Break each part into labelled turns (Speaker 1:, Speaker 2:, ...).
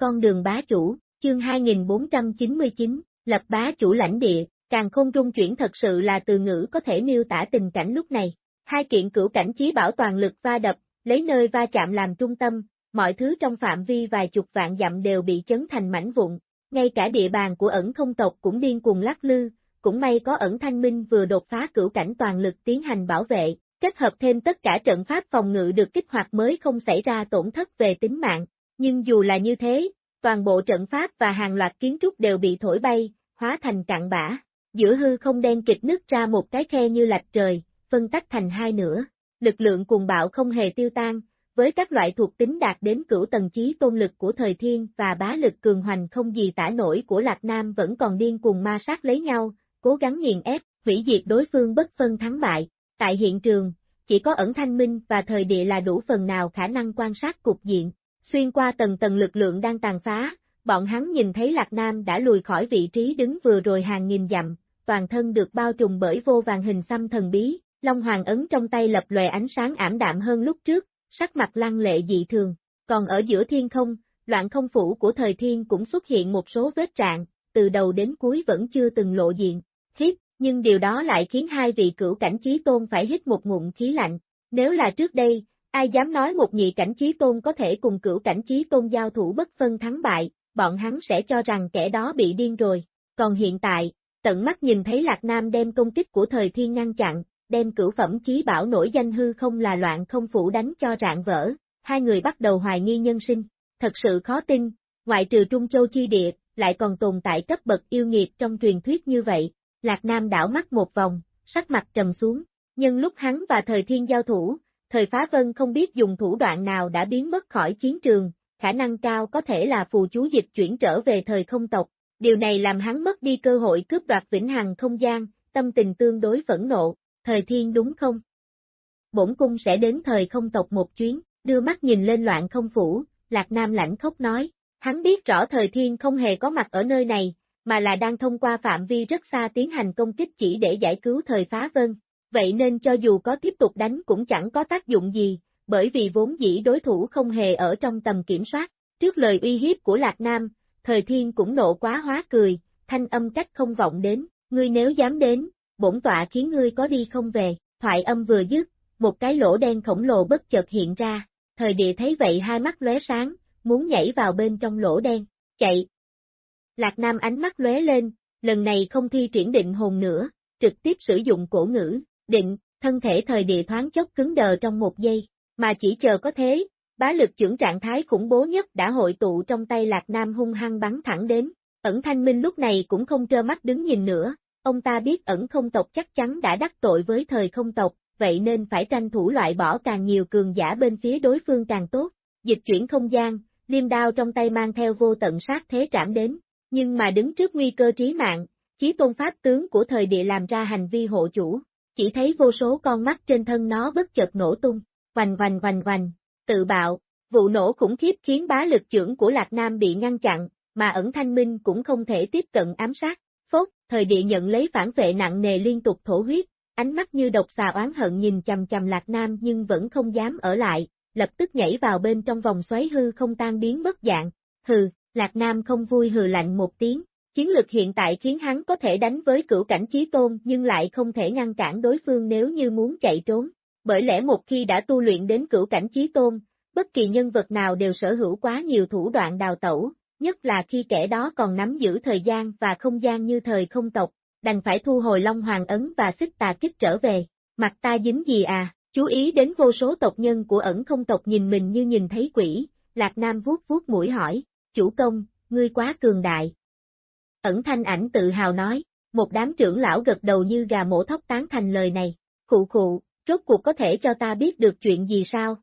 Speaker 1: con đường bá chủ, chương 2499, lập bá chủ lãnh địa, càng không trung chuyển thật sự là từ ngữ có thể miêu tả tình cảnh lúc này. Hai kiện cửu cảnh chí bảo toàn lực va đập, lấy nơi va chạm làm trung tâm, mọi thứ trong phạm vi vài chục vạn dặm đều bị chấn thành mảnh vụn, ngay cả địa bàn của ẩn không tộc cũng điên cuồng lắc lư, cũng may có ẩn thanh minh vừa đột phá cửu cảnh toàn lực tiến hành bảo vệ, kết hợp thêm tất cả trận pháp phòng ngự được kích hoạt mới không xảy ra tổn thất về tính mạng, nhưng dù là như thế, toàn bộ trận pháp và hàng loạt kiến trúc đều bị thổi bay, hóa thành cạn bã, giữa hư không đen kịch nứt ra một cái khe như lạch trời, phân tách thành hai nửa, lực lượng cuồng bạo không hề tiêu tan, với các loại thuộc tính đạt đến cửu tầng trí tôn lực của thời thiên và bá lực cường hoành không gì tả nổi của Lạc Nam vẫn còn điên cùng ma sát lấy nhau, cố gắng nghiền ép, hủy diệt đối phương bất phân thắng bại. Tại hiện trường, chỉ có ẩn thanh minh và thời địa là đủ phần nào khả năng quan sát cục diện. Xuyên qua tầng tầng lực lượng đang tàn phá, bọn hắn nhìn thấy Lạc Nam đã lùi khỏi vị trí đứng vừa rồi hàng nghìn dặm, toàn thân được bao trùm bởi vô vàng hình xăm thần bí, Long Hoàng ấn trong tay lập lòe ánh sáng ảm đạm hơn lúc trước, sắc mặt lăng lệ dị thường, còn ở giữa thiên không, loạn không phủ của thời thiên cũng xuất hiện một số vết trạng, từ đầu đến cuối vẫn chưa từng lộ diện, hít, nhưng điều đó lại khiến hai vị cửu cảnh trí tôn phải hít một ngụm khí lạnh, nếu là trước đây, ai dám nói một nhị cảnh trí tôn có thể cùng cửu cảnh trí tôn giao thủ bất phân thắng bại, bọn hắn sẽ cho rằng kẻ đó bị điên rồi, còn hiện tại, tận mắt nhìn thấy Lạc Nam đem công kích của thời thiên ngăn chặn, đem cửu phẩm chí bảo nổi danh hư không là loạn không phủ đánh cho rạn vỡ, hai người bắt đầu hoài nghi nhân sinh, thật sự khó tin, ngoại trừ Trung Châu chi địa, lại còn tồn tại cấp bậc yêu nghiệt trong truyền thuyết như vậy, Lạc Nam đảo mắt một vòng, sắc mặt trầm xuống, nhưng lúc hắn và thời thiên giao thủ, thời phá vân không biết dùng thủ đoạn nào đã biến mất khỏi chiến trường, khả năng cao có thể là phù chú dịch chuyển trở về thời không tộc, điều này làm hắn mất đi cơ hội cướp đoạt vĩnh hằng không gian, tâm tình tương đối phẫn nộ, thời thiên đúng không? Bổn cung sẽ đến thời không tộc một chuyến, đưa mắt nhìn lên loạn không phủ, Lạc Nam lãnh khốc nói, hắn biết rõ thời thiên không hề có mặt ở nơi này, mà là đang thông qua phạm vi rất xa tiến hành công kích chỉ để giải cứu thời phá vân. Vậy nên cho dù có tiếp tục đánh cũng chẳng có tác dụng gì, bởi vì vốn dĩ đối thủ không hề ở trong tầm kiểm soát. Trước lời uy hiếp của Lạc Nam, thời thiên cũng nộ quá hóa cười, thanh âm cách không vọng đến, ngươi nếu dám đến, bổn tọa khiến ngươi có đi không về, thoại âm vừa dứt, một cái lỗ đen khổng lồ bất chợt hiện ra, thời địa thấy vậy hai mắt lóe sáng, muốn nhảy vào bên trong lỗ đen, chạy. Lạc Nam ánh mắt lóe lên, lần này không thi triển định hồn nữa, trực tiếp sử dụng cổ ngữ, định, thân thể thời địa thoáng chốc cứng đờ trong một giây, mà chỉ chờ có thế, bá lực trưởng trạng thái khủng bố nhất đã hội tụ trong tay Lạc Nam hung hăng bắn thẳng đến, ẩn thanh minh lúc này cũng không trơ mắt đứng nhìn nữa, ông ta biết ẩn không tộc chắc chắn đã đắc tội với thời không tộc, vậy nên phải tranh thủ loại bỏ càng nhiều cường giả bên phía đối phương càng tốt, dịch chuyển không gian, liêm đao trong tay mang theo vô tận sát thế trảm đến, nhưng mà đứng trước nguy cơ trí mạng, chí tôn pháp tướng của thời địa làm ra hành vi hộ chủ, chỉ thấy vô số con mắt trên thân nó bất chợt nổ tung, vành vành vành vành, tự bạo, vụ nổ khủng khiếp khiến bá lực trưởng của Lạc Nam bị ngăn chặn, mà ẩn thanh minh cũng không thể tiếp cận ám sát, phốt, thời địa nhận lấy phản vệ nặng nề liên tục thổ huyết, ánh mắt như độc xà oán hận nhìn chầm chầm Lạc Nam nhưng vẫn không dám ở lại, lập tức nhảy vào bên trong vòng xoáy hư không tan biến bất dạng, hừ, Lạc Nam không vui hừ lạnh một tiếng, chiến lực hiện tại khiến hắn có thể đánh với cửu cảnh chí tôn nhưng lại không thể ngăn cản đối phương nếu như muốn chạy trốn, bởi lẽ một khi đã tu luyện đến cửu cảnh chí tôn, bất kỳ nhân vật nào đều sở hữu quá nhiều thủ đoạn đào tẩu, nhất là khi kẻ đó còn nắm giữ thời gian và không gian như thời không tộc, đành phải thu hồi Long Hoàng Ấn và xích tà kích trở về, mặt ta dính gì à, chú ý đến vô số tộc nhân của ẩn không tộc nhìn mình như nhìn thấy quỷ, Lạc Nam vuốt vuốt mũi hỏi, chủ công, ngươi quá cường đại. Ẩn thanh ảnh tự hào nói, một đám trưởng lão gật đầu như gà mổ thóc tán thành lời này, khụ khụ, rốt cuộc có thể cho ta biết được chuyện gì sao?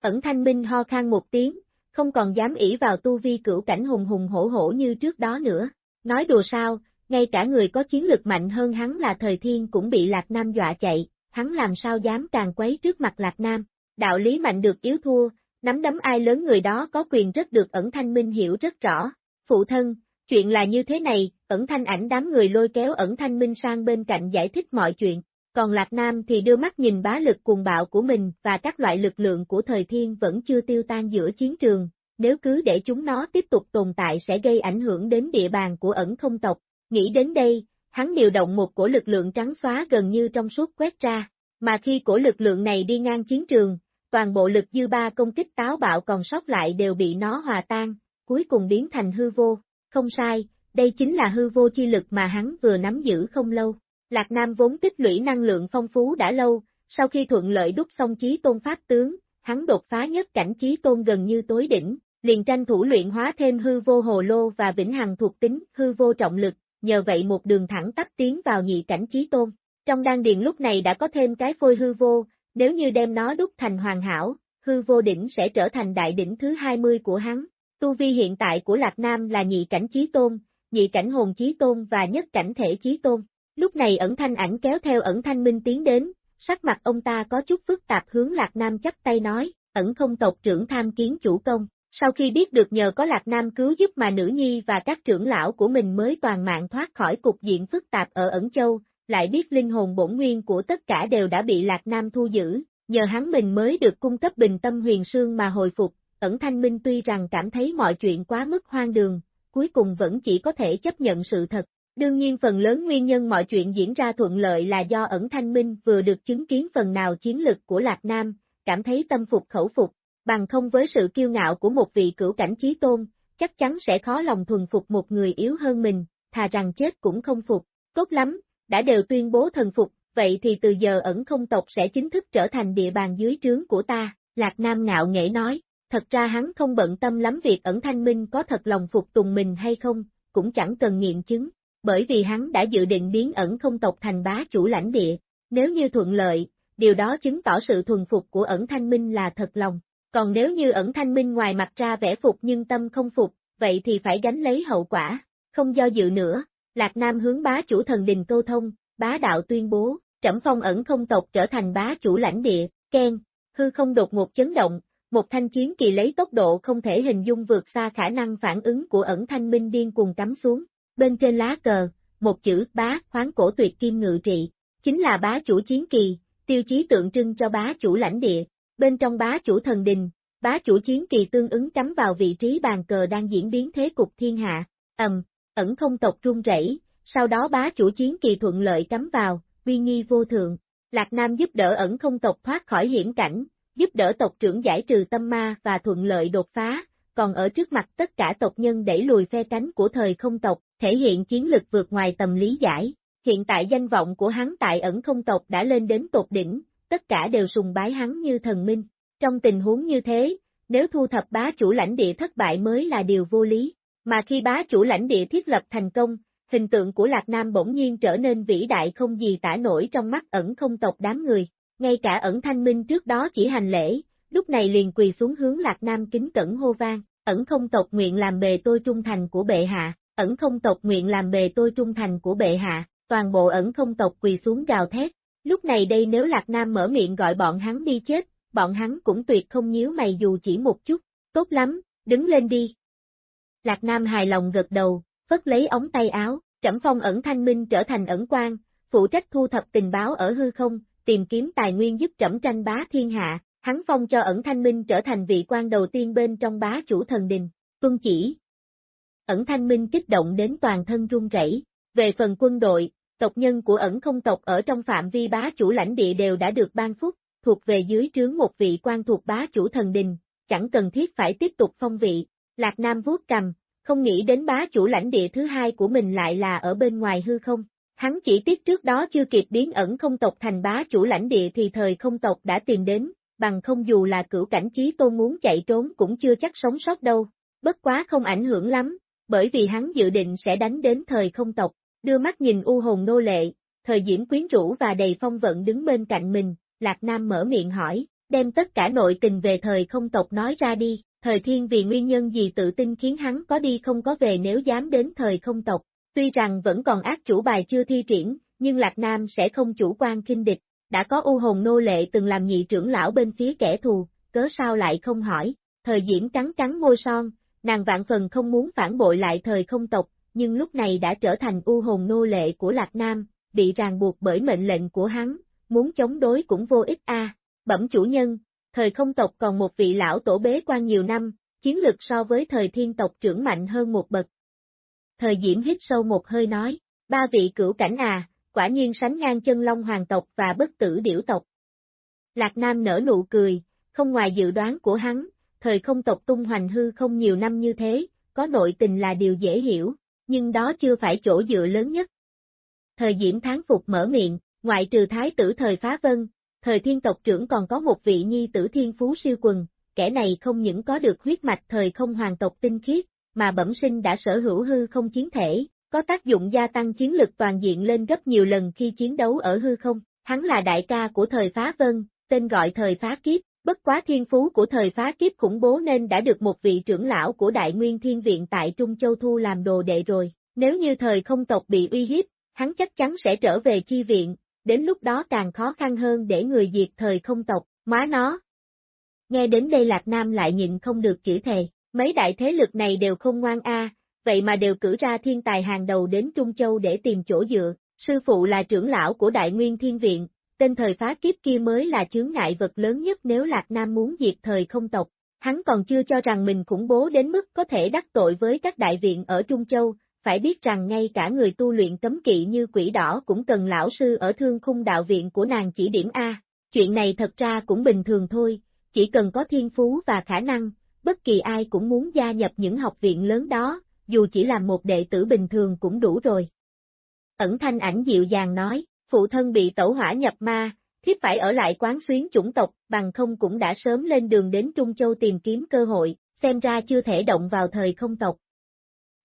Speaker 1: Ẩn thanh minh ho khan một tiếng, không còn dám ỷ vào tu vi cửu cảnh hùng hùng hổ hổ như trước đó nữa. Nói đùa sao, ngay cả người có chiến lực mạnh hơn hắn là thời thiên cũng bị Lạc Nam dọa chạy, hắn làm sao dám càng quấy trước mặt Lạc Nam. Đạo lý mạnh được yếu thua, nắm đấm ai lớn người đó có quyền rất được ẩn thanh minh hiểu rất rõ. Phụ thân, chuyện là như thế này, ẩn thanh ảnh đám người lôi kéo ẩn thanh minh sang bên cạnh giải thích mọi chuyện, còn Lạc Nam thì đưa mắt nhìn bá lực cuồng bạo của mình và các loại lực lượng của thời thiên vẫn chưa tiêu tan giữa chiến trường, nếu cứ để chúng nó tiếp tục tồn tại sẽ gây ảnh hưởng đến địa bàn của ẩn không tộc. Nghĩ đến đây, hắn điều động một cổ lực lượng trắng xóa gần như trong suốt quét ra, mà khi cổ lực lượng này đi ngang chiến trường, toàn bộ lực dư ba công kích táo bạo còn sót lại đều bị nó hòa tan, cuối cùng biến thành hư vô. Không sai, đây chính là hư vô chi lực mà hắn vừa nắm giữ không lâu. Lạc Nam vốn tích lũy năng lượng phong phú đã lâu, sau khi thuận lợi đúc xong chí tôn pháp tướng, hắn đột phá nhất cảnh chí tôn gần như tối đỉnh, liền tranh thủ luyện hóa thêm hư vô hồ lô và vĩnh hằng thuộc tính, hư vô trọng lực, nhờ vậy một đường thẳng tắp tiến vào nhị cảnh chí tôn. Trong đan điền lúc này đã có thêm cái phôi hư vô, nếu như đem nó đúc thành hoàn hảo, hư vô đỉnh sẽ trở thành đại đỉnh thứ 20 của hắn. Tu vi hiện tại của Lạc Nam là nhị cảnh chí tôn, nhị cảnh hồn chí tôn và nhất cảnh thể chí tôn. Lúc này ẩn thanh ảnh kéo theo ẩn thanh minh tiến đến, sắc mặt ông ta có chút phức tạp hướng Lạc Nam chắp tay nói, ẩn không tộc trưởng tham kiến chủ công. Sau khi biết được nhờ có Lạc Nam cứu giúp mà nữ nhi và các trưởng lão của mình mới toàn mạng thoát khỏi cục diện phức tạp ở ẩn châu, lại biết linh hồn bổn nguyên của tất cả đều đã bị Lạc Nam thu giữ, nhờ hắn mình mới được cung cấp bình tâm huyền sương mà hồi phục, ẩn thanh minh tuy rằng cảm thấy mọi chuyện quá mức hoang đường, cuối cùng vẫn chỉ có thể chấp nhận sự thật. Đương nhiên phần lớn nguyên nhân mọi chuyện diễn ra thuận lợi là do ẩn thanh minh vừa được chứng kiến phần nào chiến lực của Lạc Nam, cảm thấy tâm phục khẩu phục, bằng không với sự kiêu ngạo của một vị cửu cảnh chí tôn, chắc chắn sẽ khó lòng thuần phục một người yếu hơn mình, thà rằng chết cũng không phục. Tốt lắm, đã đều tuyên bố thần phục, vậy thì từ giờ ẩn không tộc sẽ chính thức trở thành địa bàn dưới trướng của ta, Lạc Nam ngạo nghễ nói, thật ra hắn không bận tâm lắm việc ẩn thanh minh có thật lòng phục tùng mình hay không, cũng chẳng cần nghiệm chứng, bởi vì hắn đã dự định biến ẩn không tộc thành bá chủ lãnh địa, nếu như thuận lợi, điều đó chứng tỏ sự thuần phục của ẩn thanh minh là thật lòng, còn nếu như ẩn thanh minh ngoài mặt ra vẻ phục nhưng tâm không phục, vậy thì phải gánh lấy hậu quả, không do dự nữa, Lạc Nam hướng bá chủ thần đình câu thông, bá đạo tuyên bố, trẫm phong ẩn không tộc trở thành bá chủ lãnh địa, khen, hư không đột ngột chấn động, một thanh chiến kỳ lấy tốc độ không thể hình dung vượt xa khả năng phản ứng của ẩn thanh minh điên cuồng cắm xuống, bên trên lá cờ, một chữ bá khoáng cổ tuyệt kim ngự trị, chính là bá chủ chiến kỳ, tiêu chí tượng trưng cho bá chủ lãnh địa, bên trong bá chủ thần đình, bá chủ chiến kỳ tương ứng cắm vào vị trí bàn cờ đang diễn biến thế cục thiên hạ, ầm, ẩn không tộc run rẩy, sau đó bá chủ chiến kỳ thuận lợi cắm vào, uy nghi vô thượng. Lạc Nam giúp đỡ ẩn không tộc thoát khỏi hiểm cảnh, giúp đỡ tộc trưởng giải trừ tâm ma và thuận lợi đột phá, còn ở trước mặt tất cả tộc nhân đẩy lùi phe cánh của thời không tộc, thể hiện chiến lực vượt ngoài tầm lý giải. Hiện tại danh vọng của hắn tại ẩn không tộc đã lên đến tột đỉnh, tất cả đều sùng bái hắn như thần minh. Trong tình huống như thế, nếu thu thập bá chủ lãnh địa thất bại mới là điều vô lý. Mà khi bá chủ lãnh địa thiết lập thành công, hình tượng của Lạc Nam bỗng nhiên trở nên vĩ đại không gì tả nổi trong mắt ẩn không tộc đám người. Ngay cả ẩn thanh minh trước đó chỉ hành lễ, lúc này liền quỳ xuống hướng Lạc Nam kính cẩn hô vang, ẩn không tộc nguyện làm bề tôi trung thành của bệ hạ, ẩn không tộc nguyện làm bề tôi trung thành của bệ hạ, toàn bộ ẩn không tộc quỳ xuống gào thét. Lúc này đây nếu Lạc Nam mở miệng gọi bọn hắn đi chết, bọn hắn cũng tuyệt không nhíu mày dù chỉ một chút, tốt lắm, đứng lên đi, Lạc Nam hài lòng gật đầu, phất lấy ống tay áo, trẫm phong ẩn thanh minh trở thành ẩn quan, phụ trách thu thập tình báo ở hư không, tìm kiếm tài nguyên giúp trẫm tranh bá thiên hạ, hắn phong cho ẩn thanh minh trở thành vị quan đầu tiên bên trong bá chủ thần đình, tuân chỉ. Ẩn thanh minh kích động đến toàn thân run rẩy. về phần quân đội, tộc nhân của ẩn không tộc ở trong phạm vi bá chủ lãnh địa đều đã được ban phúc, thuộc về dưới trướng một vị quan thuộc bá chủ thần đình, chẳng cần thiết phải tiếp tục phong vị, Lạc Nam vuốt cầm, không nghĩ đến bá chủ lãnh địa thứ hai của mình lại là ở bên ngoài hư không. Hắn chỉ tiếc trước đó chưa kịp biến ẩn không tộc thành bá chủ lãnh địa thì thời không tộc đã tìm đến, bằng không dù là cửu cảnh trí tôn muốn chạy trốn cũng chưa chắc sống sót đâu. Bất quá không ảnh hưởng lắm, bởi vì hắn dự định sẽ đánh đến thời không tộc, đưa mắt nhìn u hồn nô lệ, thời diễm quyến rũ và đầy phong vận đứng bên cạnh mình, Lạc Nam mở miệng hỏi, đem tất cả nội tình về thời không tộc nói ra đi thời thiên vì nguyên nhân gì tự tin khiến hắn có đi không có về nếu dám đến thời không tộc. Tuy rằng vẫn còn ác chủ bài chưa thi triển, nhưng Lạc Nam sẽ không chủ quan kinh địch, đã có u hồn nô lệ từng làm nhị trưởng lão bên phía kẻ thù, cớ sao lại không hỏi, thời diễm cắn cắn môi son, nàng vạn phần không muốn phản bội lại thời không tộc, nhưng lúc này đã trở thành u hồn nô lệ của Lạc Nam, bị ràng buộc bởi mệnh lệnh của hắn, muốn chống đối cũng vô ích a. Bẩm chủ nhân, thời không tộc còn một vị lão tổ bế quan nhiều năm, chiến lực so với thời thiên tộc trưởng mạnh hơn một bậc. Thời Diễm hít sâu một hơi nói, ba vị cửu cảnh à, quả nhiên sánh ngang chân long hoàng tộc và bất tử điểu tộc. Lạc Nam nở nụ cười, không ngoài dự đoán của hắn, thời không tộc tung hoành hư không nhiều năm như thế, có nội tình là điều dễ hiểu, nhưng đó chưa phải chỗ dựa lớn nhất. Thời Diễm tháng phục mở miệng, ngoại trừ thái tử thời phá vân, thời thiên tộc trưởng còn có một vị nhi tử thiên phú siêu quần, kẻ này không những có được huyết mạch thời không hoàng tộc tinh khiết, mà bẩm sinh đã sở hữu hư không chiến thể, có tác dụng gia tăng chiến lực toàn diện lên gấp nhiều lần khi chiến đấu ở hư không. Hắn là đại ca của thời phá vân, tên gọi thời phá kiếp, bất quá thiên phú của thời phá kiếp khủng bố nên đã được một vị trưởng lão của Đại Nguyên Thiên Viện tại Trung Châu Thu làm đồ đệ rồi. Nếu như thời không tộc bị uy hiếp, hắn chắc chắn sẽ trở về chi viện, đến lúc đó càng khó khăn hơn để người diệt thời không tộc, má nó. Nghe đến đây Lạc Nam lại nhịn không được chửi thề, mấy đại thế lực này đều không ngoan a, vậy mà đều cử ra thiên tài hàng đầu đến Trung Châu để tìm chỗ dựa, sư phụ là trưởng lão của Đại Nguyên Thiên Viện, tên thời phá kiếp kia mới là chướng ngại vật lớn nhất nếu Lạc Nam muốn diệt thời không tộc. Hắn còn chưa cho rằng mình khủng bố đến mức có thể đắc tội với các đại viện ở Trung Châu, phải biết rằng ngay cả người tu luyện cấm kỵ như quỷ đỏ cũng cần lão sư ở thương khung đạo viện của nàng chỉ điểm A. Chuyện này thật ra cũng bình thường thôi, chỉ cần có thiên phú và khả năng, bất kỳ ai cũng muốn gia nhập những học viện lớn đó, dù chỉ là một đệ tử bình thường cũng đủ rồi. Ẩn thanh ảnh dịu dàng nói, phụ thân bị tẩu hỏa nhập ma, thiếp phải ở lại quán xuyến chủng tộc, bằng không cũng đã sớm lên đường đến Trung Châu tìm kiếm cơ hội, xem ra chưa thể động vào thời không tộc.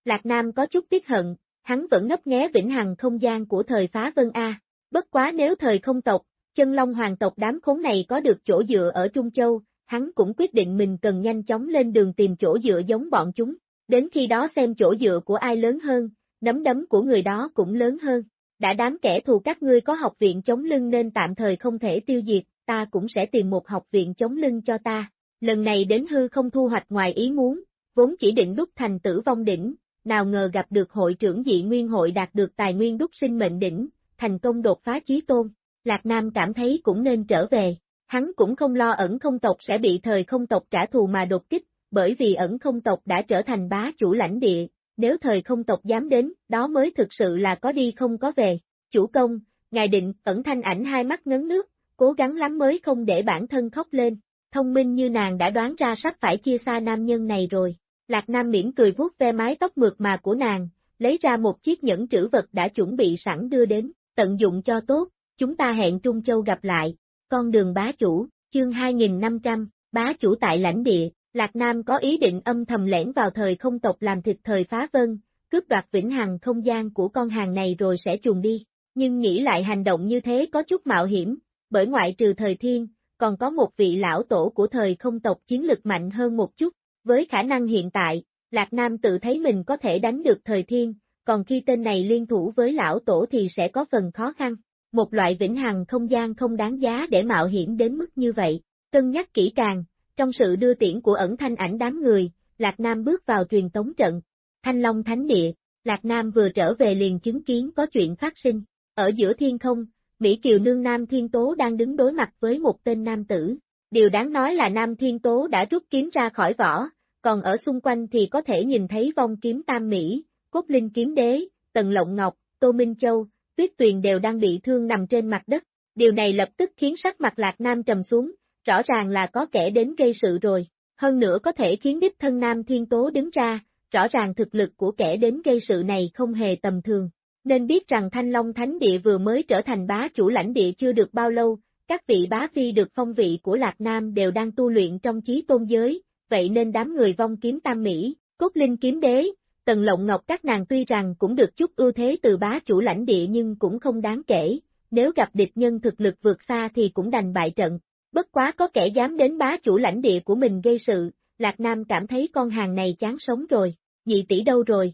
Speaker 1: Lạc Nam có chút tiếc hận, hắn vẫn ngấp nghé vĩnh hằng không gian của thời phá vân A. Bất quá nếu thời không tộc, chân long hoàng tộc đám khốn này có được chỗ dựa ở Trung Châu, hắn cũng quyết định mình cần nhanh chóng lên đường tìm chỗ dựa giống bọn chúng, đến khi đó xem chỗ dựa của ai lớn hơn, nấm đấm của người đó cũng lớn hơn. Đã đám kẻ thù các ngươi có học viện chống lưng nên tạm thời không thể tiêu diệt, ta cũng sẽ tìm một học viện chống lưng cho ta. Lần này đến hư không thu hoạch ngoài ý muốn, vốn chỉ định đúc thành tử vong đỉnh, nào ngờ gặp được hội trưởng dị nguyên hội đạt được tài nguyên đúc sinh mệnh đỉnh, thành công đột phá chí tôn. Lạc Nam cảm thấy cũng nên trở về, hắn cũng không lo ẩn không tộc sẽ bị thời không tộc trả thù mà đột kích, bởi vì ẩn không tộc đã trở thành bá chủ lãnh địa, nếu thời không tộc dám đến, đó mới thực sự là có đi không có về. Chủ công, ngài định, ẩn thanh ảnh hai mắt ngấn nước, cố gắng lắm mới không để bản thân khóc lên, thông minh như nàng đã đoán ra sắp phải chia xa nam nhân này rồi. Lạc Nam miễn cười vuốt ve mái tóc mượt mà của nàng, lấy ra một chiếc nhẫn trữ vật đã chuẩn bị sẵn đưa đến, tận dụng cho tốt, chúng ta hẹn Trung Châu gặp lại, con đường bá chủ, chương 2500, bá chủ tại lãnh địa, Lạc Nam có ý định âm thầm lẻn vào thời không tộc làm thịt thời phá vân, cướp đoạt vĩnh hằng không gian của con hàng này rồi sẽ chuồn đi, nhưng nghĩ lại hành động như thế có chút mạo hiểm, bởi ngoại trừ thời thiên, còn có một vị lão tổ của thời không tộc chiến lực mạnh hơn một chút, với khả năng hiện tại, Lạc Nam tự thấy mình có thể đánh được thời thiên, còn khi tên này liên thủ với lão tổ thì sẽ có phần khó khăn. Một loại vĩnh hằng không gian không đáng giá để mạo hiểm đến mức như vậy. Cân nhắc kỹ càng, trong sự đưa tiễn của ẩn thanh ảnh đám người, Lạc Nam bước vào truyền tống trận. Thanh Long Thánh Địa, Lạc Nam vừa trở về liền chứng kiến có chuyện phát sinh. Ở giữa thiên không, Mỹ Kiều Nương Nam Thiên Tố đang đứng đối mặt với một tên nam tử. Điều đáng nói là Nam Thiên Tố đã rút kiếm ra khỏi vỏ, còn ở xung quanh thì có thể nhìn thấy vong kiếm tam Mỹ, cốt linh kiếm đế, tần lộng ngọc, tô minh châu, tuyết tuyền đều đang bị thương nằm trên mặt đất. Điều này lập tức khiến sắc mặt lạc nam trầm xuống, rõ ràng là có kẻ đến gây sự rồi. Hơn nữa có thể khiến đích thân nam thiên tố đứng ra, rõ ràng thực lực của kẻ đến gây sự này không hề tầm thường. Nên biết rằng Thanh Long Thánh Địa vừa mới trở thành bá chủ lãnh địa chưa được bao lâu, các vị bá phi được phong vị của Lạc Nam đều đang tu luyện trong chí tôn giới, vậy nên đám người vong kiếm tam Mỹ, cốt linh kiếm đế, tần lộng ngọc các nàng tuy rằng cũng được chút ưu thế từ bá chủ lãnh địa nhưng cũng không đáng kể, nếu gặp địch nhân thực lực vượt xa thì cũng đành bại trận, bất quá có kẻ dám đến bá chủ lãnh địa của mình gây sự, Lạc Nam cảm thấy con hàng này chán sống rồi, nhị tỷ đâu rồi?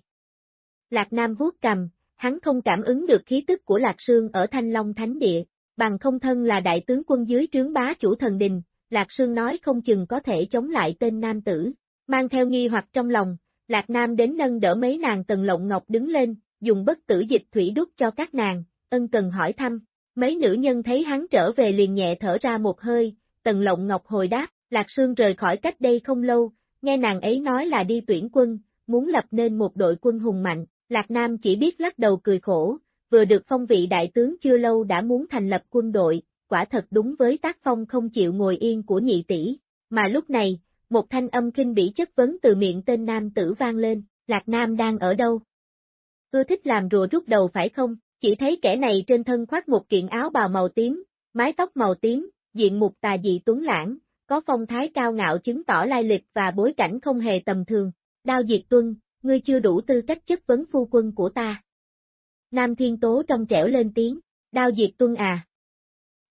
Speaker 1: Lạc Nam vuốt cầm, hắn không cảm ứng được khí tức của Lạc Sương ở Thanh Long Thánh Địa, bằng không thân là đại tướng quân dưới trướng bá chủ thần đình, Lạc Sương nói không chừng có thể chống lại tên nam tử. Mang theo nghi hoặc trong lòng, Lạc Nam đến nâng đỡ mấy nàng tần lộng ngọc đứng lên, dùng bất tử dịch thủy đúc cho các nàng, ân cần hỏi thăm. Mấy nữ nhân thấy hắn trở về liền nhẹ thở ra một hơi, tần lộng ngọc hồi đáp, Lạc Sương rời khỏi cách đây không lâu, nghe nàng ấy nói là đi tuyển quân, muốn lập nên một đội quân hùng mạnh, Lạc Nam chỉ biết lắc đầu cười khổ, vừa được phong vị đại tướng chưa lâu đã muốn thành lập quân đội, quả thật đúng với tác phong không chịu ngồi yên của nhị tỷ, mà lúc này, một thanh âm kinh bỉ chất vấn từ miệng tên nam tử vang lên, Lạc Nam đang ở đâu? Ưa thích làm rùa rút đầu phải không? Chỉ thấy kẻ này trên thân khoác một kiện áo bào màu tím, mái tóc màu tím, diện mục tà dị tuấn lãng, có phong thái cao ngạo chứng tỏ lai lịch và bối cảnh không hề tầm thường. Đao Diệt Tuân, ngươi chưa đủ tư cách chất vấn phu quân của ta. Nam Thiên Tố trong trẻo lên tiếng, Đao Diệt Tuân à.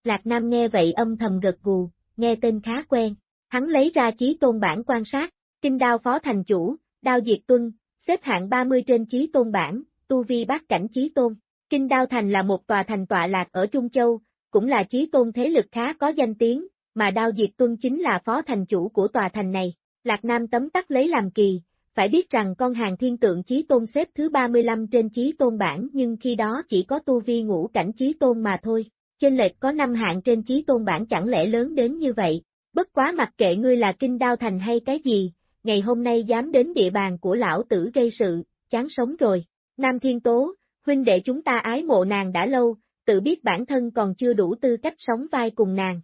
Speaker 1: Lạc Nam nghe vậy âm thầm gật gù, nghe tên khá quen, hắn lấy ra chí tôn bản quan sát, kinh đao phó thành chủ, đao diệt tuân, xếp hạng 30 trên chí tôn bản, tu vi bát cảnh chí tôn. Kinh đao thành là một tòa thành tọa lạc ở Trung Châu, cũng là chí tôn thế lực khá có danh tiếng, mà đao diệt tuân chính là phó thành chủ của tòa thành này. Lạc Nam tấm tắc lấy làm kỳ, phải biết rằng con hàng thiên tượng chí tôn xếp thứ 35 trên chí tôn bản nhưng khi đó chỉ có tu vi ngũ cảnh chí tôn mà thôi. Trên lệch có 5 hạng trên chí tôn bản chẳng lẽ lớn đến như vậy, bất quá mặc kệ ngươi là kinh đao thành hay cái gì, ngày hôm nay dám đến địa bàn của lão tử gây sự, chán sống rồi. Nam Thiên Tố, huynh đệ chúng ta ái mộ nàng đã lâu, tự biết bản thân còn chưa đủ tư cách sống vai cùng nàng.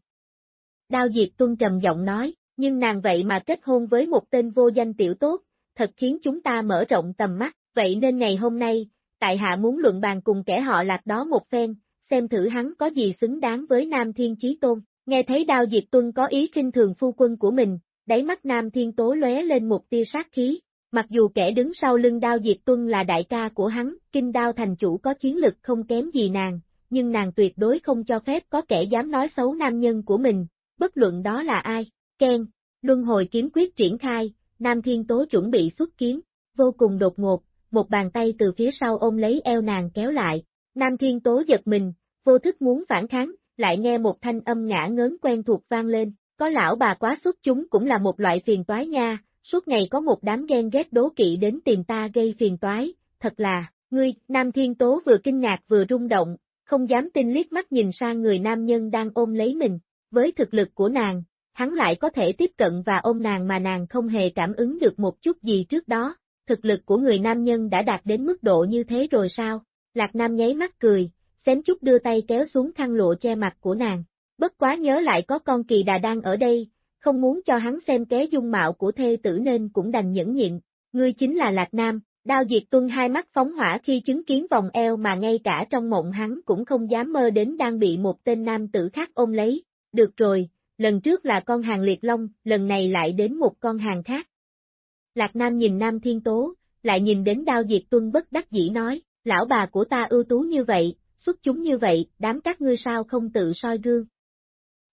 Speaker 1: Đao Diệt Tuân trầm giọng nói, nhưng nàng vậy mà kết hôn với một tên vô danh tiểu tốt, thật khiến chúng ta mở rộng tầm mắt, vậy nên ngày hôm nay, tại hạ muốn luận bàn cùng kẻ họ lạc đó một phen, xem thử hắn có gì xứng đáng với Nam Thiên Chí Tôn. Nghe thấy Đao Diệt Tuân có ý kinh thường phu quân của mình, đáy mắt Nam Thiên Tố lóe lên một tia sát khí. Mặc dù kẻ đứng sau lưng Đao Diệt Tuân là đại ca của hắn, kinh đao thành chủ có chiến lực không kém gì nàng, nhưng nàng tuyệt đối không cho phép có kẻ dám nói xấu nam nhân của mình, bất luận đó là ai. Ken, luân hồi kiếm quyết triển khai, Nam Thiên Tố chuẩn bị xuất kiếm, vô cùng đột ngột, một bàn tay từ phía sau ôm lấy eo nàng kéo lại. Nam Thiên Tố giật mình, vô thức muốn phản kháng, lại nghe một thanh âm ngã ngớn quen thuộc vang lên, có lão bà quá xuất chúng cũng là một loại phiền toái nha, suốt ngày có một đám ghen ghét đố kỵ đến tìm ta gây phiền toái, thật là, ngươi, Nam Thiên Tố vừa kinh ngạc vừa rung động, không dám tin liếc mắt nhìn sang người nam nhân đang ôm lấy mình, với thực lực của nàng, hắn lại có thể tiếp cận và ôm nàng mà nàng không hề cảm ứng được một chút gì trước đó, thực lực của người nam nhân đã đạt đến mức độ như thế rồi sao? Lạc Nam nháy mắt cười, kém chút đưa tay kéo xuống khăn lụa che mặt của nàng. Bất quá nhớ lại có con kỳ đà đang ở đây, không muốn cho hắn xem ké dung mạo của thê tử nên cũng đành nhẫn nhịn. Ngươi chính là Lạc Nam, đao diệt tuân hai mắt phóng hỏa khi chứng kiến vòng eo mà ngay cả trong mộng hắn cũng không dám mơ đến đang bị một tên nam tử khác ôm lấy. Được rồi, lần trước là con hàng liệt long, lần này lại đến một con hàng khác. Lạc Nam nhìn Nam Thiên Tố, lại nhìn đến đao diệt tuân bất đắc dĩ nói, lão bà của ta ưu tú như vậy, xuất chúng như vậy, đám các ngươi sao không tự soi gương.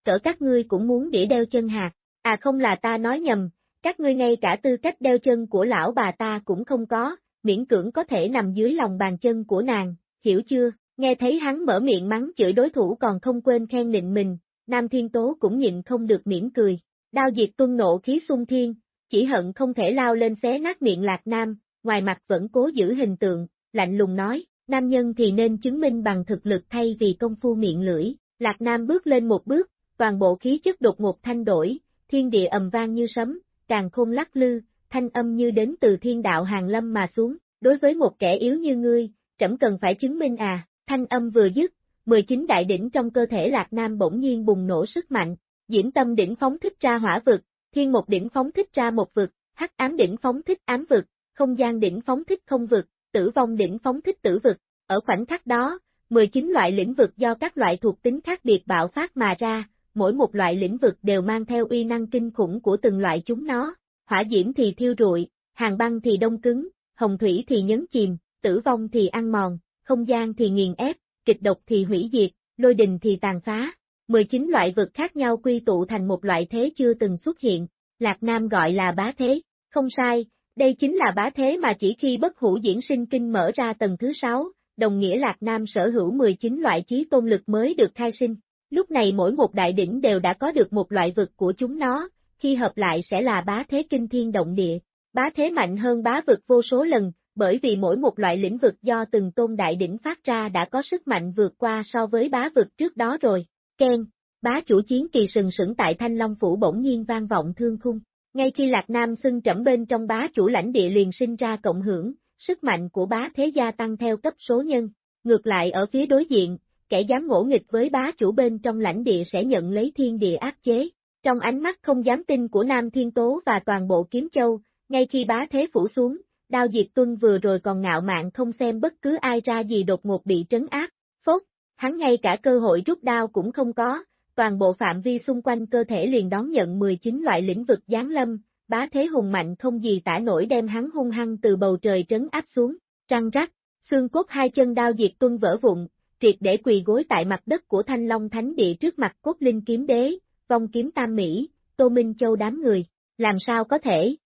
Speaker 1: Cỡ các ngươi cũng muốn đĩa đeo chân hạt, à không là ta nói nhầm, các ngươi ngay cả tư cách đeo chân của lão bà ta cũng không có, miễn cưỡng có thể nằm dưới lòng bàn chân của nàng, hiểu chưa, nghe thấy hắn mở miệng mắng chửi đối thủ còn không quên khen nịnh mình, Nam Thiên Tố cũng nhịn không được mỉm cười, đao diệt tuân nộ khí sung thiên, chỉ hận không thể lao lên xé nát miệng Lạc Nam, ngoài mặt vẫn cố giữ hình tượng, lạnh lùng nói, nam nhân thì nên chứng minh bằng thực lực thay vì công phu miệng lưỡi. Lạc Nam bước lên một bước, toàn bộ khí chất đột ngột thanh đổi, thiên địa ầm vang như sấm, càng khôn lắc lư, thanh âm như đến từ thiên đạo hàng lâm mà xuống, đối với một kẻ yếu như ngươi, trẫm cần phải chứng minh à, thanh âm vừa dứt, 19 đại đỉnh trong cơ thể Lạc Nam bỗng nhiên bùng nổ sức mạnh, diễm tâm đỉnh phóng thích ra hỏa vực, thiên một đỉnh phóng thích ra một vực, hắc ám đỉnh phóng thích ám vực, không gian đỉnh phóng thích không vực, tử vong đỉnh phóng thích tử vực. Ở khoảnh khắc đó, 19 loại lĩnh vực do các loại thuộc tính khác biệt bạo phát mà ra, mỗi một loại lĩnh vực đều mang theo uy năng kinh khủng của từng loại chúng nó. Hỏa diễm thì thiêu rụi, hàng băng thì đông cứng, hồng thủy thì nhấn chìm, tử vong thì ăn mòn, không gian thì nghiền ép, kịch độc thì hủy diệt, lôi đình thì tàn phá. 19 loại vực khác nhau quy tụ thành một loại thế chưa từng xuất hiện, Lạc Nam gọi là bá thế, không sai, đây chính là bá thế mà chỉ khi bất hủ diễn sinh kinh mở ra tầng thứ 6, đồng nghĩa Lạc Nam sở hữu 19 loại trí tôn lực mới được khai sinh. Lúc này mỗi một đại đỉnh đều đã có được một loại vực của chúng nó, khi hợp lại sẽ là bá thế kinh thiên động địa. Bá thế mạnh hơn bá vực vô số lần, bởi vì mỗi một loại lĩnh vực do từng tôn đại đỉnh phát ra đã có sức mạnh vượt qua so với bá vực trước đó rồi. Ken, bá chủ chiến kỳ sừng sững tại Thanh Long Phủ bỗng nhiên vang vọng thương khung. Ngay khi Lạc Nam xưng trẫm bên trong bá chủ lãnh địa liền sinh ra cộng hưởng, sức mạnh của bá thế gia tăng theo cấp số nhân. Ngược lại ở phía đối diện, kẻ dám ngỗ nghịch với bá chủ bên trong lãnh địa sẽ nhận lấy thiên địa áp chế. Trong ánh mắt không dám tin của Nam Thiên Tố và toàn bộ Kiếm Châu, ngay khi bá thế phủ xuống, Đao Diệt Tuân vừa rồi còn ngạo mạn không xem bất cứ ai ra gì đột ngột bị trấn áp, phốt, hắn ngay cả cơ hội rút đao cũng không có, toàn bộ phạm vi xung quanh cơ thể liền đón nhận 19 loại lĩnh vực giáng lâm, bá thế hùng mạnh không gì tả nổi đem hắn hung hăng từ bầu trời trấn áp xuống, trăng rắc, xương cốt hai chân đao diệt tuân vỡ vụn, triệt để quỳ gối tại mặt đất của Thanh Long Thánh Địa trước mặt cốt linh kiếm đế, vong kiếm tam Mỹ, Tô Minh Châu đám người, làm sao có thể?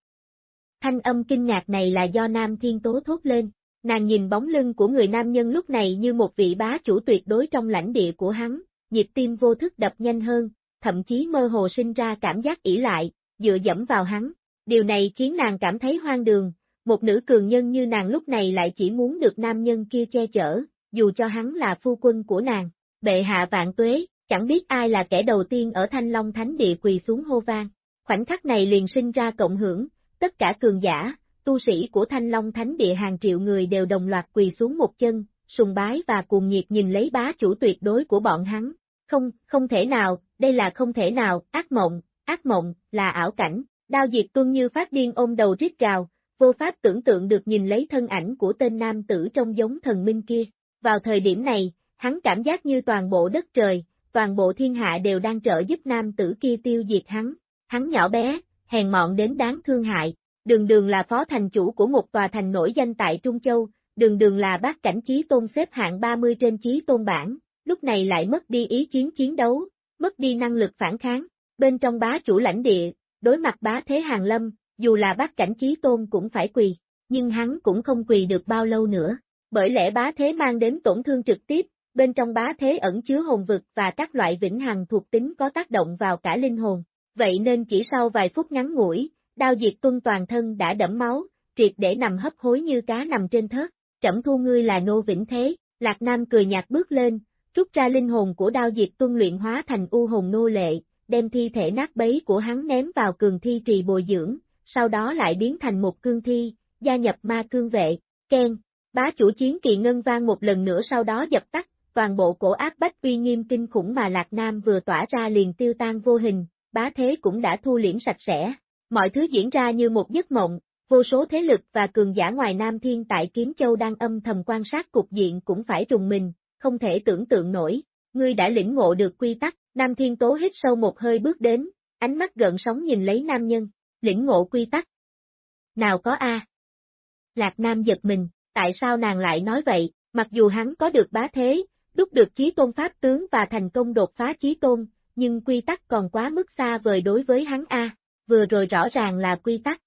Speaker 1: Thanh âm kinh ngạc này là do Nam Thiên Tố thốt lên, nàng nhìn bóng lưng của người nam nhân lúc này như một vị bá chủ tuyệt đối trong lãnh địa của hắn, nhịp tim vô thức đập nhanh hơn, thậm chí mơ hồ sinh ra cảm giác ỉ lại, dựa dẫm vào hắn. Điều này khiến nàng cảm thấy hoang đường, một nữ cường nhân như nàng lúc này lại chỉ muốn được nam nhân kia che chở, dù cho hắn là phu quân của nàng. Bệ hạ vạn tuế, chẳng biết ai là kẻ đầu tiên ở Thanh Long Thánh Địa quỳ xuống hô vang. Khoảnh khắc này liền sinh ra cộng hưởng, tất cả cường giả, tu sĩ của Thanh Long Thánh Địa hàng triệu người đều đồng loạt quỳ xuống một chân, sùng bái và cuồng nhiệt nhìn lấy bá chủ tuyệt đối của bọn hắn. Không, không thể nào, đây là không thể nào, ác mộng, ác mộng, là ảo cảnh, đao diệt tuân như phát điên ôm đầu rít gào, vô pháp tưởng tượng được nhìn lấy thân ảnh của tên nam tử trong giống thần minh kia. Vào thời điểm này, hắn cảm giác như toàn bộ đất trời, toàn bộ thiên hạ đều đang trợ giúp nam tử kia tiêu diệt hắn. Hắn nhỏ bé, hèn mọn đến đáng thương hại, đường đường là phó thành chủ của một tòa thành nổi danh tại Trung Châu, đường đường là bác cảnh trí tôn xếp hạng 30 trên trí tôn bảng, lúc này lại mất đi ý chiến chiến đấu, mất đi năng lực phản kháng, bên trong bá chủ lãnh địa, đối mặt bá thế hàng lâm, dù là bác cảnh chí tôn cũng phải quỳ, nhưng hắn cũng không quỳ được bao lâu nữa, bởi lẽ bá thế mang đến tổn thương trực tiếp, bên trong bá thế ẩn chứa hồn vực và các loại vĩnh hằng thuộc tính có tác động vào cả linh hồn, vậy nên chỉ sau vài phút ngắn ngủi, đao diệt tuân toàn thân đã đẫm máu, triệt để nằm hấp hối như cá nằm trên thớt, trẫm thu ngươi là nô vĩnh thế, Lạc Nam cười nhạt bước lên, rút ra linh hồn của đao diệt tuân luyện hóa thành u hồn nô lệ, đem thi thể nát bấy của hắn ném vào cường thi trì bồi dưỡng, sau đó lại biến thành một cương thi, gia nhập ma cương vệ, Khen bá chủ chiến kỳ ngân vang một lần nữa sau đó dập tắt, toàn bộ cổ áp bách uy nghiêm kinh khủng mà Lạc Nam vừa tỏa ra liền tiêu tan vô hình, bá thế cũng đã thu liễm sạch sẽ, mọi thứ diễn ra như một giấc mộng, vô số thế lực và cường giả ngoài Nam Thiên tại Kiếm Châu đang âm thầm quan sát cục diện cũng phải trùng mình, không thể tưởng tượng nổi, ngươi đã lĩnh ngộ được quy tắc, Nam Thiên Tố hít sâu một hơi bước đến, ánh mắt gợn sóng nhìn lấy nam nhân, lĩnh ngộ quy tắc. Nào có a? Lạc Nam giật mình, tại sao nàng lại nói vậy, mặc dù hắn có được bá thế, đúc được chí tôn pháp tướng và thành công đột phá chí tôn, nhưng quy tắc còn quá mức xa vời đối với hắn a, vừa rồi rõ ràng là quy tắc.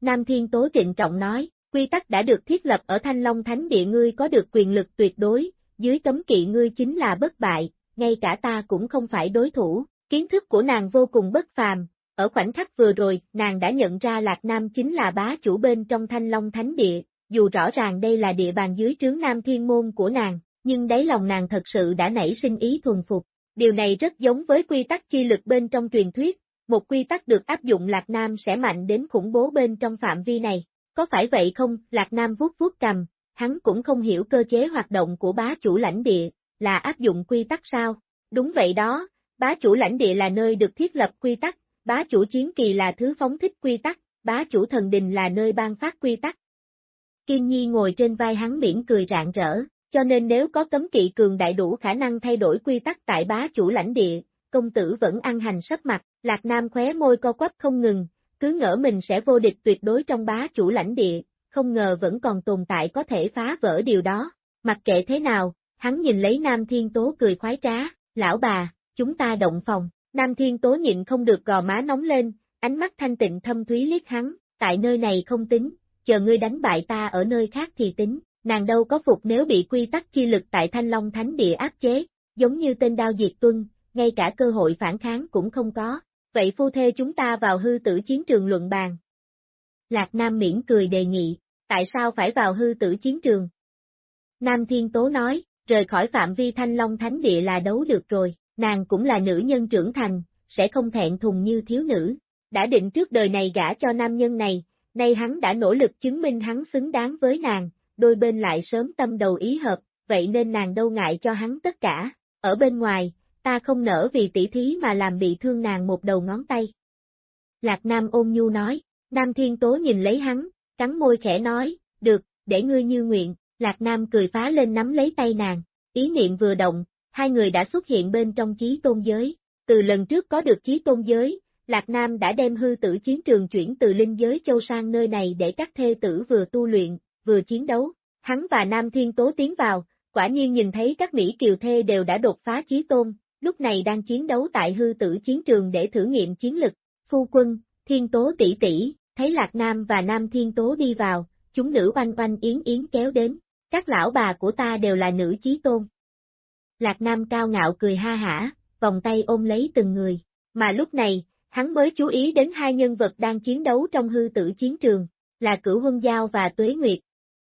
Speaker 1: Nam Thiên Tố trịnh trọng nói, quy tắc đã được thiết lập ở Thanh Long Thánh Địa ngươi có được quyền lực tuyệt đối, dưới cấm kỵ ngươi chính là bất bại, ngay cả ta cũng không phải đối thủ, kiến thức của nàng vô cùng bất phàm, ở khoảnh khắc vừa rồi, nàng đã nhận ra Lạc Nam chính là bá chủ bên trong Thanh Long Thánh Địa, dù rõ ràng đây là địa bàn dưới trướng Nam Thiên Môn của nàng, nhưng đáy lòng nàng thật sự đã nảy sinh ý thuần phục. Điều này rất giống với quy tắc chi lực bên trong truyền thuyết, một quy tắc được áp dụng Lạc Nam sẽ mạnh đến khủng bố bên trong phạm vi này. Có phải vậy không? Lạc Nam vuốt vuốt cầm, hắn cũng không hiểu cơ chế hoạt động của bá chủ lãnh địa, là áp dụng quy tắc sao? Đúng vậy đó, bá chủ lãnh địa là nơi được thiết lập quy tắc, bá chủ chiến kỳ là thứ phóng thích quy tắc, bá chủ thần đình là nơi ban phát quy tắc. Kim Nhi ngồi trên vai hắn miễn cười rạng rỡ, cho nên nếu có cấm kỵ cường đại đủ khả năng thay đổi quy tắc tại bá chủ lãnh địa, công tử vẫn ăn hành sắp mặt, Lạc Nam khóe môi co quắp không ngừng, cứ ngỡ mình sẽ vô địch tuyệt đối trong bá chủ lãnh địa, không ngờ vẫn còn tồn tại có thể phá vỡ điều đó. Mặc kệ thế nào, hắn nhìn lấy Nam Thiên Tố cười khoái trá, lão bà, chúng ta động phòng. Nam Thiên Tố nhịn không được gò má nóng lên, ánh mắt thanh tịnh thâm thúy liếc hắn, tại nơi này không tính, chờ ngươi đánh bại ta ở nơi khác thì tính, nàng đâu có phục nếu bị quy tắc chi lực tại Thanh Long Thánh Địa áp chế, giống như tên đao diệt tuân, ngay cả cơ hội phản kháng cũng không có, vậy phu thê chúng ta vào hư tử chiến trường luận bàn. Lạc Nam miễn cười đề nghị, tại sao phải vào hư tử chiến trường? Nam Thiên Tố nói, rời khỏi phạm vi Thanh Long Thánh Địa là đấu được rồi, nàng cũng là nữ nhân trưởng thành, sẽ không thẹn thùng như thiếu nữ. đã định trước đời này gả cho nam nhân này, nay hắn đã nỗ lực chứng minh hắn xứng đáng với nàng, đôi bên lại sớm tâm đầu ý hợp, vậy nên nàng đâu ngại cho hắn tất cả, ở bên ngoài, ta không nỡ vì tỷ thí mà làm bị thương nàng một đầu ngón tay. Lạc Nam ôn nhu nói, Nam Thiên Tố nhìn lấy hắn, cắn môi khẽ nói, được, để ngươi như nguyện, Lạc Nam cười phá lên nắm lấy tay nàng, ý niệm vừa động, hai người đã xuất hiện bên trong chí tôn giới, từ lần trước có được chí tôn giới, Lạc Nam đã đem hư tử chiến trường chuyển từ linh giới châu sang nơi này để các thê tử vừa tu luyện, vừa chiến đấu, hắn và Nam Thiên Tố tiến vào, quả nhiên nhìn thấy các Mỹ Kiều Thê đều đã đột phá chí tôn, lúc này đang chiến đấu tại hư tử chiến trường để thử nghiệm chiến lực, phu quân, Thiên Tố tỷ tỷ, thấy Lạc Nam và Nam Thiên Tố đi vào, chúng nữ oanh oanh yến yến kéo đến, các lão bà của ta đều là nữ chí tôn. Lạc Nam cao ngạo cười ha hả, vòng tay ôm lấy từng người, mà lúc này, hắn mới chú ý đến hai nhân vật đang chiến đấu trong hư tử chiến trường, là Cửu Huân Giao và Tuế Nguyệt.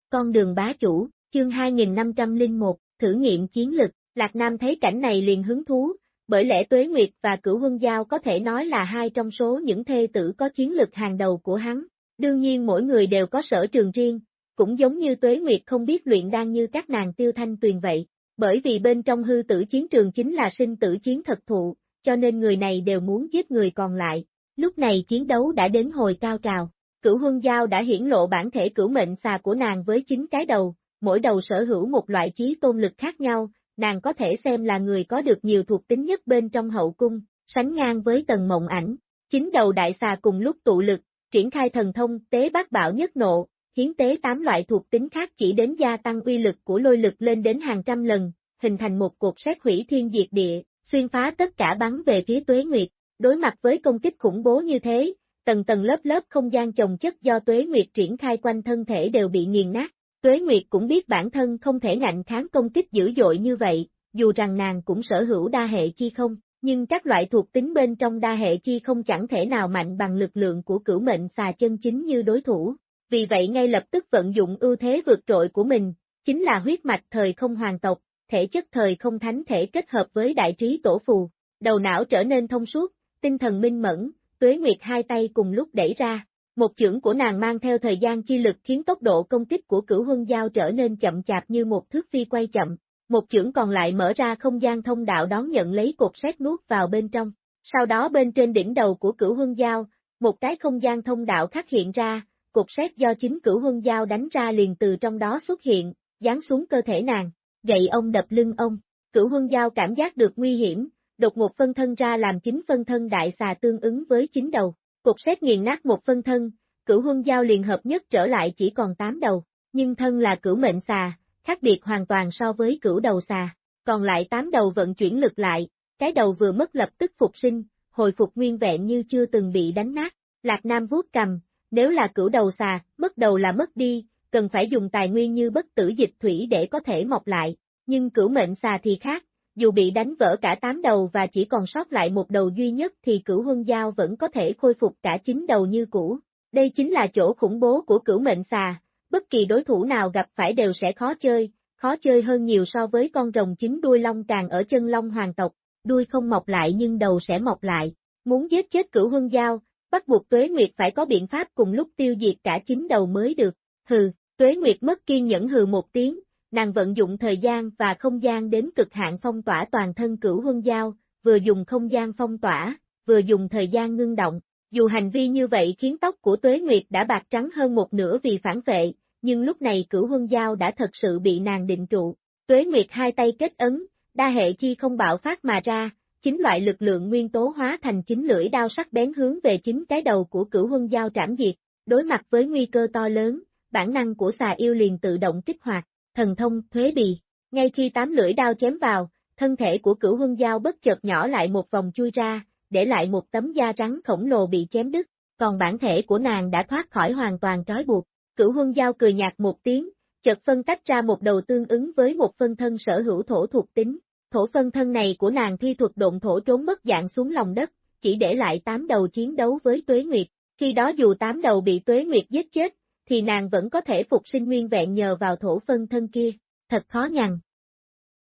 Speaker 1: Con đường bá chủ, chương 2501, thử nghiệm chiến lực, Lạc Nam thấy cảnh này liền hứng thú, bởi lẽ Tuế Nguyệt và Cửu Huân Giao có thể nói là hai trong số những thê tử có chiến lực hàng đầu của hắn. Đương nhiên mỗi người đều có sở trường riêng, cũng giống như Tuế Nguyệt không biết luyện đan như các nàng tiêu thanh tuyền vậy, bởi vì bên trong hư tử chiến trường chính là sinh tử chiến thật thụ, cho nên người này đều muốn giết người còn lại. Lúc này chiến đấu đã đến hồi cao trào, cửu huân giao đã hiển lộ bản thể cửu mệnh xà của nàng với chín cái đầu, mỗi đầu sở hữu một loại trí tôn lực khác nhau, nàng có thể xem là người có được nhiều thuộc tính nhất bên trong hậu cung, sánh ngang với tần mộng ảnh. Chính đầu đại xà cùng lúc tụ lực, triển khai thần thông tế bát bạo nhất nộ, hiến tế tám loại thuộc tính khác chỉ đến gia tăng uy lực của lôi lực lên đến hàng trăm lần, hình thành một cuộc xét hủy thiên diệt địa, xuyên phá tất cả bắn về phía tuế nguyệt. Đối mặt với công kích khủng bố như thế, tầng tầng lớp lớp không gian chồng chất do tuế nguyệt triển khai quanh thân thể đều bị nghiền nát. Tuế Nguyệt cũng biết bản thân không thể ngạnh kháng công kích dữ dội như vậy, dù rằng nàng cũng sở hữu đa hệ chi không, nhưng các loại thuộc tính bên trong đa hệ chi không chẳng thể nào mạnh bằng lực lượng của cửu mệnh xà chân chính như đối thủ. Vì vậy ngay lập tức vận dụng ưu thế vượt trội của mình, chính là huyết mạch thời không hoàng tộc, thể chất thời không thánh thể kết hợp với đại trí tổ phù, đầu não trở nên thông suốt, tinh thần minh mẫn, tuế nguyệt hai tay cùng lúc đẩy ra. Một chưởng của nàng mang theo thời gian chi lực khiến tốc độ công kích của cửu huân giao trở nên chậm chạp như một thước phi quay chậm, một chưởng còn lại mở ra không gian thông đạo đón nhận lấy cột sét nuốt vào bên trong. Sau đó bên trên đỉnh đầu của cửu huân giao, một cái không gian thông đạo khắc hiện ra, cột sét do chính cửu huân giao đánh ra liền từ trong đó xuất hiện, dán xuống cơ thể nàng gậy ông đập lưng ông. Cửu huân giao cảm giác được nguy hiểm, đột một phân thân ra làm chính phân thân đại xà tương ứng với chính đầu. Cục xét nghiền nát một phân thân, cửu huân giao liền hợp nhất trở lại chỉ còn tám đầu, nhưng thân là cửu mệnh xà, khác biệt hoàn toàn so với cửu đầu xà. Còn lại tám đầu vận chuyển lực lại, cái đầu vừa mất lập tức phục sinh, hồi phục nguyên vẹn như chưa từng bị đánh nát. Lạc Nam vuốt cầm, nếu là cửu đầu xà, mất đầu là mất đi, cần phải dùng tài nguyên như bất tử dịch thủy để có thể mọc lại, nhưng cửu mệnh xà thì khác, dù bị đánh vỡ cả tám đầu và chỉ còn sót lại một đầu duy nhất thì cửu huân giao vẫn có thể khôi phục cả chín đầu như cũ. Đây chính là chỗ khủng bố của cửu mệnh xà, bất kỳ đối thủ nào gặp phải đều sẽ khó chơi, khó chơi hơn nhiều so với con rồng chính đuôi long càng ở chân long hoàng tộc, đuôi không mọc lại nhưng đầu sẽ mọc lại. Muốn giết chết cửu huân giao, bắt buộc tuế nguyệt phải có biện pháp cùng lúc tiêu diệt cả chín đầu mới được. Hừ, Tuế Nguyệt mất kiên nhẫn hừ một tiếng, nàng vận dụng thời gian và không gian đến cực hạn phong tỏa toàn thân cửu huân giao, vừa dùng không gian phong tỏa, vừa dùng thời gian ngưng động. Dù hành vi như vậy khiến tóc của Tuế Nguyệt đã bạc trắng hơn một nửa vì phản vệ, nhưng lúc này cửu huân giao đã thật sự bị nàng định trụ. Tuế Nguyệt hai tay kết ấn, đa hệ chi không bạo phát mà ra, chính loại lực lượng nguyên tố hóa thành chính lưỡi đao sắc bén hướng về chính cái đầu của cửu huân giao trảm diệt, đối mặt với nguy cơ to lớn, bản năng của xà yêu liền tự động kích hoạt, thần thông, thuế bì. Ngay khi tám lưỡi đao chém vào, thân thể của cửu huân giao bất chợt nhỏ lại một vòng chui ra, để lại một tấm da rắn khổng lồ bị chém đứt, còn bản thể của nàng đã thoát khỏi hoàn toàn trói buộc. Cửu huân giao cười nhạt một tiếng, chợt phân tách ra một đầu tương ứng với một phân thân sở hữu thổ thuộc tính. Thổ phân thân này của nàng thi thuật độn thổ trốn mất dạng xuống lòng đất, chỉ để lại tám đầu chiến đấu với Tuế Nguyệt. Khi đó dù tám đầu bị Tuế Nguyệt giết chết, thì nàng vẫn có thể phục sinh nguyên vẹn nhờ vào thổ phân thân kia, thật khó nhằn.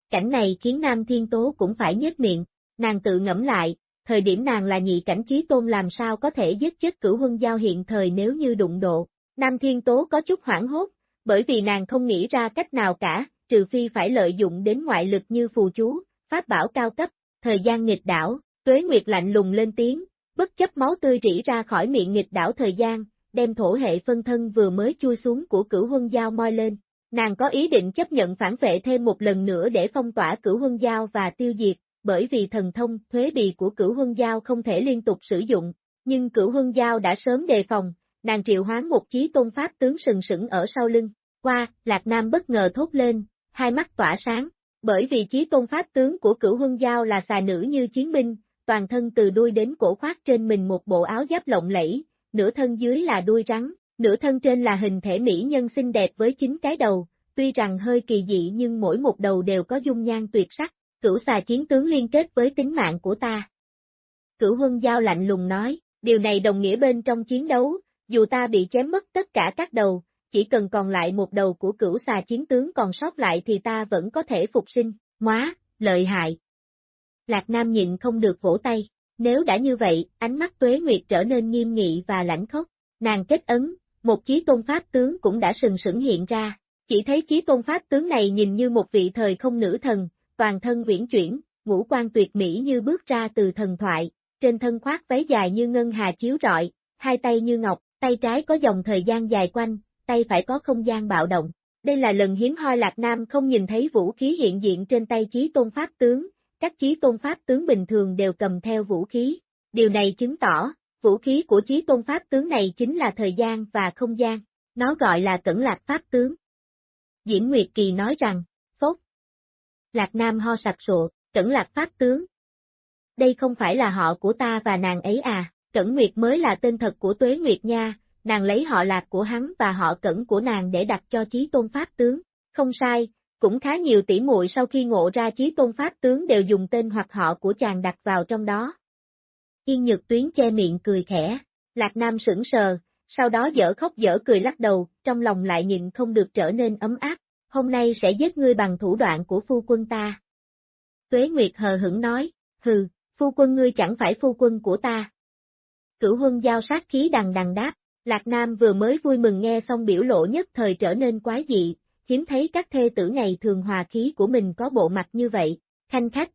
Speaker 1: Cảnh này khiến Nam Thiên Tố cũng phải nhếch miệng, nàng tự ngẫm lại, thời điểm nàng là nhị cảnh trí tôn làm sao có thể giết chết cửu huân giao hiện thời nếu như đụng độ. Nam Thiên Tố có chút hoảng hốt, bởi vì nàng không nghĩ ra cách nào cả, trừ phi phải lợi dụng đến ngoại lực như phù chú, pháp bảo cao cấp, thời gian nghịch đảo, tuế nguyệt lạnh lùng lên tiếng, bất chấp máu tươi rỉ ra khỏi miệng nghịch đảo thời gian, đem thổ hệ phân thân vừa mới chui xuống của cửu huân giao moi lên. Nàng có ý định chấp nhận phản vệ thêm một lần nữa để phong tỏa cửu huân giao và tiêu diệt, bởi vì thần thông, thuế bì của cửu huân giao không thể liên tục sử dụng, nhưng cửu huân giao đã sớm đề phòng, nàng triệu hoán một chí tôn pháp tướng sừng sững ở sau lưng, qua, Lạc Nam bất ngờ thốt lên, hai mắt tỏa sáng, bởi vì chí tôn pháp tướng của cửu huân giao là xà nữ như chiến binh, toàn thân từ đuôi đến cổ khoác trên mình một bộ áo giáp lộng lẫy, nửa thân dưới là đuôi rắn, nửa thân trên là hình thể mỹ nhân xinh đẹp với chín cái đầu, tuy rằng hơi kỳ dị nhưng mỗi một đầu đều có dung nhan tuyệt sắc, cửu xà chiến tướng liên kết với tính mạng của ta. Cửu huân giao lạnh lùng nói, điều này đồng nghĩa bên trong chiến đấu, dù ta bị chém mất tất cả các đầu, chỉ cần còn lại một đầu của cửu xà chiến tướng còn sót lại thì ta vẫn có thể phục sinh, móa, lợi hại. Lạc Nam nhịn không được vỗ tay, nếu đã như vậy, ánh mắt tuế nguyệt trở nên nghiêm nghị và lãnh khốc, nàng kết ấn, một chí tôn pháp tướng cũng đã sừng sững hiện ra, chỉ thấy chí tôn pháp tướng này nhìn như một vị thời không nữ thần, toàn thân uyển chuyển, ngũ quan tuyệt mỹ như bước ra từ thần thoại, trên thân khoác váy dài như ngân hà chiếu rọi, hai tay như ngọc, tay trái có dòng thời gian dài quanh, tay phải có không gian bạo động. Đây là lần hiếm hoi Lạc Nam không nhìn thấy vũ khí hiện diện trên tay chí tôn pháp tướng, các chí tôn pháp tướng bình thường đều cầm theo vũ khí. Điều này chứng tỏ, vũ khí của chí tôn pháp tướng này chính là thời gian và không gian, nó gọi là cẩn lạc pháp tướng. Diễn Nguyệt Kỳ nói rằng, phốt. Lạc Nam ho sặc sụa, cẩn lạc pháp tướng. Đây không phải là họ của ta và nàng ấy à, cẩn Nguyệt mới là tên thật của Tuế Nguyệt nha, nàng lấy họ lạc của hắn và họ cẩn của nàng để đặt cho chí tôn pháp tướng. Không sai, cũng khá nhiều tỷ muội sau khi ngộ ra chí tôn pháp tướng đều dùng tên hoặc họ của chàng đặt vào trong đó. Yên Nhược Tuyến che miệng cười khẽ, Lạc Nam sững sờ, sau đó dở khóc dở cười lắc đầu, trong lòng lại nhìn không được trở nên ấm áp, hôm nay sẽ giết ngươi bằng thủ đoạn của phu quân ta. Tuế Nguyệt hờ hững nói, hừ, phu quân ngươi chẳng phải phu quân của ta. Cửu huân giao sát khí đằng đằng đáp, Lạc Nam vừa mới vui mừng nghe xong biểu lộ nhất thời trở nên quái dị, hiếm thấy các thê tử ngày thường hòa khí của mình có bộ mặt như vậy, khanh khách.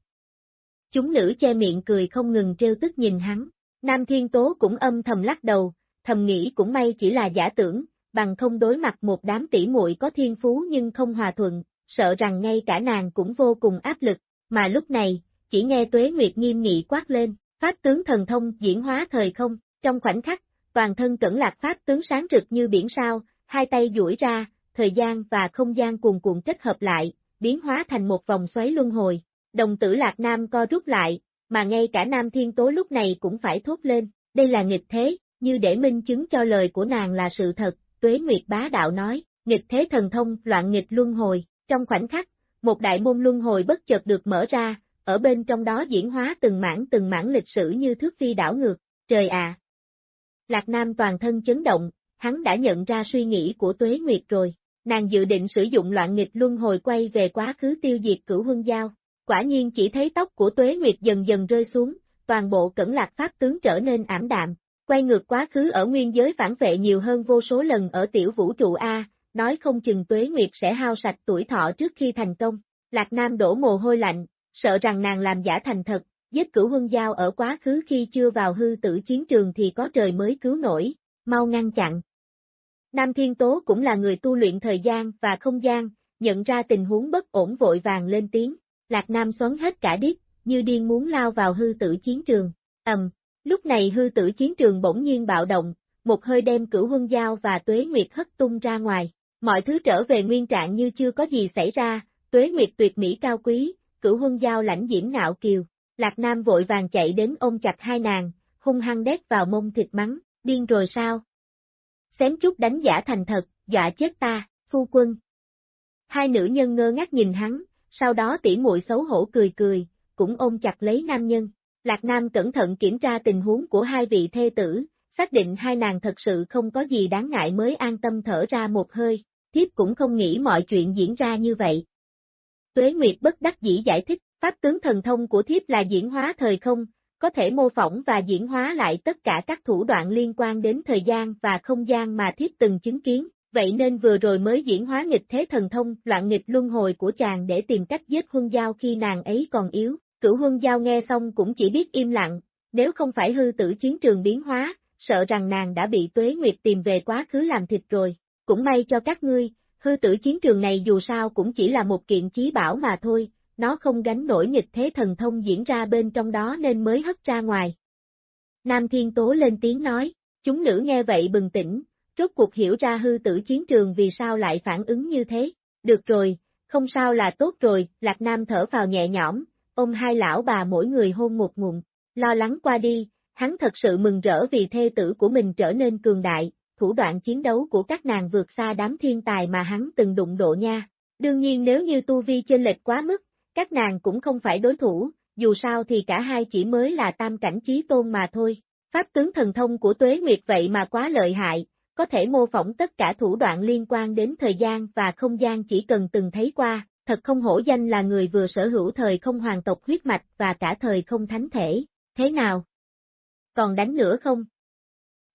Speaker 1: Chúng nữ che miệng cười không ngừng trêu tức nhìn hắn, Nam Thiên Tố cũng âm thầm lắc đầu, thầm nghĩ cũng may chỉ là giả tưởng, bằng không đối mặt một đám tỷ muội có thiên phú nhưng không hòa thuận, sợ rằng ngay cả nàng cũng vô cùng áp lực, mà lúc này, chỉ nghe Tuế Nguyệt nghiêm nghị quát lên, pháp tướng thần thông diễn hóa thời không, trong khoảnh khắc, toàn thân cẩn lạc pháp tướng sáng rực như biển sao, hai tay duỗi ra, thời gian và không gian cuồn cuộn kết hợp lại, biến hóa thành một vòng xoáy luân hồi. Đồng tử Lạc Nam co rút lại, mà ngay cả Nam Thiên Tố lúc này cũng phải thốt lên, đây là nghịch thế, như để minh chứng cho lời của nàng là sự thật, Tuế Nguyệt Bá Đạo nói, nghịch thế thần thông, loạn nghịch luân hồi, trong khoảnh khắc, một đại môn luân hồi bất chợt được mở ra, ở bên trong đó diễn hóa từng mảng từng mảng lịch sử như thước phi đảo ngược, trời à! Lạc Nam toàn thân chấn động, hắn đã nhận ra suy nghĩ của Tuế Nguyệt rồi, nàng dự định sử dụng loạn nghịch luân hồi quay về quá khứ tiêu diệt cửu huân giao, quả nhiên chỉ thấy tóc của Tuế Nguyệt dần dần rơi xuống, toàn bộ cẩn lạc pháp tướng trở nên ảm đạm, quay ngược quá khứ ở nguyên giới phản vệ nhiều hơn vô số lần ở tiểu vũ trụ A, nói không chừng Tuế Nguyệt sẽ hao sạch tuổi thọ trước khi thành công. Lạc Nam đổ mồ hôi lạnh, sợ rằng nàng làm giả thành thật, giết cửu huân giao ở quá khứ khi chưa vào hư tử chiến trường thì có trời mới cứu nổi, mau ngăn chặn. Nam Thiên Tố cũng là người tu luyện thời gian và không gian, nhận ra tình huống bất ổn vội vàng lên tiếng, Lạc Nam xoắn hết cả điếc, như điên muốn lao vào hư tử chiến trường. Ầm, lúc này hư tử chiến trường bỗng nhiên bạo động, một hơi đem cửu huân dao và tuế nguyệt hất tung ra ngoài. Mọi thứ trở về nguyên trạng như chưa có gì xảy ra, tuế nguyệt tuyệt mỹ cao quý, cửu huân dao lãnh diễm ngạo kiều. Lạc Nam vội vàng chạy đến ôm chặt hai nàng, hung hăng đét vào mông thịt mắng, điên rồi sao? Xém chút đánh giả thành thật, dọa chết ta, phu quân. Hai nữ nhân ngơ ngác nhìn hắn, sau đó tỉ muội xấu hổ cười cười, cũng ôm chặt lấy nam nhân. Lạc Nam cẩn thận kiểm tra tình huống của hai vị thê tử, xác định hai nàng thật sự không có gì đáng ngại mới an tâm thở ra một hơi, thiếp cũng không nghĩ mọi chuyện diễn ra như vậy. Tuế Nguyệt bất đắc dĩ giải thích, pháp tướng thần thông của thiếp là diễn hóa thời không, có thể mô phỏng và diễn hóa lại tất cả các thủ đoạn liên quan đến thời gian và không gian mà thiếp từng chứng kiến, vậy nên vừa rồi mới diễn hóa nghịch thế thần thông, loạn nghịch luân hồi của chàng để tìm cách giết huân giao khi nàng ấy còn yếu. Cửu huân giao nghe xong cũng chỉ biết im lặng, nếu không phải hư tử chiến trường biến hóa, sợ rằng nàng đã bị tuế nguyệt tìm về quá khứ làm thịt rồi. Cũng may cho các ngươi, hư tử chiến trường này dù sao cũng chỉ là một kiện chí bảo mà thôi, nó không gánh nổi nghịch thế thần thông diễn ra bên trong đó nên mới hất ra ngoài. Nam Thiên Tố lên tiếng nói, chúng nữ nghe vậy bừng tỉnh, rốt cuộc hiểu ra hư tử chiến trường vì sao lại phản ứng như thế. Được rồi, không sao là tốt rồi, Lạc Nam thở vào nhẹ nhõm, ôm hai lão bà mỗi người hôn một ngụm, lo lắng qua đi, hắn thật sự mừng rỡ vì thê tử của mình trở nên cường đại, thủ đoạn chiến đấu của các nàng vượt xa đám thiên tài mà hắn từng đụng độ nha. Đương nhiên nếu như tu vi trên lệch quá mức, các nàng cũng không phải đối thủ, dù sao thì cả hai chỉ mới là tam cảnh trí tôn mà thôi. Pháp tướng thần thông của Tuế Nguyệt vậy mà quá lợi hại, có thể mô phỏng tất cả thủ đoạn liên quan đến thời gian và không gian chỉ cần từng thấy qua, thật không hổ danh là người vừa sở hữu thời không hoàng tộc huyết mạch và cả thời không thánh thể, thế nào? Còn đánh nữa không?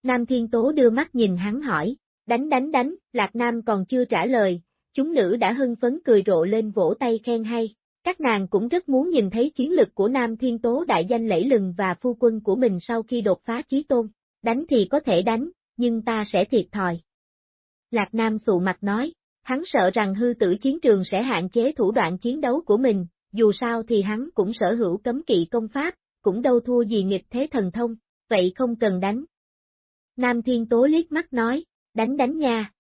Speaker 1: Nam Thiên Tố đưa mắt nhìn hắn hỏi, đánh đánh đánh, Lạc Nam còn chưa trả lời, chúng nữ đã hưng phấn cười rộ lên vỗ tay khen hay. Các nàng cũng rất muốn nhìn thấy chiến lực của Nam Thiên Tố đại danh lẫy lừng và phu quân của mình sau khi đột phá chí tôn. Đánh thì có thể đánh, nhưng ta sẽ thiệt thòi. Lạc Nam sụ mặt nói, hắn sợ rằng hư tử chiến trường sẽ hạn chế thủ đoạn chiến đấu của mình, dù sao thì hắn cũng sở hữu cấm kỵ công pháp, cũng đâu thua gì nghịch thế thần thông, vậy không cần đánh. Nam Thiên Tố liếc mắt nói, đánh đánh nha.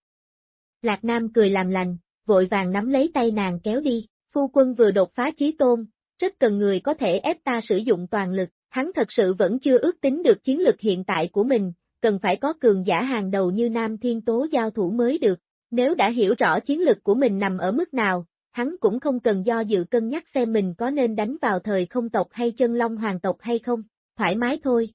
Speaker 1: Lạc Nam cười làm lành, vội vàng nắm lấy tay nàng kéo đi, phu quân vừa đột phá chí tôn, rất cần người có thể ép ta sử dụng toàn lực, hắn thật sự vẫn chưa ước tính được chiến lực hiện tại của mình, cần phải có cường giả hàng đầu như Nam Thiên Tố giao thủ mới được. Nếu đã hiểu rõ chiến lực của mình nằm ở mức nào, hắn cũng không cần do dự cân nhắc xem mình có nên đánh vào thời không tộc hay chân long hoàng tộc hay không, thoải mái thôi.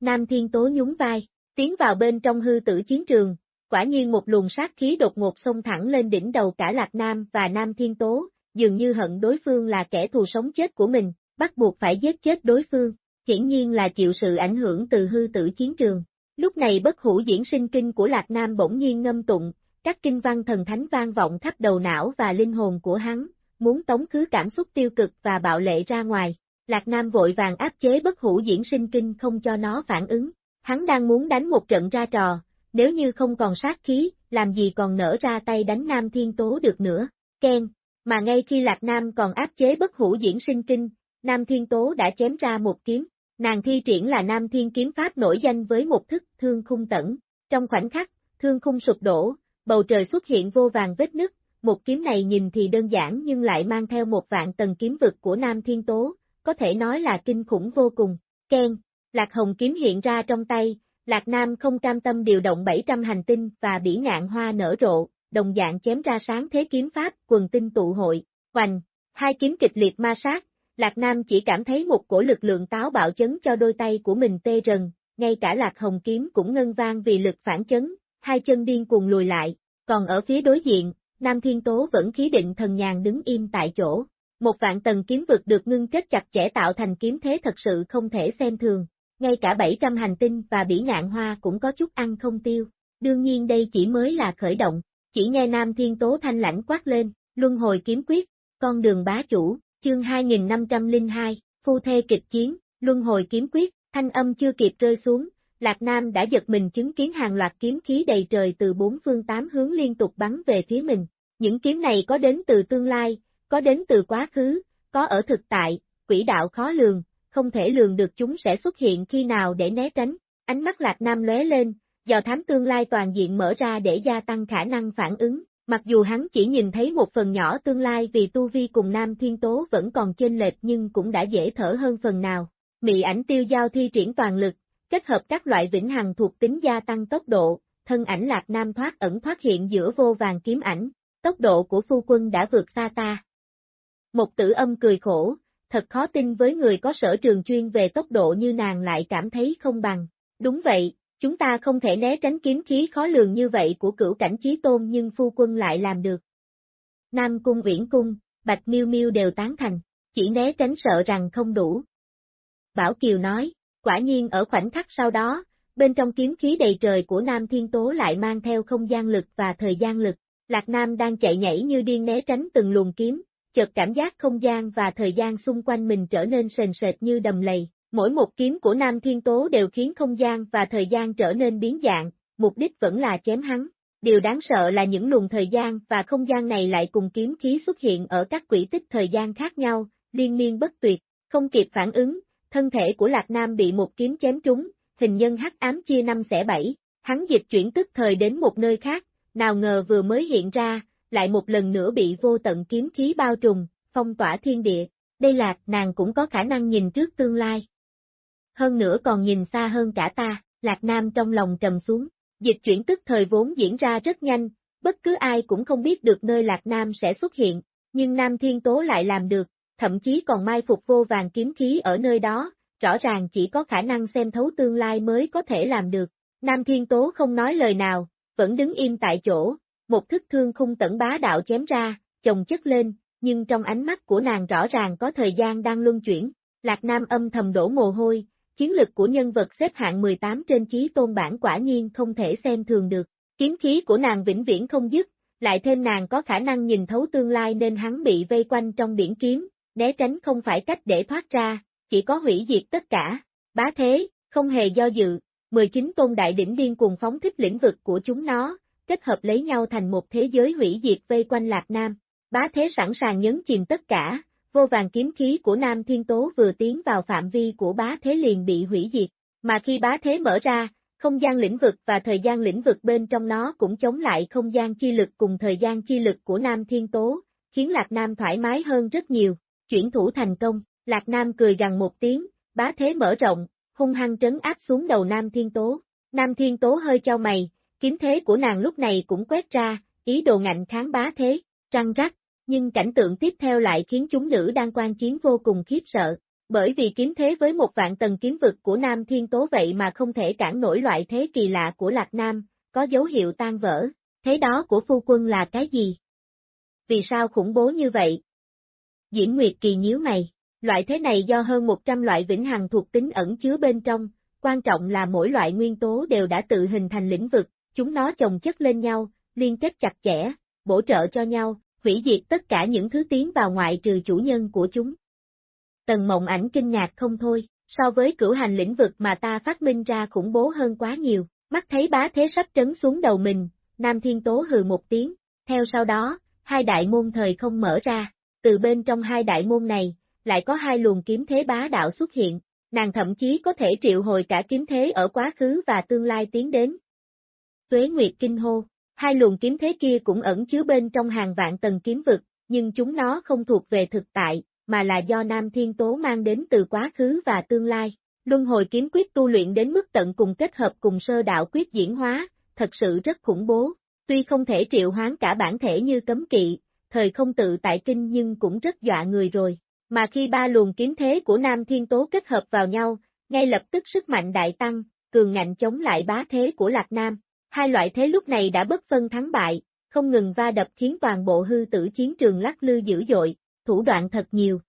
Speaker 1: Nam Thiên Tố nhún vai, tiến vào bên trong hư tử chiến trường, quả nhiên một luồng sát khí đột ngột xông thẳng lên đỉnh đầu cả Lạc Nam và Nam Thiên Tố, dường như hận đối phương là kẻ thù sống chết của mình, bắt buộc phải giết chết đối phương hiển nhiên là chịu sự ảnh hưởng từ hư tử chiến trường. Lúc này bất hủ diễn sinh kinh của Lạc Nam bỗng nhiên ngâm tụng, các kinh văn thần thánh vang vọng khắp đầu não và linh hồn của hắn, muốn tống khứ cảm xúc tiêu cực và bạo lệ ra ngoài. Lạc Nam vội vàng áp chế bất hủ diễn sinh kinh không cho nó phản ứng. Hắn đang muốn đánh một trận ra trò, nếu như không còn sát khí, làm gì còn nở ra tay đánh Nam Thiên Tố được nữa. Ken, mà ngay khi Lạc Nam còn áp chế bất hủ diễn sinh kinh, Nam Thiên Tố đã chém ra một kiếm, Nàng thi triển là Nam Thiên Kiếm Pháp nổi danh với một thức thương khung tẩn. Trong khoảnh khắc, thương khung sụp đổ, bầu trời xuất hiện vô vàng vết nứt, một kiếm này nhìn thì đơn giản nhưng lại mang theo một vạn tầng kiếm vực của Nam Thiên Tố, có thể nói là kinh khủng vô cùng. Ken, Lạc Hồng kiếm hiện ra trong tay, Lạc Nam không cam tâm điều động 700 hành tinh và bỉ ngạn hoa nở rộ, đồng dạng chém ra sáng thế kiếm pháp, quần tinh tụ hội, hoành, hai kiếm kịch liệt ma sát, Lạc Nam chỉ cảm thấy một cổ lực lượng táo bạo chấn cho đôi tay của mình tê rần, ngay cả Lạc Hồng Kiếm cũng ngân vang vì lực phản chấn, hai chân điên cuồng lùi lại, còn ở phía đối diện, Nam Thiên Tố vẫn khí định thần nhàn đứng im tại chỗ. Một vạn tầng kiếm vực được ngưng kết chặt chẽ tạo thành kiếm thế thật sự không thể xem thường, ngay cả 700 hành tinh và bỉ ngạn hoa cũng có chút ăn không tiêu, đương nhiên đây chỉ mới là khởi động, chỉ nghe Nam Thiên Tố thanh lãnh quát lên, luân hồi kiếm quyết, con đường bá chủ, chương 2502, phu thê kịch chiến, luân hồi kiếm quyết, thanh âm chưa kịp rơi xuống, Lạc Nam đã giật mình chứng kiến hàng loạt kiếm khí đầy trời từ bốn phương tám hướng liên tục bắn về phía mình. Những kiếm này có đến từ tương lai, có đến từ quá khứ, có ở thực tại, quỹ đạo khó lường, không thể lường được chúng sẽ xuất hiện khi nào để né tránh. Ánh mắt Lạc Nam lóe lên, dò thám tương lai toàn diện mở ra để gia tăng khả năng phản ứng, Mặc dù hắn chỉ nhìn thấy một phần nhỏ tương lai vì tu vi cùng Nam Thiên Tố vẫn còn chênh lệch nhưng cũng đã dễ thở hơn phần nào. Mị ảnh tiêu giao thi triển toàn lực, kết hợp các loại vĩnh hằng thuộc tính gia tăng tốc độ, thân ảnh lạc nam thoát ẩn thoát hiện giữa vô vàng kiếm ảnh, tốc độ của phu quân đã vượt xa ta. Một tử âm cười khổ, thật khó tin với người có sở trường chuyên về tốc độ như nàng lại cảm thấy không bằng. Đúng vậy, Chúng ta không thể né tránh kiếm khí khó lường như vậy của cửu cảnh chí tôn nhưng phu quân lại làm được. Nam cung uyển cung, bạch miêu miêu đều tán thành, chỉ né tránh sợ rằng không đủ. Bảo Kiều nói, quả nhiên ở khoảnh khắc sau đó, bên trong kiếm khí đầy trời của Nam Thiên Tố lại mang theo không gian lực và thời gian lực. Lạc Nam đang chạy nhảy như điên né tránh từng luồng kiếm, chợt cảm giác không gian và thời gian xung quanh mình trở nên sền sệt như đầm lầy. Mỗi một kiếm của Nam Thiên Tố đều khiến không gian và thời gian trở nên biến dạng, mục đích vẫn là chém hắn. Điều đáng sợ là những luồng thời gian và không gian này lại cùng kiếm khí xuất hiện ở các quỹ tích thời gian khác nhau, liên miên bất tuyệt, không kịp phản ứng, thân thể của Lạc Nam bị một kiếm chém trúng, hình nhân hắc ám chia năm xẻ bảy, hắn dịch chuyển tức thời đến một nơi khác, nào ngờ vừa mới hiện ra, lại một lần nữa bị vô tận kiếm khí bao trùm, phong tỏa thiên địa, đây là nàng cũng có khả năng nhìn trước tương lai. Hơn nữa còn nhìn xa hơn cả ta, Lạc Nam trong lòng trầm xuống, dịch chuyển tức thời vốn diễn ra rất nhanh, bất cứ ai cũng không biết được nơi Lạc Nam sẽ xuất hiện, nhưng Nam Thiên Tố lại làm được, thậm chí còn mai phục vô vàng kiếm khí ở nơi đó, rõ ràng chỉ có khả năng xem thấu tương lai mới có thể làm được. Nam Thiên Tố không nói lời nào, vẫn đứng im tại chỗ, một thức thương khung tẩn bá đạo chém ra, chồng chất lên, nhưng trong ánh mắt của nàng rõ ràng có thời gian đang luân chuyển. Lạc Nam âm thầm đổ mồ hôi, chiến lực của nhân vật xếp hạng 18 trên chí tôn bản quả nhiên không thể xem thường được. Kiếm khí của nàng vĩnh viễn không dứt, lại thêm nàng có khả năng nhìn thấu tương lai nên hắn bị vây quanh trong biển kiếm, né tránh không phải cách để thoát ra, chỉ có hủy diệt tất cả. Bá thế, không hề do dự, 19 tôn đại đỉnh điên cuồng phóng thích lĩnh vực của chúng nó, kết hợp lấy nhau thành một thế giới hủy diệt vây quanh Lạc Nam. Bá thế sẵn sàng nhấn chìm tất cả, vô vàng kiếm khí của Nam Thiên Tố vừa tiến vào phạm vi của bá thế liền bị hủy diệt, mà khi bá thế mở ra, không gian lĩnh vực và thời gian lĩnh vực bên trong nó cũng chống lại không gian chi lực cùng thời gian chi lực của Nam Thiên Tố, khiến Lạc Nam thoải mái hơn rất nhiều, chuyển thủ thành công, Lạc Nam cười gằn một tiếng, bá thế mở rộng, hung hăng trấn áp xuống đầu Nam Thiên Tố. Nam Thiên Tố hơi trao mày, kiếm thế của nàng lúc này cũng quét ra, ý đồ ngạnh kháng bá thế, trăng rắc, nhưng cảnh tượng tiếp theo lại khiến chúng nữ đang quan chiến vô cùng khiếp sợ, bởi vì kiếm thế với một vạn tầng kiếm vực của Nam Thiên Tố vậy mà không thể cản nổi loại thế kỳ lạ của Lạc Nam, có dấu hiệu tan vỡ, thế đó của phu quân là cái gì? Vì sao khủng bố như vậy? Diễm Nguyệt Kỳ nhíu mày, loại thế này do hơn 100 loại vĩnh hằng thuộc tính ẩn chứa bên trong, quan trọng là mỗi loại nguyên tố đều đã tự hình thành lĩnh vực, chúng nó chồng chất lên nhau, liên kết chặt chẽ, bổ trợ cho nhau, hủy diệt tất cả những thứ tiến vào ngoại trừ chủ nhân của chúng. Tần mộng ảnh kinh ngạc không thôi, so với cửu hành lĩnh vực mà ta phát minh ra khủng bố hơn quá nhiều, mắt thấy bá thế sắp trấn xuống đầu mình, Nam Thiên Tố hừ một tiếng, theo sau đó, hai đại môn thời không mở ra, từ bên trong hai đại môn này, lại có hai luồng kiếm thế bá đạo xuất hiện, nàng thậm chí có thể triệu hồi cả kiếm thế ở quá khứ và tương lai tiến đến. Tuế Nguyệt kinh hô, hai luồng kiếm thế kia cũng ẩn chứa bên trong hàng vạn tầng kiếm vực, nhưng chúng nó không thuộc về thực tại, mà là do Nam Thiên Tố mang đến từ quá khứ và tương lai. Luân hồi kiếm quyết tu luyện đến mức tận cùng kết hợp cùng sơ đạo quyết diễn hóa, thật sự rất khủng bố. Tuy không thể triệu hoán cả bản thể như cấm kỵ, thời không tự tại kinh nhưng cũng rất dọa người rồi. Mà khi ba luồng kiếm thế của Nam Thiên Tố kết hợp vào nhau, ngay lập tức sức mạnh đại tăng, cường ngạnh chống lại bá thế của Lạc Nam. Hai loại thế lúc này đã bất phân thắng bại, không ngừng va đập khiến toàn bộ hư tử chiến trường lắc lư dữ dội, thủ đoạn thật nhiều.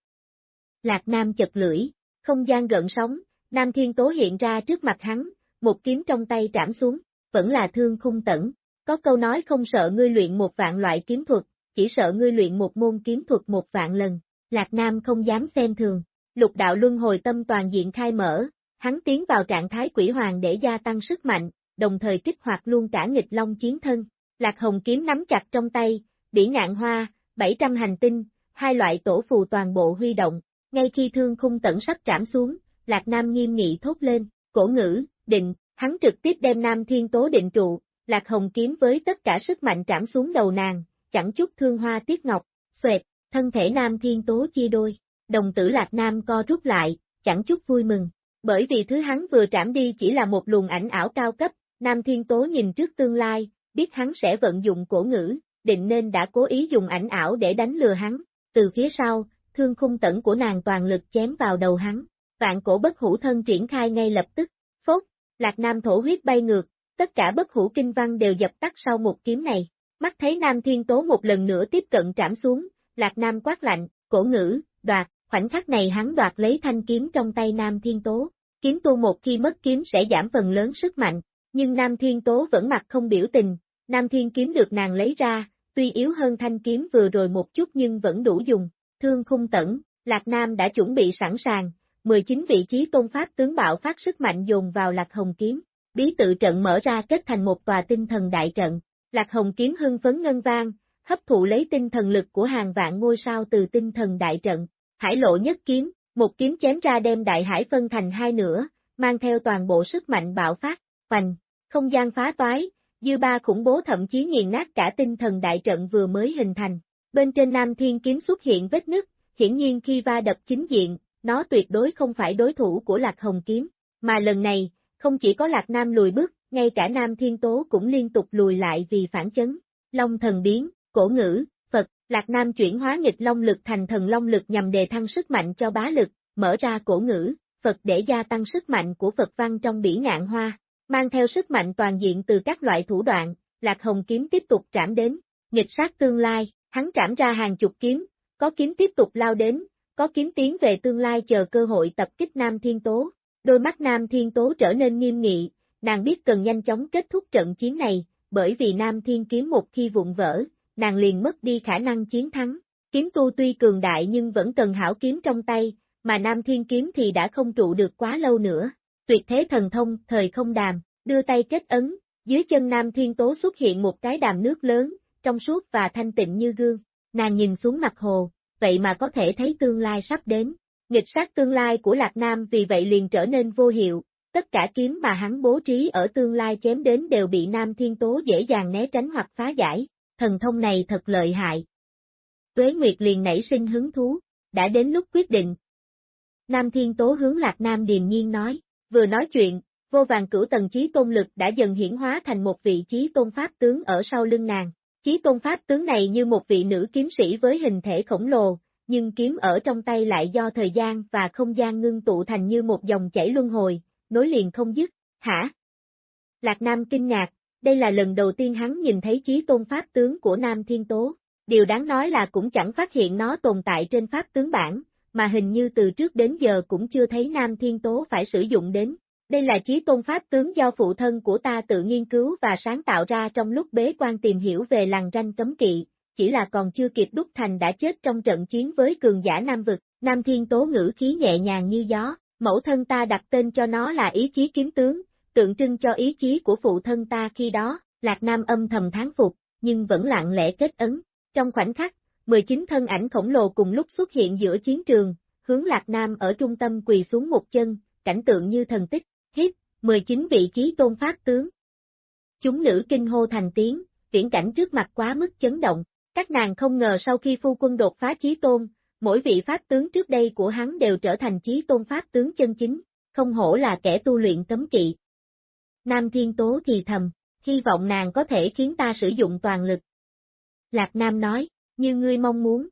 Speaker 1: Lạc Nam chật lưỡi, không gian gợn sóng, Nam Thiên Tố hiện ra trước mặt hắn, một kiếm trong tay trảm xuống, vẫn là thương khung tẩn. Có câu nói không sợ ngươi luyện một vạn loại kiếm thuật, chỉ sợ ngươi luyện một môn kiếm thuật một vạn lần. Lạc Nam không dám xem thường, lục đạo luân hồi tâm toàn diện khai mở, hắn tiến vào trạng thái quỷ hoàng để gia tăng sức mạnh, đồng thời kích hoạt luôn cả nghịch long chiến thân. Lạc Hồng kiếm nắm chặt trong tay, bỉ ngạn hoa, 700 hành tinh, hai loại tổ phù toàn bộ huy động, ngay khi thương khung tẩn sắp trảm xuống, Lạc Nam nghiêm nghị thốt lên, cổ ngữ, định, hắn trực tiếp đem Nam Thiên Tố định trụ, Lạc Hồng kiếm với tất cả sức mạnh trảm xuống đầu nàng, chẳng chút thương hoa tiếc ngọc, xoẹt, thân thể Nam Thiên Tố chia đôi, đồng tử Lạc Nam co rút lại, chẳng chút vui mừng, bởi vì thứ hắn vừa trảm đi chỉ là một luồng ảnh ảo cao cấp, Nam Thiên Tố nhìn trước tương lai, biết hắn sẽ vận dụng cổ ngữ, định nên đã cố ý dùng ảnh ảo để đánh lừa hắn, từ phía sau, thương khung tẩn của nàng toàn lực chém vào đầu hắn, vạn cổ bất hủ thân triển khai ngay lập tức, phốt, Lạc Nam thổ huyết bay ngược, tất cả bất hủ kinh văn đều dập tắt sau một kiếm này, mắt thấy Nam Thiên Tố một lần nữa tiếp cận trảm xuống, Lạc Nam quát lạnh, cổ ngữ, đoạt, khoảnh khắc này hắn đoạt lấy thanh kiếm trong tay Nam Thiên Tố. Kiếm tu một khi mất kiếm sẽ giảm phần lớn sức mạnh, nhưng Nam Thiên Tố vẫn mặt không biểu tình, Nam Thiên kiếm được nàng lấy ra, tuy yếu hơn thanh kiếm vừa rồi một chút nhưng vẫn đủ dùng. Thương khung tẩn, Lạc Nam đã chuẩn bị sẵn sàng, 19 vị trí tôn pháp tướng bạo phát sức mạnh dồn vào Lạc Hồng kiếm, bí tự trận mở ra kết thành một tòa tinh thần đại trận, Lạc Hồng kiếm hưng phấn ngân vang, hấp thụ lấy tinh thần lực của hàng vạn ngôi sao từ tinh thần đại trận, hải lộ nhất kiếm, một kiếm chém ra đem đại hải phân thành hai nửa, mang theo toàn bộ sức mạnh bạo phát, hoành, không gian phá toái, dư ba khủng bố thậm chí nghiền nát cả tinh thần đại trận vừa mới hình thành. Bên trên Nam Thiên kiếm xuất hiện vết nứt, hiển nhiên khi va đập chính diện, nó tuyệt đối không phải đối thủ của Lạc Hồng kiếm, mà lần này, không chỉ có Lạc Nam lùi bước, ngay cả Nam Thiên Tố cũng liên tục lùi lại vì phản chấn. Long thần biến, cổ ngữ, Phật, Lạc Nam chuyển hóa nghịch long lực thành thần long lực nhằm đề thăng sức mạnh cho bá lực, mở ra cổ ngữ, Phật để gia tăng sức mạnh của Phật văn trong bỉ ngạn hoa, mang theo sức mạnh toàn diện từ các loại thủ đoạn, Lạc Hồng kiếm tiếp tục trảm đến, nghịch sát tương lai, hắn trảm ra hàng chục kiếm, có kiếm tiếp tục lao đến, có kiếm tiến về tương lai chờ cơ hội tập kích Nam Thiên Tố. Đôi mắt Nam Thiên Tố trở nên nghiêm nghị, nàng biết cần nhanh chóng kết thúc trận chiến này, bởi vì Nam Thiên kiếm một khi vụn vỡ, nàng liền mất đi khả năng chiến thắng. Kiếm tu tuy cường đại nhưng vẫn cần hảo kiếm trong tay, mà Nam Thiên kiếm thì đã không trụ được quá lâu nữa. Tuyệt thế thần thông, thời không đàm, đưa tay kết ấn, dưới chân Nam Thiên Tố xuất hiện một cái đàm nước lớn, trong suốt và thanh tịnh như gương. Nàng nhìn xuống mặt hồ, vậy mà có thể thấy tương lai sắp đến. Nghịch sát tương lai của Lạc Nam vì vậy liền trở nên vô hiệu, tất cả kiếm mà hắn bố trí ở tương lai chém đến đều bị Nam Thiên Tố dễ dàng né tránh hoặc phá giải, thần thông này thật lợi hại. Tuế Nguyệt liền nảy sinh hứng thú, đã đến lúc quyết định. Nam Thiên Tố hướng Lạc Nam điềm nhiên nói, vừa nói chuyện, vô vàng cửu tầng trí tôn lực đã dần hiển hóa thành một vị trí tôn pháp tướng ở sau lưng nàng. Chí tôn pháp tướng này như một vị nữ kiếm sĩ với hình thể khổng lồ, nhưng kiếm ở trong tay lại do thời gian và không gian ngưng tụ thành như một dòng chảy luân hồi, nối liền không dứt, hả? Lạc Nam kinh ngạc, đây là lần đầu tiên hắn nhìn thấy chí tôn pháp tướng của Nam Thiên Tố. Điều đáng nói là cũng chẳng phát hiện nó tồn tại trên pháp tướng bản, mà hình như từ trước đến giờ cũng chưa thấy Nam Thiên Tố phải sử dụng đến. Đây là trí tôn pháp tướng do phụ thân của ta tự nghiên cứu và sáng tạo ra trong lúc bế quan tìm hiểu về làng ranh cấm kỵ, chỉ là còn chưa kịp đúc thành đã chết trong trận chiến với cường giả Nam Vực, Nam Thiên Tố ngữ khí nhẹ nhàng như gió, mẫu thân ta đặt tên cho nó là ý chí kiếm tướng, tượng trưng cho ý chí của phụ thân ta khi đó, Lạc Nam âm thầm tháng phục, nhưng vẫn lặng lẽ kết ấn. Trong khoảnh khắc, 19 thân ảnh khổng lồ cùng lúc xuất hiện giữa chiến trường, hướng Lạc Nam ở trung tâm quỳ xuống một chân, cảnh tượng như thần tích, hít, 19 vị trí tôn pháp tướng. Chúng nữ kinh hô thành tiếng, viễn cảnh trước mặt quá mức chấn động, các nàng không ngờ sau khi phu quân đột phá chí tôn, mỗi vị pháp tướng trước đây của hắn đều trở thành chí tôn pháp tướng chân chính, không hổ là kẻ tu luyện cấm kỵ. Nam Thiên Tố thì thầm, hy vọng nàng có thể khiến ta sử dụng toàn lực. Lạc Nam nói, như ngươi mong muốn.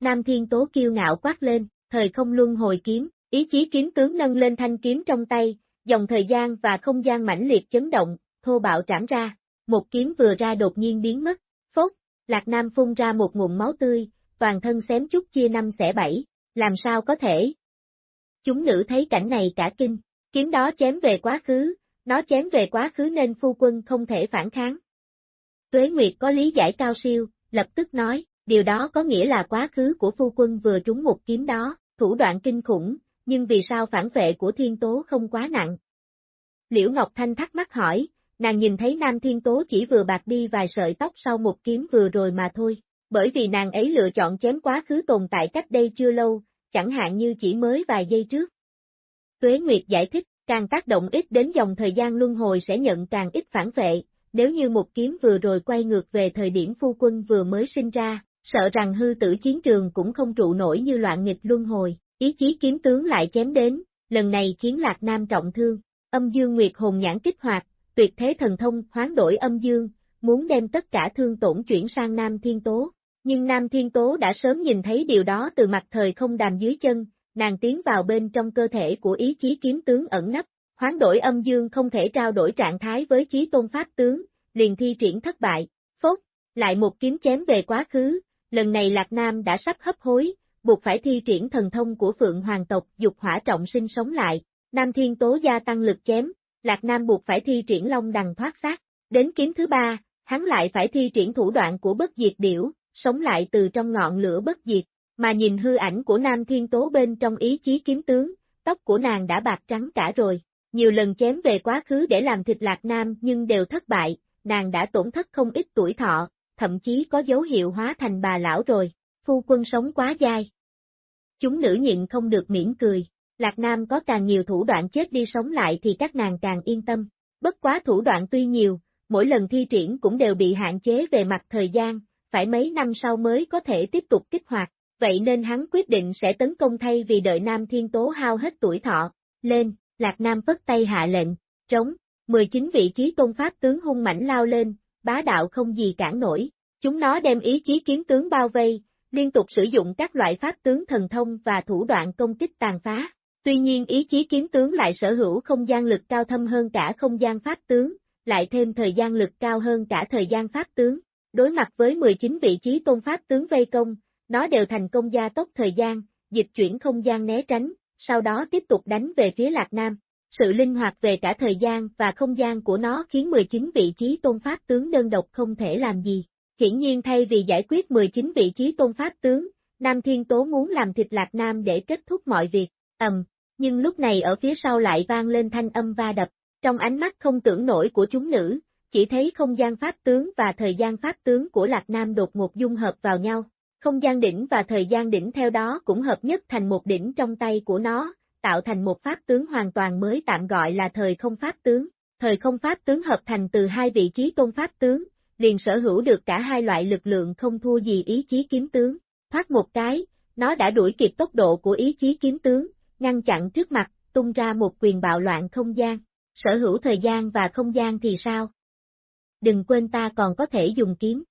Speaker 1: Nam Thiên Tố kiêu ngạo quát lên, thời không luân hồi kiếm, ý chí kiếm tướng nâng lên thanh kiếm trong tay, dòng thời gian và không gian mãnh liệt chấn động, thô bạo trảm ra, một kiếm vừa ra đột nhiên biến mất, phốt, Lạc Nam phun ra một ngụm máu tươi, toàn thân xém chút chia năm xẻ bảy, làm sao có thể? Chúng nữ thấy cảnh này cả kinh, kiếm đó chém về quá khứ, nó chém về quá khứ nên phu quân không thể phản kháng. Tuế Nguyệt có lý giải cao siêu, lập tức nói, điều đó có nghĩa là quá khứ của phu quân vừa trúng một kiếm đó, thủ đoạn kinh khủng, nhưng vì sao phản vệ của thiên tố không quá nặng? Liễu Ngọc Thanh thắc mắc hỏi, nàng nhìn thấy Nam Thiên Tố chỉ vừa bạc đi vài sợi tóc sau một kiếm vừa rồi mà thôi, bởi vì nàng ấy lựa chọn chém quá khứ tồn tại cách đây chưa lâu, chẳng hạn như chỉ mới vài giây trước. Tuế Nguyệt giải thích, càng tác động ít đến dòng thời gian luân hồi sẽ nhận càng ít phản vệ, nếu như một kiếm vừa rồi quay ngược về thời điểm phu quân vừa mới sinh ra, sợ rằng hư tử chiến trường cũng không trụ nổi như loạn nghịch luân hồi, ý chí kiếm tướng lại chém đến, lần này khiến Lạc Nam trọng thương, âm dương nguyệt hồn nhãn kích hoạt, tuyệt thế thần thông hoán đổi âm dương, muốn đem tất cả thương tổn chuyển sang Nam Thiên Tố. Nhưng Nam Thiên Tố đã sớm nhìn thấy điều đó từ mặt thời không đàm dưới chân, nàng tiến vào bên trong cơ thể của ý chí kiếm tướng ẩn nấp, hoán đổi âm dương không thể trao đổi trạng thái với chí tôn pháp tướng, liền thi triển thất bại, phốt, lại một kiếm chém về quá khứ, lần này Lạc Nam đã sắp hấp hối, buộc phải thi triển thần thông của Phượng Hoàng tộc dục hỏa trọng sinh sống lại, Nam Thiên Tố gia tăng lực chém, Lạc Nam buộc phải thi triển long đằng thoát xác, đến kiếm thứ ba, hắn lại phải thi triển thủ đoạn của bất diệt điểu, sống lại từ trong ngọn lửa bất diệt, mà nhìn hư ảnh của Nam Thiên Tố bên trong ý chí kiếm tướng, tóc của nàng đã bạc trắng cả rồi, nhiều lần chém về quá khứ để làm thịt Lạc Nam nhưng đều thất bại, nàng đã tổn thất không ít tuổi thọ, thậm chí có dấu hiệu hóa thành bà lão rồi, phu quân sống quá dai. Chúng nữ nhịn không được miễn cười, Lạc Nam có càng nhiều thủ đoạn chết đi sống lại thì các nàng càng yên tâm, bất quá thủ đoạn tuy nhiều, mỗi lần thi triển cũng đều bị hạn chế về mặt thời gian, phải mấy năm sau mới có thể tiếp tục kích hoạt, vậy nên hắn quyết định sẽ tấn công thay vì đợi Nam Thiên Tố hao hết tuổi thọ, lên, Lạc Nam phất tay hạ lệnh, trống, 19 vị trí tôn pháp tướng hung mãnh lao lên, bá đạo không gì cản nổi, chúng nó đem ý chí kiến tướng bao vây, liên tục sử dụng các loại pháp tướng thần thông và thủ đoạn công kích tàn phá. Tuy nhiên ý chí kiến tướng lại sở hữu không gian lực cao thâm hơn cả không gian pháp tướng, lại thêm thời gian lực cao hơn cả thời gian pháp tướng. Đối mặt với 19 vị trí tôn pháp tướng vây công, nó đều thành công gia tốc thời gian, dịch chuyển không gian né tránh, sau đó tiếp tục đánh về phía Lạc Nam. Sự linh hoạt về cả thời gian và không gian của nó khiến 19 vị trí tôn pháp tướng đơn độc không thể làm gì. Hiển nhiên thay vì giải quyết 19 vị trí tôn pháp tướng, Nam Thiên Tố muốn làm thịt Lạc Nam để kết thúc mọi việc, ầm, nhưng lúc này ở phía sau lại vang lên thanh âm va đập, trong ánh mắt không tưởng nổi của chúng nữ, chỉ thấy không gian pháp tướng và thời gian pháp tướng của Lạc Nam đột ngột dung hợp vào nhau. Không gian đỉnh và thời gian đỉnh theo đó cũng hợp nhất thành một đỉnh trong tay của nó, tạo thành một pháp tướng hoàn toàn mới tạm gọi là thời không pháp tướng. Thời không pháp tướng hợp thành từ hai vị trí tôn pháp tướng, liền sở hữu được cả hai loại lực lượng không thua gì ý chí kiếm tướng. Thoát một cái, nó đã đuổi kịp tốc độ của ý chí kiếm tướng, ngăn chặn trước mặt, tung ra một quyền bạo loạn không gian. Sở hữu thời gian và không gian thì sao? Đừng quên ta còn có thể dùng kiếm.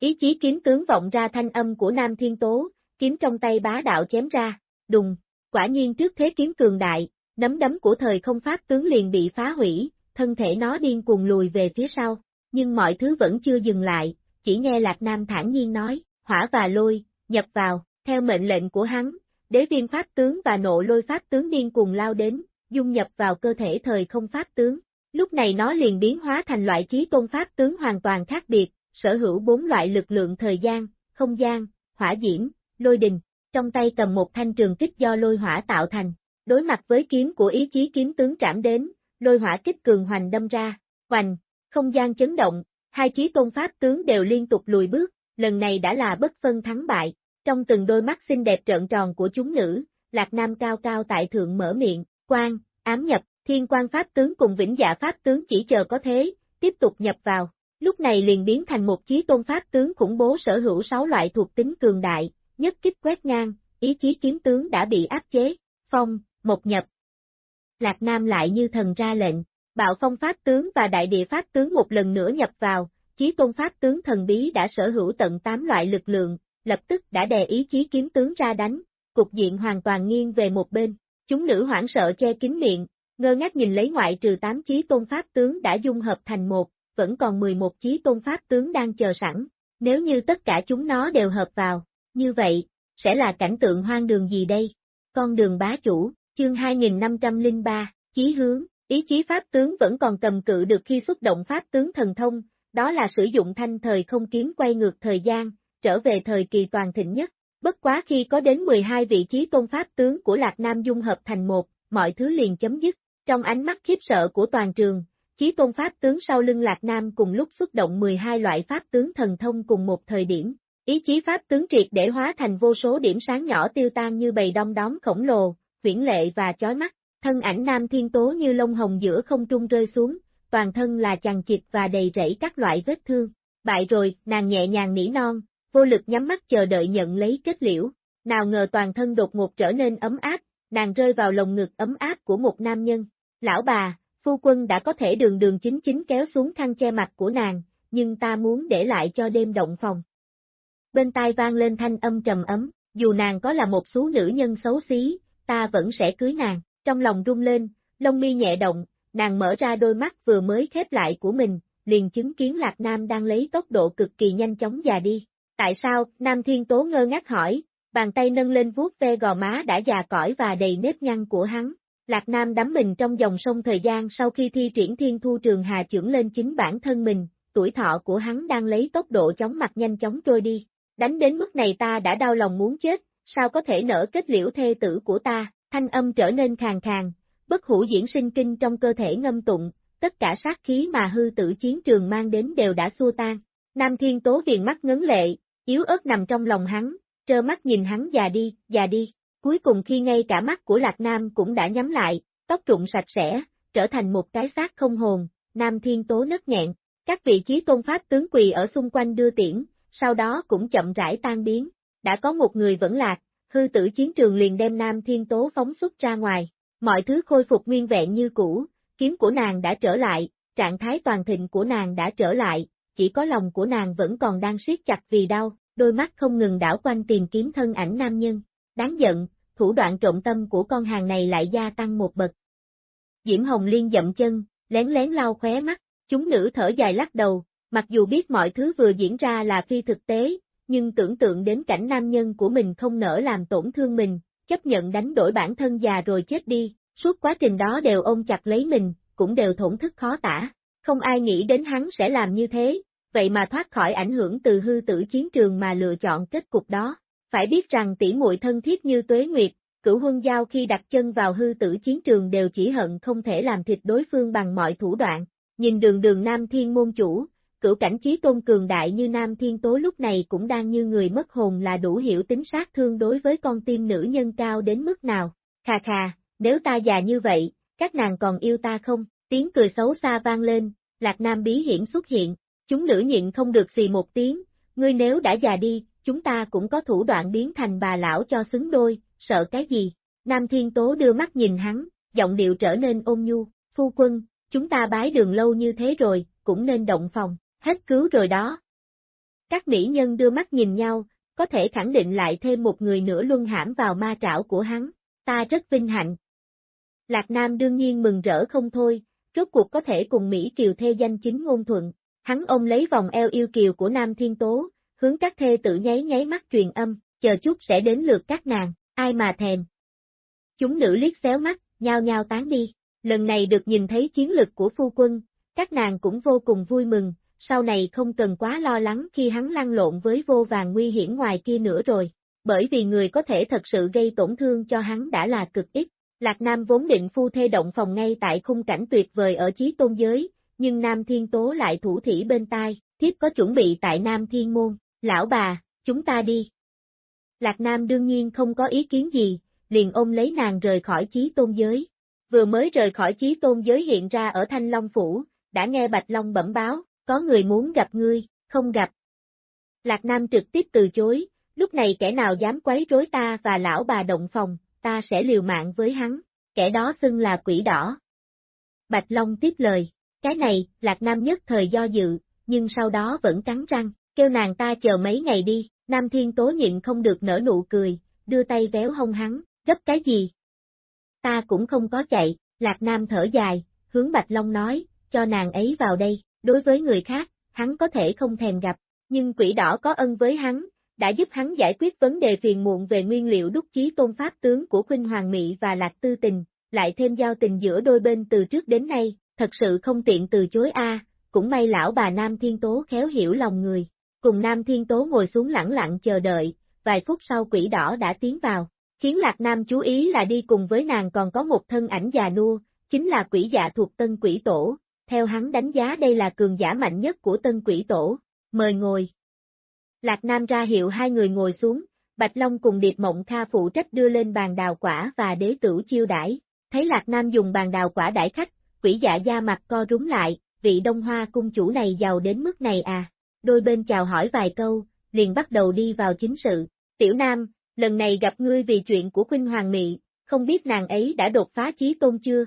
Speaker 1: Ý chí kiếm tướng vọng ra thanh âm của Nam Thiên Tố, kiếm trong tay bá đạo chém ra, đùng, quả nhiên trước thế kiếm cường đại, nấm đấm của thời không pháp tướng liền bị phá hủy, thân thể nó điên cuồng lùi về phía sau, nhưng mọi thứ vẫn chưa dừng lại, chỉ nghe Lạc Nam thản nhiên nói, hỏa và lôi, nhập vào, theo mệnh lệnh của hắn, đế viên pháp tướng và nộ lôi pháp tướng điên cuồng lao đến, dung nhập vào cơ thể thời không pháp tướng. Lúc này nó liền biến hóa thành loại trí tôn pháp tướng hoàn toàn khác biệt, sở hữu bốn loại lực lượng thời gian, không gian, hỏa diễm, lôi đình, trong tay cầm một thanh trường kích do lôi hỏa tạo thành, đối mặt với kiếm của ý chí kiếm tướng trảm đến, lôi hỏa kích cường hoành đâm ra, hoành, không gian chấn động, hai chí tôn pháp tướng đều liên tục lùi bước, lần này đã là bất phân thắng bại, trong từng đôi mắt xinh đẹp trợn tròn của chúng nữ, Lạc Nam cao cao tại thượng mở miệng, quan, ám nhập, thiên quan pháp tướng cùng vĩnh dạ pháp tướng chỉ chờ có thế, tiếp tục nhập vào, lúc này liền biến thành một chí tôn pháp tướng khủng bố sở hữu sáu loại thuộc tính cường đại, nhất kích quét ngang, ý chí kiếm tướng đã bị áp chế, phong, một nhập. Lạc Nam lại như thần ra lệnh, bạo phong pháp tướng và đại địa pháp tướng một lần nữa nhập vào, chí tôn pháp tướng thần bí đã sở hữu tận 8 loại lực lượng, lập tức đã đè ý chí kiếm tướng ra đánh, cục diện hoàn toàn nghiêng về một bên, chúng nữ hoảng sợ che kín miệng, ngơ ngác nhìn lấy ngoại trừ 8 chí tôn pháp tướng đã dung hợp thành một, vẫn còn 11 chí tôn pháp tướng đang chờ sẵn, nếu như tất cả chúng nó đều hợp vào, như vậy, sẽ là cảnh tượng hoang đường gì đây? Con đường bá chủ, chương 2503, chí hướng, ý chí pháp tướng vẫn còn cầm cự được khi xuất động pháp tướng thần thông, đó là sử dụng thanh thời không kiếm quay ngược thời gian, trở về thời kỳ toàn thịnh nhất. Bất quá khi có đến 12 vị trí tôn pháp tướng của Lạc Nam dung hợp thành một, mọi thứ liền chấm dứt. Trong ánh mắt khiếp sợ của toàn trường, chí tôn pháp tướng sau lưng Lạc Nam cùng lúc xuất động 12 loại pháp tướng thần thông cùng một thời điểm. Ý chí pháp tướng triệt để hóa thành vô số điểm sáng nhỏ tiêu tan như bầy đom đóm khổng lồ, huyển lệ và chói mắt, thân ảnh Nam Thiên Tố như lông hồng giữa không trung rơi xuống, toàn thân là chằng chịt và đầy rẫy các loại vết thương. Bại rồi, nàng nhẹ nhàng nỉ non, vô lực nhắm mắt chờ đợi nhận lấy kết liễu, nào ngờ toàn thân đột ngột trở nên ấm áp, nàng rơi vào lồng ngực ấm áp của một nam nhân. Lão bà, phu quân đã có thể đường đường chính chính kéo xuống khăn che mặt của nàng, nhưng ta muốn để lại cho đêm động phòng. Bên tai vang lên thanh âm trầm ấm, dù nàng có là một số nữ nhân xấu xí, ta vẫn sẽ cưới nàng, trong lòng rung lên, lông mi nhẹ động, nàng mở ra đôi mắt vừa mới khép lại của mình, liền chứng kiến Lạc Nam đang lấy tốc độ cực kỳ nhanh chóng già đi. Tại sao, Nam Thiên Tố ngơ ngác hỏi, bàn tay nâng lên vuốt ve gò má đã già cõi và đầy nếp nhăn của hắn. Lạc Nam đắm mình trong dòng sông thời gian sau khi thi triển thiên thu trường hà trưởng lên chính bản thân mình, tuổi thọ của hắn đang lấy tốc độ chóng mặt nhanh chóng trôi đi. Đánh đến mức này ta đã đau lòng muốn chết, sao có thể nở kết liễu thê tử của ta, thanh âm trở nên khàn khàn, bất hủ diễn sinh kinh trong cơ thể ngâm tụng, tất cả sát khí mà hư tử chiến trường mang đến đều đã xua tan. Nam Thiên Tố viền mắt ngấn lệ, yếu ớt nằm trong lòng hắn, trơ mắt nhìn hắn già đi, già đi. Cuối cùng khi ngay cả mắt của Lạc Nam cũng đã nhắm lại, tóc rụng sạch sẽ, trở thành một cái xác không hồn, Nam Thiên Tố nấc nghẹn. Các vị trí tôn pháp tướng quỳ ở xung quanh đưa tiễn, sau đó cũng chậm rãi tan biến. Đã có một người vẫn lạc, hư tử chiến trường liền đem Nam Thiên Tố phóng xuất ra ngoài. Mọi thứ khôi phục nguyên vẹn như cũ, kiếm của nàng đã trở lại, trạng thái toàn thịnh của nàng đã trở lại, chỉ có lòng của nàng vẫn còn đang siết chặt vì đau, đôi mắt không ngừng đảo quanh tìm kiếm thân ảnh nam nhân. Đáng giận, thủ đoạn trộm tâm của con hàng này lại gia tăng một bậc. Diễm Hồng Liên dậm chân, lén lén lau khóe mắt, chúng nữ thở dài lắc đầu, mặc dù biết mọi thứ vừa diễn ra là phi thực tế, nhưng tưởng tượng đến cảnh nam nhân của mình không nỡ làm tổn thương mình, chấp nhận đánh đổi bản thân già rồi chết đi, suốt quá trình đó đều ôm chặt lấy mình, cũng đều thổn thức khó tả. Không ai nghĩ đến hắn sẽ làm như thế, vậy mà thoát khỏi ảnh hưởng từ hư tử chiến trường mà lựa chọn kết cục đó. Phải biết rằng tỷ muội thân thiết như Tuế Nguyệt, cửu huân giao khi đặt chân vào hư tử chiến trường đều chỉ hận không thể làm thịt đối phương bằng mọi thủ đoạn. Nhìn đường đường Nam Thiên môn chủ, cửu cảnh trí tôn cường đại như Nam Thiên Tố lúc này cũng đang như người mất hồn là đủ hiểu tính sát thương đối với con tim nữ nhân cao đến mức nào. Khà khà, nếu ta già như vậy, các nàng còn yêu ta không? Tiếng cười xấu xa vang lên, Lạc Nam bí hiển xuất hiện, chúng nữ nhịn không được xì một tiếng, ngươi nếu đã già đi, chúng ta cũng có thủ đoạn biến thành bà lão cho xứng đôi, sợ cái gì? Nam Thiên Tố đưa mắt nhìn hắn, giọng điệu trở nên ôn nhu, phu quân, chúng ta bái đường lâu như thế rồi, cũng nên động phòng, hết cứu rồi đó. Các mỹ nhân đưa mắt nhìn nhau, có thể khẳng định lại thêm một người nữa luân hãm vào ma trảo của hắn, ta rất vinh hạnh. Lạc Nam đương nhiên mừng rỡ không thôi, rốt cuộc có thể cùng Mỹ Kiều thê danh chính ngôn thuận, hắn ôm lấy vòng eo yêu kiều của Nam Thiên Tố, hướng các thê tử nháy nháy mắt truyền âm, chờ chút sẽ đến lượt các nàng, ai mà thèm. Chúng nữ liếc xéo mắt, nhao nhao tán đi, lần này được nhìn thấy chiến lực của phu quân, các nàng cũng vô cùng vui mừng, sau này không cần quá lo lắng khi hắn lăn lộn với vô vàng nguy hiểm ngoài kia nữa rồi, bởi vì người có thể thật sự gây tổn thương cho hắn đã là cực ít. Lạc Nam vốn định phu thê động phòng ngay tại khung cảnh tuyệt vời ở chí tôn giới, nhưng Nam Thiên Tố lại thủ thỉ bên tai, thiếp có chuẩn bị tại Nam Thiên Môn, lão bà, chúng ta đi. Lạc Nam đương nhiên không có ý kiến gì, liền ôm lấy nàng rời khỏi chí tôn giới. Vừa mới rời khỏi chí tôn giới hiện ra ở Thanh Long Phủ, đã nghe Bạch Long bẩm báo, có người muốn gặp ngươi, không gặp. Lạc Nam trực tiếp từ chối, lúc này kẻ nào dám quấy rối ta và lão bà động phòng, ta sẽ liều mạng với hắn, kẻ đó xưng là quỷ đỏ. Bạch Long tiếp lời, cái này, Lạc Nam nhất thời do dự, nhưng sau đó vẫn cắn răng, kêu nàng ta chờ mấy ngày đi, Nam Thiên Tố nhịn không được nở nụ cười, đưa tay véo hông hắn, gấp cái gì? Ta cũng không có chạy, Lạc Nam thở dài, hướng Bạch Long nói, cho nàng ấy vào đây, đối với người khác, hắn có thể không thèm gặp, nhưng quỷ đỏ có ân với hắn, đã giúp hắn giải quyết vấn đề phiền muộn về nguyên liệu đúc chí tôn pháp tướng của Khuynh Hoàng Mỹ và Lạc Tư Tình, lại thêm giao tình giữa đôi bên từ trước đến nay, thật sự không tiện từ chối a. cũng may lão bà Nam Thiên Tố khéo hiểu lòng người, cùng Nam Thiên Tố ngồi xuống lặng lặng chờ đợi, vài phút sau quỷ đỏ đã tiến vào, khiến Lạc Nam chú ý là đi cùng với nàng còn có một thân ảnh già nua, chính là quỷ dạ thuộc tân quỷ tổ, theo hắn đánh giá đây là cường giả mạnh nhất của tân quỷ tổ, mời ngồi. Lạc Nam ra hiệu hai người ngồi xuống, Bạch Long cùng Điệp Mộng Kha phụ trách đưa lên bàn đào quả và đế tử chiêu đãi. Thấy Lạc Nam dùng bàn đào quả đãi khách, quỷ dạ da mặt co rúm lại, vị đông hoa cung chủ này giàu đến mức này à. Đôi bên chào hỏi vài câu, liền bắt đầu đi vào chính sự. Tiểu Nam, lần này gặp ngươi vì chuyện của Khuynh Hoàng Mị, không biết nàng ấy đã đột phá chí tôn chưa?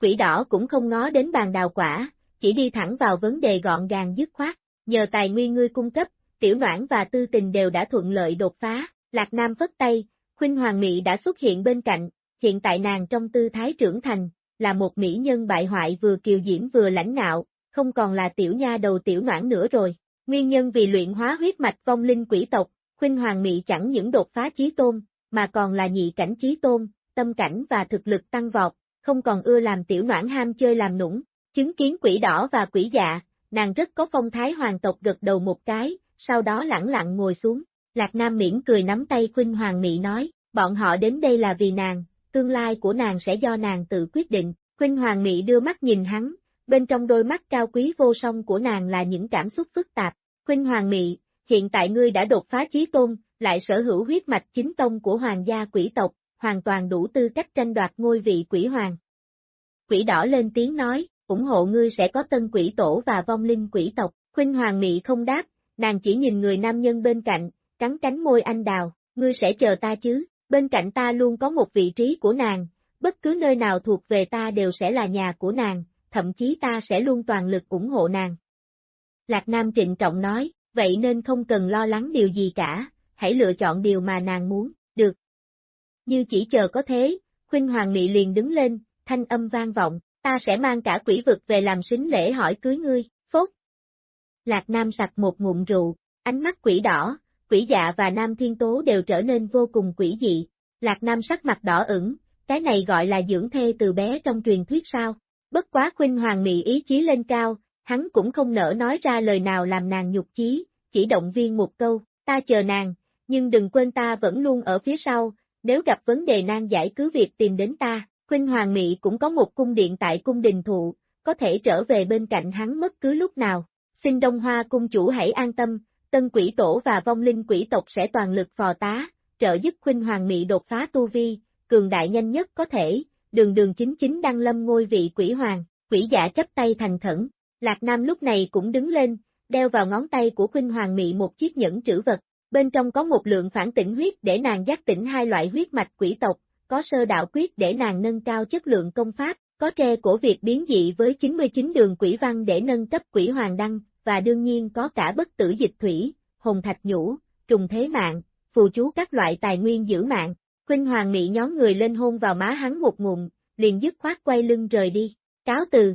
Speaker 1: Quỷ đỏ cũng không ngó đến bàn đào quả, chỉ đi thẳng vào vấn đề gọn gàng dứt khoát, nhờ tài nguyên ngươi cung cấp, tiểu noãn và tư tình đều đã thuận lợi đột phá, Lạc Nam phất tay, Khuynh Hoàng Mỹ đã xuất hiện bên cạnh, hiện tại nàng trong tư thái trưởng thành, là một mỹ nhân bại hoại vừa kiều diễm vừa lãnh ngạo, không còn là tiểu nha đầu tiểu noãn nữa rồi. Nguyên nhân vì luyện hóa huyết mạch vong linh quỷ tộc, Khuynh Hoàng Mị chẳng những đột phá chí tôn, mà còn là nhị cảnh chí tôn, tâm cảnh và thực lực tăng vọt, không còn ưa làm tiểu noãn ham chơi làm nũng, chứng kiến quỷ đỏ và quỷ dạ, nàng rất có phong thái hoàng tộc gật đầu một cái, sau đó lẳng lặng ngồi xuống, Lạc Nam miễn cười nắm tay Khuynh Hoàng Mị nói, bọn họ đến đây là vì nàng, tương lai của nàng sẽ do nàng tự quyết định, Khuynh Hoàng Mị đưa mắt nhìn hắn, bên trong đôi mắt cao quý vô song của nàng là những cảm xúc phức tạp, Khuynh Hoàng Mị, hiện tại ngươi đã đột phá chí tôn, lại sở hữu huyết mạch chính tông của hoàng gia quỷ tộc, hoàn toàn đủ tư cách tranh đoạt ngôi vị quỷ hoàng. Quỷ đỏ lên tiếng nói, ủng hộ ngươi sẽ có tân quỷ tổ và vong linh quỷ tộc, khuynh hoàng mị không đáp, nàng chỉ nhìn người nam nhân bên cạnh, cắn cánh môi anh đào, ngươi sẽ chờ ta chứ, bên cạnh ta luôn có một vị trí của nàng, bất cứ nơi nào thuộc về ta đều sẽ là nhà của nàng, thậm chí ta sẽ luôn toàn lực ủng hộ nàng. Lạc Nam trịnh trọng nói, vậy nên không cần lo lắng điều gì cả, hãy lựa chọn điều mà nàng muốn, được. Như chỉ chờ có thế, Khuynh Hoàng Mị liền đứng lên, thanh âm vang vọng, ta sẽ mang cả quỷ vực về làm sính lễ hỏi cưới ngươi, phốt. Lạc Nam sặc một ngụm rượu, ánh mắt quỷ đỏ, quỷ dạ và Nam Thiên Tố đều trở nên vô cùng quỷ dị. Lạc Nam sắc mặt đỏ ửng, cái này gọi là dưỡng thê từ bé trong truyền thuyết sao. Bất quá khuynh hoàng mị ý chí lên cao, hắn cũng không nỡ nói ra lời nào làm nàng nhục chí, chỉ động viên một câu, ta chờ nàng, nhưng đừng quên ta vẫn luôn ở phía sau, nếu gặp vấn đề nan giải cứ việc tìm đến ta, Khuynh Hoàng Mị cũng có một cung điện tại cung đình thụ, có thể trở về bên cạnh hắn bất cứ lúc nào. Xin Đông Hoa cung chủ hãy an tâm, tân quỷ tổ và vong linh quỷ tộc sẽ toàn lực phò tá, trợ giúp Khuynh Hoàng Mị đột phá tu vi, cường đại nhanh nhất có thể, đường đường chính chính đăng lâm ngôi vị quỷ hoàng, quỷ giả chấp tay thành khẩn. Lạc Nam lúc này cũng đứng lên, đeo vào ngón tay của Khuynh Hoàng Mị một chiếc nhẫn trữ vật, bên trong có một lượng phản tỉnh huyết để nàng giác tỉnh hai loại huyết mạch quỷ tộc, có sơ đạo quyết để nàng nâng cao chất lượng công pháp, có tre cổ việc biến dị với 99 đường quỷ văn để nâng cấp quỷ hoàng đăng, và đương nhiên có cả bất tử dịch thủy, hồng thạch nhũ, trùng thế mạng, phù chú các loại tài nguyên giữ mạng. Khuynh Hoàng Mỹ nhóm người lên hôn vào má hắn một ngụm, liền dứt khoát quay lưng rời đi, cáo từ.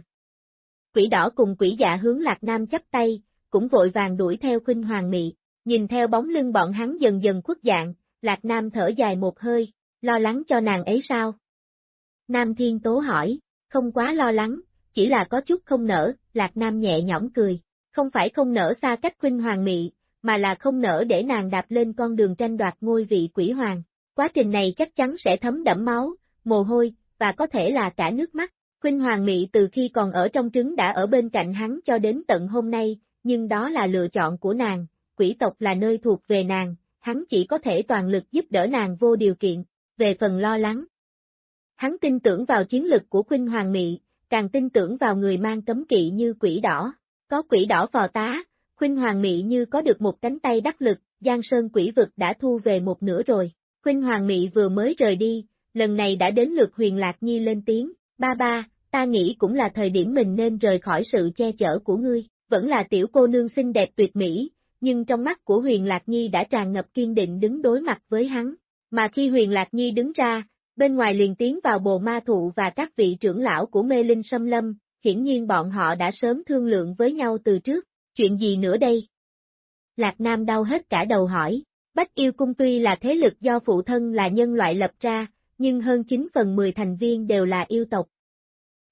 Speaker 1: Quỷ đỏ cùng quỷ dạ hướng Lạc Nam chắp tay, cũng vội vàng đuổi theo Khuynh Hoàng Mỹ, nhìn theo bóng lưng bọn hắn dần dần khuất dạng, Lạc Nam thở dài một hơi, lo lắng cho nàng ấy sao? Nam Thiên Tố hỏi, không quá lo lắng, chỉ là có chút không nở, Lạc Nam nhẹ nhõm cười, không phải không nở xa cách Khuynh Hoàng Mỹ, mà là không nở để nàng đạp lên con đường tranh đoạt ngôi vị quỷ hoàng. Quá trình này chắc chắn sẽ thấm đẫm máu, mồ hôi, và có thể là cả nước mắt. Khuynh Hoàng Mị từ khi còn ở trong trứng đã ở bên cạnh hắn cho đến tận hôm nay, nhưng đó là lựa chọn của nàng, quỷ tộc là nơi thuộc về nàng, hắn chỉ có thể toàn lực giúp đỡ nàng vô điều kiện, về phần lo lắng. Hắn tin tưởng vào chiến lực của Khuynh Hoàng Mị, càng tin tưởng vào người mang cấm kỵ như quỷ đỏ, có quỷ đỏ phò tá, Khuynh Hoàng Mị như có được một cánh tay đắc lực, Giang Sơn quỷ vực đã thu về một nửa rồi. Khuynh Hoàng Mị vừa mới rời đi, lần này đã đến lượt huyền Lạc Nhi lên tiếng, ba ba, ta nghĩ cũng là thời điểm mình nên rời khỏi sự che chở của ngươi, vẫn là tiểu cô nương xinh đẹp tuyệt mỹ, nhưng trong mắt của huyền Lạc Nhi đã tràn ngập kiên định đứng đối mặt với hắn, mà khi huyền Lạc Nhi đứng ra, bên ngoài liền tiến vào bồ ma thụ và các vị trưởng lão của mê linh xâm lâm, hiển nhiên bọn họ đã sớm thương lượng với nhau từ trước, chuyện gì nữa đây? Lạc Nam đau hết cả đầu hỏi, Bách Yêu Cung tuy là thế lực do phụ thân là nhân loại lập ra, nhưng hơn 9 phần 10 thành viên đều là yêu tộc.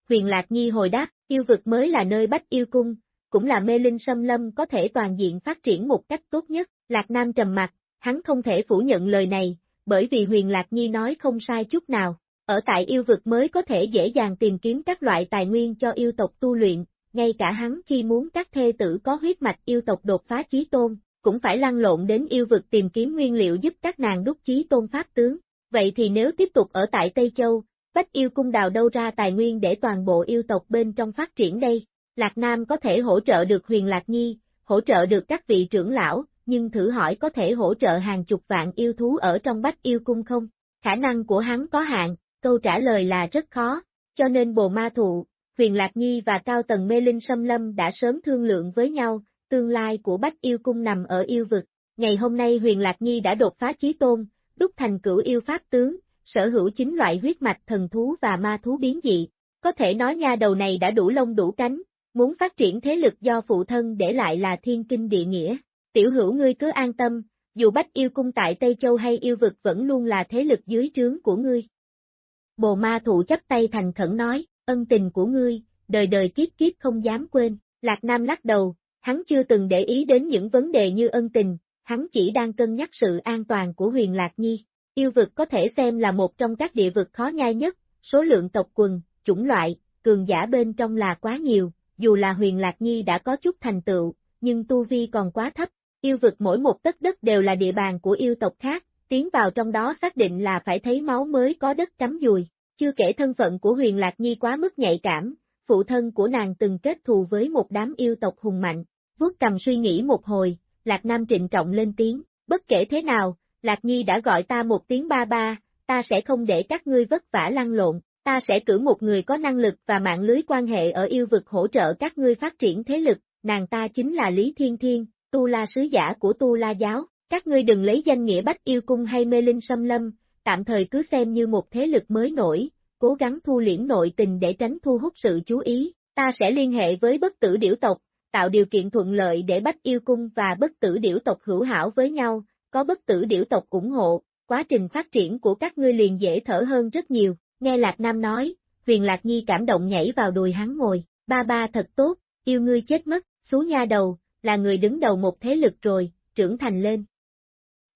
Speaker 1: Huyền Lạc Nhi hồi đáp, yêu vực mới là nơi Bách Yêu Cung, cũng là mê linh xâm lâm có thể toàn diện phát triển một cách tốt nhất, Lạc Nam trầm mặt, hắn không thể phủ nhận lời này, bởi vì huyền Lạc Nhi nói không sai chút nào, ở tại yêu vực mới có thể dễ dàng tìm kiếm các loại tài nguyên cho yêu tộc tu luyện, ngay cả hắn khi muốn các thê tử có huyết mạch yêu tộc đột phá chí tôn, cũng phải lăn lộn đến yêu vực tìm kiếm nguyên liệu giúp các nàng đúc chí tôn pháp tướng. Vậy thì nếu tiếp tục ở tại Tây Châu, Bách yêu cung đào đâu ra tài nguyên để toàn bộ yêu tộc bên trong phát triển đây? Lạc Nam có thể hỗ trợ được huyền Lạc Nhi, hỗ trợ được các vị trưởng lão, nhưng thử hỏi có thể hỗ trợ hàng chục vạn yêu thú ở trong bách yêu cung không? Khả năng của hắn có hạn, câu trả lời là rất khó, cho nên bồ ma thụ, huyền Lạc Nhi và cao tầng mê linh xâm lâm đã sớm thương lượng với nhau, tương lai của bách yêu cung nằm ở yêu vực. Ngày hôm nay huyền Lạc Nhi đã đột phá chí tôn, đúc thành cửu yêu pháp tướng, sở hữu chính loại huyết mạch thần thú và ma thú biến dị. Có thể nói nha đầu này đã đủ lông đủ cánh, muốn phát triển thế lực do phụ thân để lại là thiên kinh địa nghĩa. Tiểu hữu ngươi cứ an tâm, dù Bách yêu cung tại Tây Châu hay yêu vực vẫn luôn là thế lực dưới trướng của ngươi. Bồ ma thụ chấp tay thành khẩn nói, ân tình của ngươi, đời đời kiếp kiếp không dám quên, Lạc Nam lắc đầu, hắn chưa từng để ý đến những vấn đề như ân tình, hắn chỉ đang cân nhắc sự an toàn của huyền Lạc Nhi. Yêu vực có thể xem là một trong các địa vực khó nhai nhất, số lượng tộc quần, chủng loại, cường giả bên trong là quá nhiều, dù là huyền Lạc Nhi đã có chút thành tựu, nhưng tu vi còn quá thấp, yêu vực mỗi một tấc đất đều là địa bàn của yêu tộc khác, tiến vào trong đó xác định là phải thấy máu mới có đất cắm dùi, chưa kể thân phận của huyền Lạc Nhi quá mức nhạy cảm, phụ thân của nàng từng kết thù với một đám yêu tộc hùng mạnh, vuốt cầm suy nghĩ một hồi, Lạc Nam trịnh trọng lên tiếng, bất kể thế nào, Lạc Nhi đã gọi ta một tiếng ba ba, ta sẽ không để các ngươi vất vả lăn lộn, ta sẽ cử một người có năng lực và mạng lưới quan hệ ở yêu vực hỗ trợ các ngươi phát triển thế lực, nàng ta chính là Lý Thiên Thiên, Tu La sứ giả của Tu La giáo, các ngươi đừng lấy danh nghĩa Bách Yêu Cung hay Mê Linh Xâm Lâm, tạm thời cứ xem như một thế lực mới nổi, cố gắng thu liễm nội tình để tránh thu hút sự chú ý, ta sẽ liên hệ với bất tử điểu tộc, tạo điều kiện thuận lợi để Bách Yêu Cung và bất tử điểu tộc hữu hảo với nhau, có bất tử điểu tộc ủng hộ, quá trình phát triển của các ngươi liền dễ thở hơn rất nhiều, nghe Lạc Nam nói, huyền Lạc Nhi cảm động nhảy vào đùi hắn ngồi, ba ba thật tốt, yêu ngươi chết mất, xú nha đầu, là người đứng đầu một thế lực rồi, trưởng thành lên.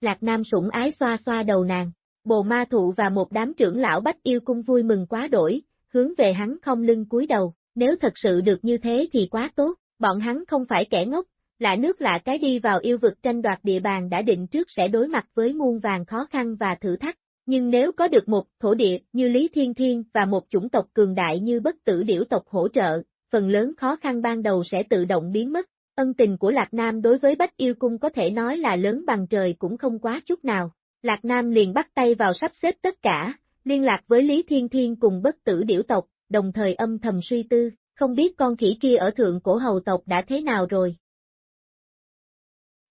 Speaker 1: Lạc Nam sủng ái xoa xoa đầu nàng, bồ ma thụ và một đám trưởng lão bách yêu cung vui mừng quá đổi, hướng về hắn không lưng cúi đầu, nếu thật sự được như thế thì quá tốt, bọn hắn không phải kẻ ngốc, lạ nước lạ cái đi vào yêu vực tranh đoạt địa bàn đã định trước sẽ đối mặt với muôn vàng khó khăn và thử thách, nhưng nếu có được một thổ địa như Lý Thiên Thiên và một chủng tộc cường đại như bất tử điểu tộc hỗ trợ, phần lớn khó khăn ban đầu sẽ tự động biến mất. Ân tình của Lạc Nam đối với Bách Yêu Cung có thể nói là lớn bằng trời cũng không quá chút nào. Lạc Nam liền bắt tay vào sắp xếp tất cả, liên lạc với Lý Thiên Thiên cùng bất tử điểu tộc, đồng thời âm thầm suy tư, không biết con khỉ kia ở thượng cổ hầu tộc đã thế nào rồi.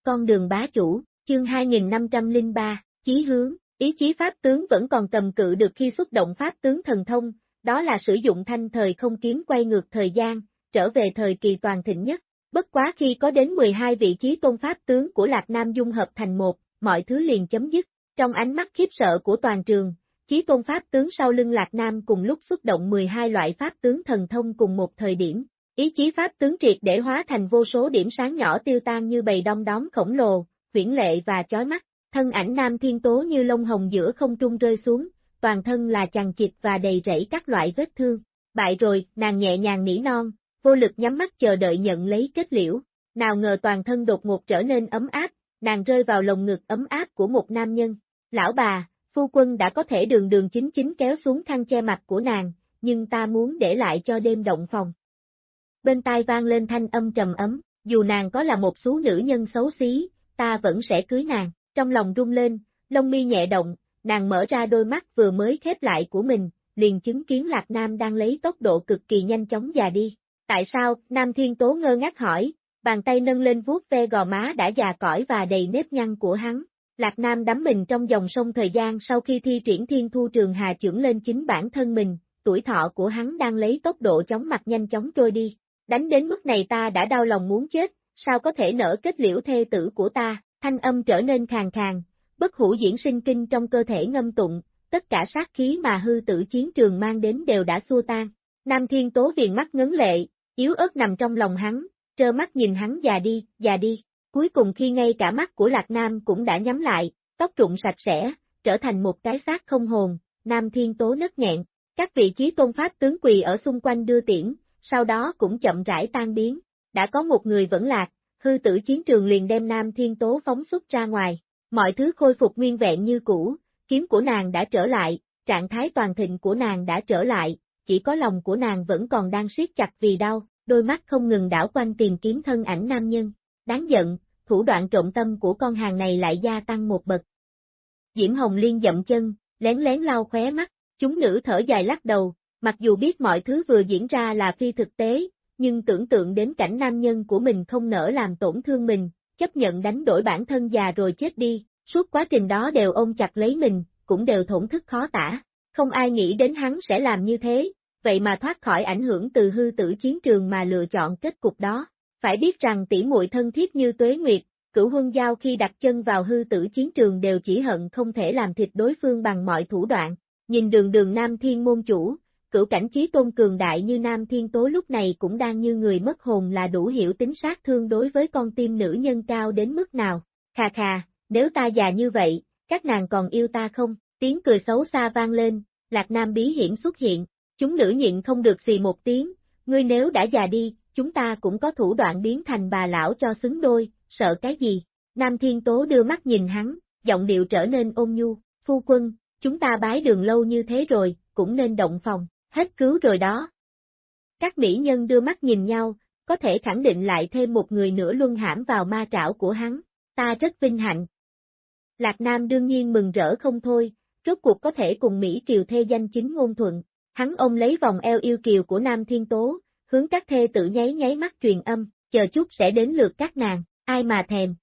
Speaker 1: Con đường bá chủ, chương 2503, chí hướng, ý chí pháp tướng vẫn còn cầm cự được khi xuất động pháp tướng thần thông, đó là sử dụng thanh thời không kiếm quay ngược thời gian, trở về thời kỳ toàn thịnh nhất. Bất quá khi có đến 12 vị trí tôn pháp tướng của Lạc Nam dung hợp thành một, mọi thứ liền chấm dứt. Trong ánh mắt khiếp sợ của toàn trường, chí tôn pháp tướng sau lưng Lạc Nam cùng lúc xuất động 12 loại pháp tướng thần thông cùng một thời điểm. Ý chí pháp tướng triệt để hóa thành vô số điểm sáng nhỏ tiêu tan như bầy đông đóm khổng lồ, huyển lệ và chói mắt. Thân ảnh Nam Thiên Tố như lông hồng giữa không trung rơi xuống, toàn thân là chằng chịt và đầy rẫy các loại vết thương. Bại rồi, nàng nhẹ nhàng nỉ non, vô lực nhắm mắt chờ đợi nhận lấy kết liễu. Nào ngờ toàn thân đột ngột trở nên ấm áp, nàng rơi vào lồng ngực ấm áp của một nam nhân. Lão bà, phu quân đã có thể đường đường chính chính kéo xuống khăn che mặt của nàng, nhưng ta muốn để lại cho đêm động phòng. Bên tai vang lên thanh âm trầm ấm, dù nàng có là một số nữ nhân xấu xí, ta vẫn sẽ cưới nàng, trong lòng rung lên, lông mi nhẹ động, nàng mở ra đôi mắt vừa mới khép lại của mình, liền chứng kiến Lạc Nam đang lấy tốc độ cực kỳ nhanh chóng già đi. Tại sao, Nam Thiên Tố ngơ ngác hỏi, bàn tay nâng lên vuốt ve gò má đã già cõi và đầy nếp nhăn của hắn. Lạc Nam đắm mình trong dòng sông thời gian sau khi thi triển thiên thu trường hà trưởng lên chính bản thân mình, tuổi thọ của hắn đang lấy tốc độ chóng mặt nhanh chóng trôi đi. Đánh đến mức này ta đã đau lòng muốn chết, sao có thể nở kết liễu thê tử của ta, thanh âm trở nên khàn khàn, bất hủ diễn sinh kinh trong cơ thể ngâm tụng, tất cả sát khí mà hư tử chiến trường mang đến đều đã xua tan. Nam Thiên Tố viền mắt ngấn lệ, yếu ớt nằm trong lòng hắn, trơ mắt nhìn hắn già đi, già đi. Cuối cùng khi ngay cả mắt của Lạc Nam cũng đã nhắm lại, tóc rụng sạch sẽ, trở thành một cái xác không hồn, Nam Thiên Tố nấc nghẹn. Các vị trí tôn pháp tướng quỳ ở xung quanh đưa tiễn, sau đó cũng chậm rãi tan biến. Đã có một người vẫn lạc, hư tử chiến trường liền đem Nam Thiên Tố phóng xuất ra ngoài. Mọi thứ khôi phục nguyên vẹn như cũ, kiếm của nàng đã trở lại, trạng thái toàn thịnh của nàng đã trở lại, chỉ có lòng của nàng vẫn còn đang siết chặt vì đau, đôi mắt không ngừng đảo quanh tìm kiếm thân ảnh nam nhân. Đáng giận, thủ đoạn trộm tâm của con hàng này lại gia tăng một bậc. Diễm Hồng Liên dậm chân, lén lén lau khóe mắt, chúng nữ thở dài lắc đầu, mặc dù biết mọi thứ vừa diễn ra là phi thực tế, nhưng tưởng tượng đến cảnh nam nhân của mình không nỡ làm tổn thương mình, chấp nhận đánh đổi bản thân già rồi chết đi, suốt quá trình đó đều ôm chặt lấy mình, cũng đều thổn thức khó tả. Không ai nghĩ đến hắn sẽ làm như thế, vậy mà thoát khỏi ảnh hưởng từ hư tử chiến trường mà lựa chọn kết cục đó. Phải biết rằng tỷ muội thân thiết như tuế nguyệt, cửu huân giao khi đặt chân vào hư tử chiến trường đều chỉ hận không thể làm thịt đối phương bằng mọi thủ đoạn, nhìn đường đường Nam Thiên môn chủ, cửu cảnh trí tôn cường đại như Nam Thiên Tố lúc này cũng đang như người mất hồn là đủ hiểu tính sát thương đối với con tim nữ nhân cao đến mức nào, khà khà, nếu ta già như vậy, các nàng còn yêu ta không, tiếng cười xấu xa vang lên, Lạc Nam bí hiển xuất hiện, chúng nữ nhịn không được xì một tiếng, ngươi nếu đã già đi, chúng ta cũng có thủ đoạn biến thành bà lão cho xứng đôi, sợ cái gì? Nam Thiên Tố đưa mắt nhìn hắn, giọng điệu trở nên ôn nhu, phu quân, chúng ta bái đường lâu như thế rồi, cũng nên động phòng, hết cứu rồi đó. Các mỹ nhân đưa mắt nhìn nhau, có thể khẳng định lại thêm một người nữa luân hãm vào ma trảo của hắn, ta rất vinh hạnh. Lạc Nam đương nhiên mừng rỡ không thôi, rốt cuộc có thể cùng Mỹ Kiều thê danh chính ngôn thuận, hắn ôm lấy vòng eo yêu kiều của Nam Thiên Tố, hướng các thê tử nháy nháy mắt truyền âm, chờ chút sẽ đến lượt các nàng, ai mà thèm.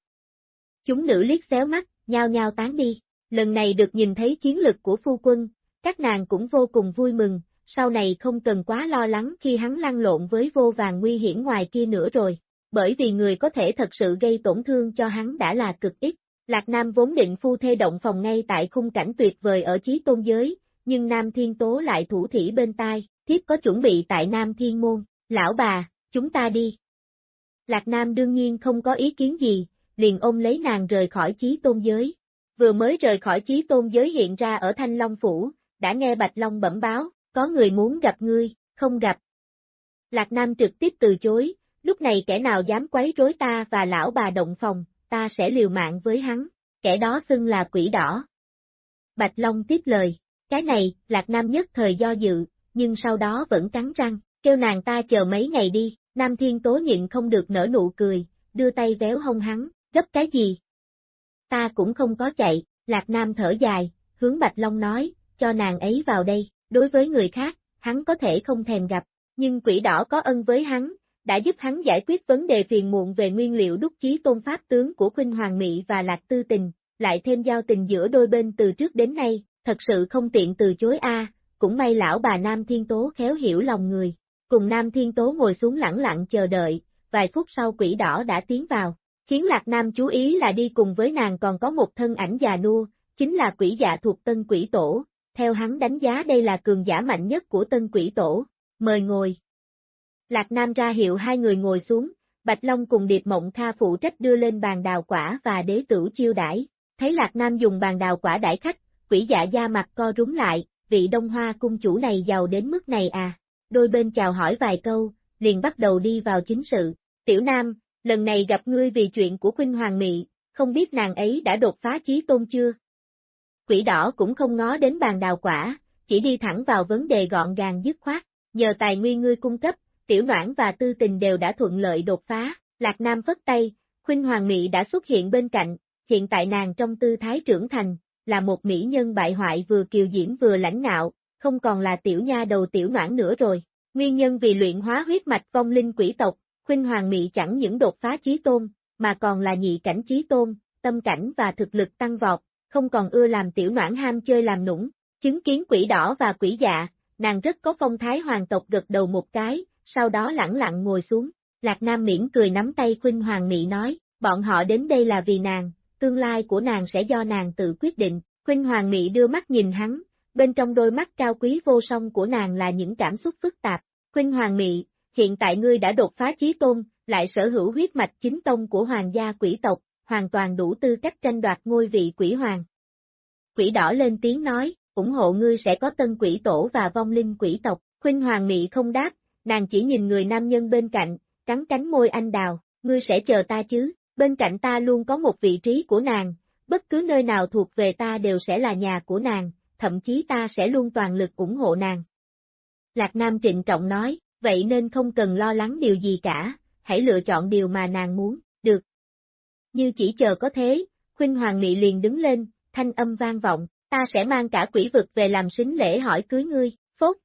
Speaker 1: Chúng nữ liếc xéo mắt, nhao nhao tán đi, lần này được nhìn thấy chiến lực của phu quân, các nàng cũng vô cùng vui mừng, sau này không cần quá lo lắng khi hắn lăn lộn với vô vàng nguy hiểm ngoài kia nữa rồi, bởi vì người có thể thật sự gây tổn thương cho hắn đã là cực ít. Lạc Nam vốn định phu thê động phòng ngay tại khung cảnh tuyệt vời ở chí tôn giới, nhưng Nam Thiên Tố lại thủ thỉ bên tai, thiếp có chuẩn bị tại Nam Thiên Môn, lão bà, chúng ta đi. Lạc Nam đương nhiên không có ý kiến gì, liền ôm lấy nàng rời khỏi chí tôn giới. Vừa mới rời khỏi chí tôn giới hiện ra ở Thanh Long Phủ, đã nghe Bạch Long bẩm báo, có người muốn gặp ngươi, không gặp. Lạc Nam trực tiếp từ chối, lúc này kẻ nào dám quấy rối ta và lão bà động phòng, ta sẽ liều mạng với hắn, kẻ đó xưng là quỷ đỏ. Bạch Long tiếp lời, cái này, Lạc Nam nhất thời do dự, nhưng sau đó vẫn cắn răng, kêu nàng ta chờ mấy ngày đi, Nam Thiên Tố nhịn không được nở nụ cười, đưa tay véo hông hắn, gấp cái gì? Ta cũng không có chạy, Lạc Nam thở dài, hướng Bạch Long nói, cho nàng ấy vào đây, đối với người khác, hắn có thể không thèm gặp, nhưng quỷ đỏ có ân với hắn, đã giúp hắn giải quyết vấn đề phiền muộn về nguyên liệu đúc chí tôn pháp tướng của Khuynh Hoàng Mỹ và Lạc Tư Tình, lại thêm giao tình giữa đôi bên từ trước đến nay, thật sự không tiện từ chối a. cũng may lão bà Nam Thiên Tố khéo hiểu lòng người, cùng Nam Thiên Tố ngồi xuống lặng lặng chờ đợi, vài phút sau quỷ đỏ đã tiến vào, khiến Lạc Nam chú ý là đi cùng với nàng còn có một thân ảnh già nua, chính là quỷ dạ thuộc tân quỷ tổ, theo hắn đánh giá đây là cường giả mạnh nhất của tân quỷ tổ, mời ngồi. Lạc Nam ra hiệu hai người ngồi xuống, Bạch Long cùng Điệp Mộng Kha phụ trách đưa lên bàn đào quả và đế tử chiêu đãi. Thấy Lạc Nam dùng bàn đào quả đãi khách, quỷ dạ da mặt co rúng lại, vị đông hoa cung chủ này giàu đến mức này à. Đôi bên chào hỏi vài câu, liền bắt đầu đi vào chính sự. Tiểu Nam, lần này gặp ngươi vì chuyện của Khuynh Hoàng Mị, không biết nàng ấy đã đột phá chí tôn chưa? Quỷ đỏ cũng không ngó đến bàn đào quả, chỉ đi thẳng vào vấn đề gọn gàng dứt khoát, nhờ tài nguyên ngươi cung cấp, tiểu noãn và tư tình đều đã thuận lợi đột phá, Lạc Nam vất tay, Khuynh Hoàng Mị đã xuất hiện bên cạnh, hiện tại nàng trong tư thái trưởng thành, là một mỹ nhân bại hoại vừa kiều diễm vừa lãnh ngạo, không còn là tiểu nha đầu tiểu noãn nữa rồi. Nguyên nhân vì luyện hóa huyết mạch vong linh quỷ tộc, Khuynh Hoàng Mị chẳng những đột phá chí tôn, mà còn là nhị cảnh chí tôn, tâm cảnh và thực lực tăng vọt, không còn ưa làm tiểu noãn ham chơi làm nũng. Chứng kiến quỷ đỏ và quỷ dạ, nàng rất có phong thái hoàng tộc gật đầu một cái, sau đó lẳng lặng ngồi xuống. Lạc Nam miễn cười nắm tay Khuynh Hoàng Mị nói, bọn họ đến đây là vì nàng, tương lai của nàng sẽ do nàng tự quyết định. Khuynh Hoàng Mỹ đưa mắt nhìn hắn, bên trong đôi mắt cao quý vô song của nàng là những cảm xúc phức tạp. Khuynh Hoàng Mỹ, hiện tại ngươi đã đột phá chí tôn, lại sở hữu huyết mạch chính tông của hoàng gia quỷ tộc, hoàn toàn đủ tư cách tranh đoạt ngôi vị quỷ hoàng. Quỷ đỏ lên tiếng nói, ủng hộ ngươi sẽ có tân quỷ tổ và vong linh quỷ tộc, Khuynh Hoàng Mị không đáp, nàng chỉ nhìn người nam nhân bên cạnh, cắn cánh môi anh đào, ngươi sẽ chờ ta chứ, bên cạnh ta luôn có một vị trí của nàng, bất cứ nơi nào thuộc về ta đều sẽ là nhà của nàng, thậm chí ta sẽ luôn toàn lực ủng hộ nàng. Lạc Nam trịnh trọng nói, vậy nên không cần lo lắng điều gì cả, hãy lựa chọn điều mà nàng muốn, được. Như chỉ chờ có thế, Khuynh Hoàng Mị liền đứng lên, thanh âm vang vọng, ta sẽ mang cả quỷ vực về làm sính lễ hỏi cưới ngươi, phốt.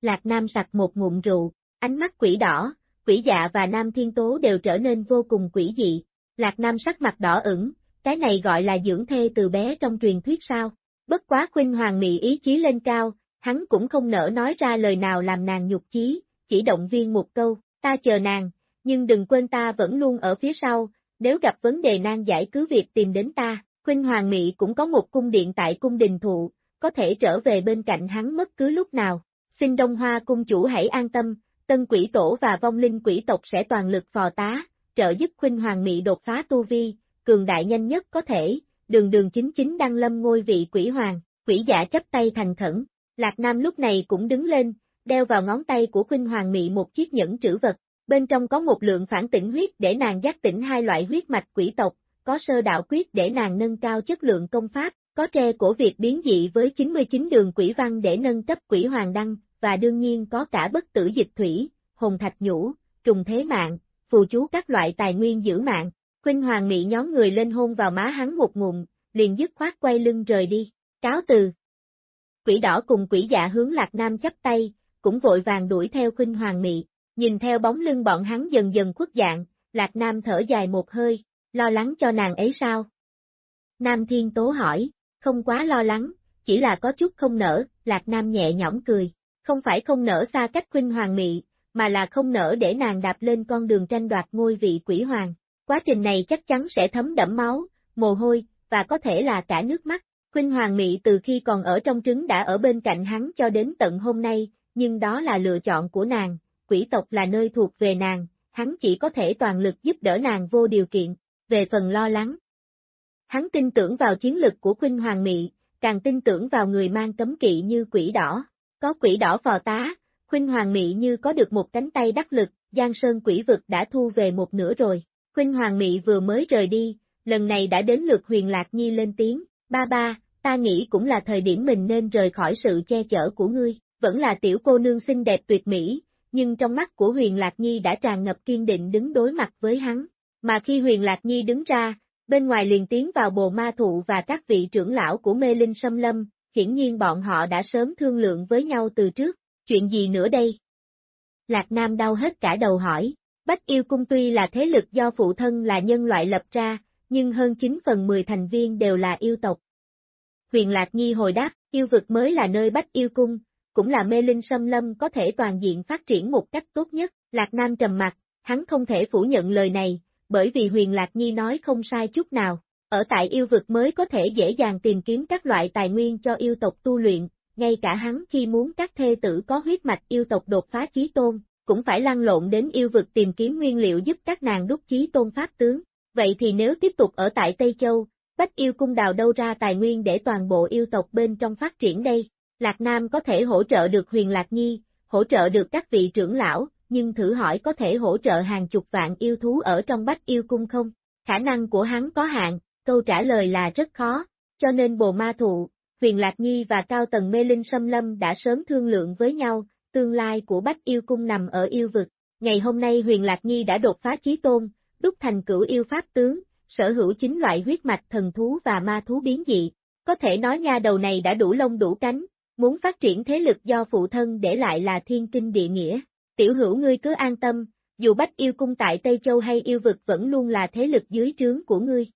Speaker 1: Lạc Nam sặc một ngụm rượu, ánh mắt quỷ đỏ, quỷ dạ và Nam Thiên Tố đều trở nên vô cùng quỷ dị. Lạc Nam sắc mặt đỏ ửng, cái này gọi là dưỡng thê từ bé trong truyền thuyết sao. Bất quá khuynh hoàng mị ý chí lên cao, hắn cũng không nỡ nói ra lời nào làm nàng nhục chí, chỉ động viên một câu, ta chờ nàng, nhưng đừng quên ta vẫn luôn ở phía sau, nếu gặp vấn đề nan giải cứ việc tìm đến ta, Khuynh Hoàng Mị cũng có một cung điện tại cung đình thụ, có thể trở về bên cạnh hắn bất cứ lúc nào. Xin Đông Hoa cung chủ hãy an tâm, tân quỷ tổ và vong linh quỷ tộc sẽ toàn lực phò tá, trợ giúp Khuynh Hoàng Mị đột phá tu vi, cường đại nhanh nhất có thể, đường đường chính chính đăng lâm ngôi vị quỷ hoàng, quỷ giả chấp tay thành khẩn. Lạc Nam lúc này cũng đứng lên, đeo vào ngón tay của Khuynh Hoàng Mị một chiếc nhẫn trữ vật, bên trong có một lượng phản tỉnh huyết để nàng giác tỉnh hai loại huyết mạch quỷ tộc, có sơ đạo quyết để nàng nâng cao chất lượng công pháp, có tre của việc biến dị với 99 đường quỷ văn để nâng cấp quỷ hoàng đăng, và đương nhiên có cả bất tử dịch thủy, hồn thạch nhũ, trùng thế mạng, phù chú các loại tài nguyên giữ mạng. Khuynh Hoàng mỹ nhóm người lên hôn vào má hắn một ngụm, liền dứt khoát quay lưng rời đi, cáo từ. Quỷ đỏ cùng quỷ dạ hướng Lạc Nam chấp tay, cũng vội vàng đuổi theo Khuynh Hoàng mỹ. nhìn theo bóng lưng bọn hắn dần dần khuất dạng, Lạc Nam thở dài một hơi, lo lắng cho nàng ấy sao? Nam Thiên Tố hỏi, không quá lo lắng, chỉ là có chút không nở, Lạc Nam nhẹ nhõm cười, không phải không nở xa cách Khuynh Hoàng Mị, mà là không nở để nàng đạp lên con đường tranh đoạt ngôi vị quỷ hoàng. Quá trình này chắc chắn sẽ thấm đẫm máu, mồ hôi, và có thể là cả nước mắt. Khuynh Hoàng Mị từ khi còn ở trong trứng đã ở bên cạnh hắn cho đến tận hôm nay, nhưng đó là lựa chọn của nàng, quỷ tộc là nơi thuộc về nàng, hắn chỉ có thể toàn lực giúp đỡ nàng vô điều kiện, về phần lo lắng. Hắn tin tưởng vào chiến lực của Khuynh Hoàng Mị, càng tin tưởng vào người mang cấm kỵ như quỷ đỏ. Có quỷ đỏ phò tá, Khuynh Hoàng Mị như có được một cánh tay đắc lực, Giang Sơn quỷ vực đã thu về một nửa rồi. Khuynh Hoàng Mị vừa mới rời đi, lần này đã đến lượt huyền Lạc Nhi lên tiếng, ba ba, ta nghĩ cũng là thời điểm mình nên rời khỏi sự che chở của ngươi, vẫn là tiểu cô nương xinh đẹp tuyệt mỹ, nhưng trong mắt của huyền Lạc Nhi đã tràn ngập kiên định đứng đối mặt với hắn, mà khi huyền Lạc Nhi đứng ra, bên ngoài liền tiến vào bồ ma thụ và các vị trưởng lão của mê linh xâm lâm, hiển nhiên bọn họ đã sớm thương lượng với nhau từ trước, chuyện gì nữa đây? Lạc Nam đau hết cả đầu hỏi, Bách Yêu Cung tuy là thế lực do phụ thân là nhân loại lập ra, nhưng hơn 9 phần 10 thành viên đều là yêu tộc. Huyền Lạc Nhi hồi đáp, yêu vực mới là nơi Bách Yêu Cung, cũng là mê linh xâm lâm có thể toàn diện phát triển một cách tốt nhất, Lạc Nam trầm mặt, hắn không thể phủ nhận lời này, bởi vì huyền Lạc Nhi nói không sai chút nào, ở tại yêu vực mới có thể dễ dàng tìm kiếm các loại tài nguyên cho yêu tộc tu luyện, ngay cả hắn khi muốn các thê tử có huyết mạch yêu tộc đột phá chí tôn, cũng phải lăn lộn đến yêu vực tìm kiếm nguyên liệu giúp các nàng đúc chí tôn pháp tướng. Vậy thì nếu tiếp tục ở tại Tây Châu, Bách yêu cung đào đâu ra tài nguyên để toàn bộ yêu tộc bên trong phát triển đây? Lạc Nam có thể hỗ trợ được huyền Lạc Nhi, hỗ trợ được các vị trưởng lão, nhưng thử hỏi có thể hỗ trợ hàng chục vạn yêu thú ở trong bách yêu cung không? Khả năng của hắn có hạn, câu trả lời là rất khó, cho nên bồ ma thụ, huyền Lạc Nhi và cao tầng mê linh xâm lâm đã sớm thương lượng với nhau, tương lai của bách yêu cung nằm ở yêu vực. Ngày hôm nay huyền Lạc Nhi đã đột phá chí tôn, đúc thành cửu yêu pháp tướng, sở hữu chính loại huyết mạch thần thú và ma thú biến dị. Có thể nói nha đầu này đã đủ lông đủ cánh, muốn phát triển thế lực do phụ thân để lại là thiên kinh địa nghĩa. Tiểu hữu ngươi cứ an tâm, dù bách yêu cung tại Tây Châu hay yêu vực vẫn luôn là thế lực dưới trướng của ngươi.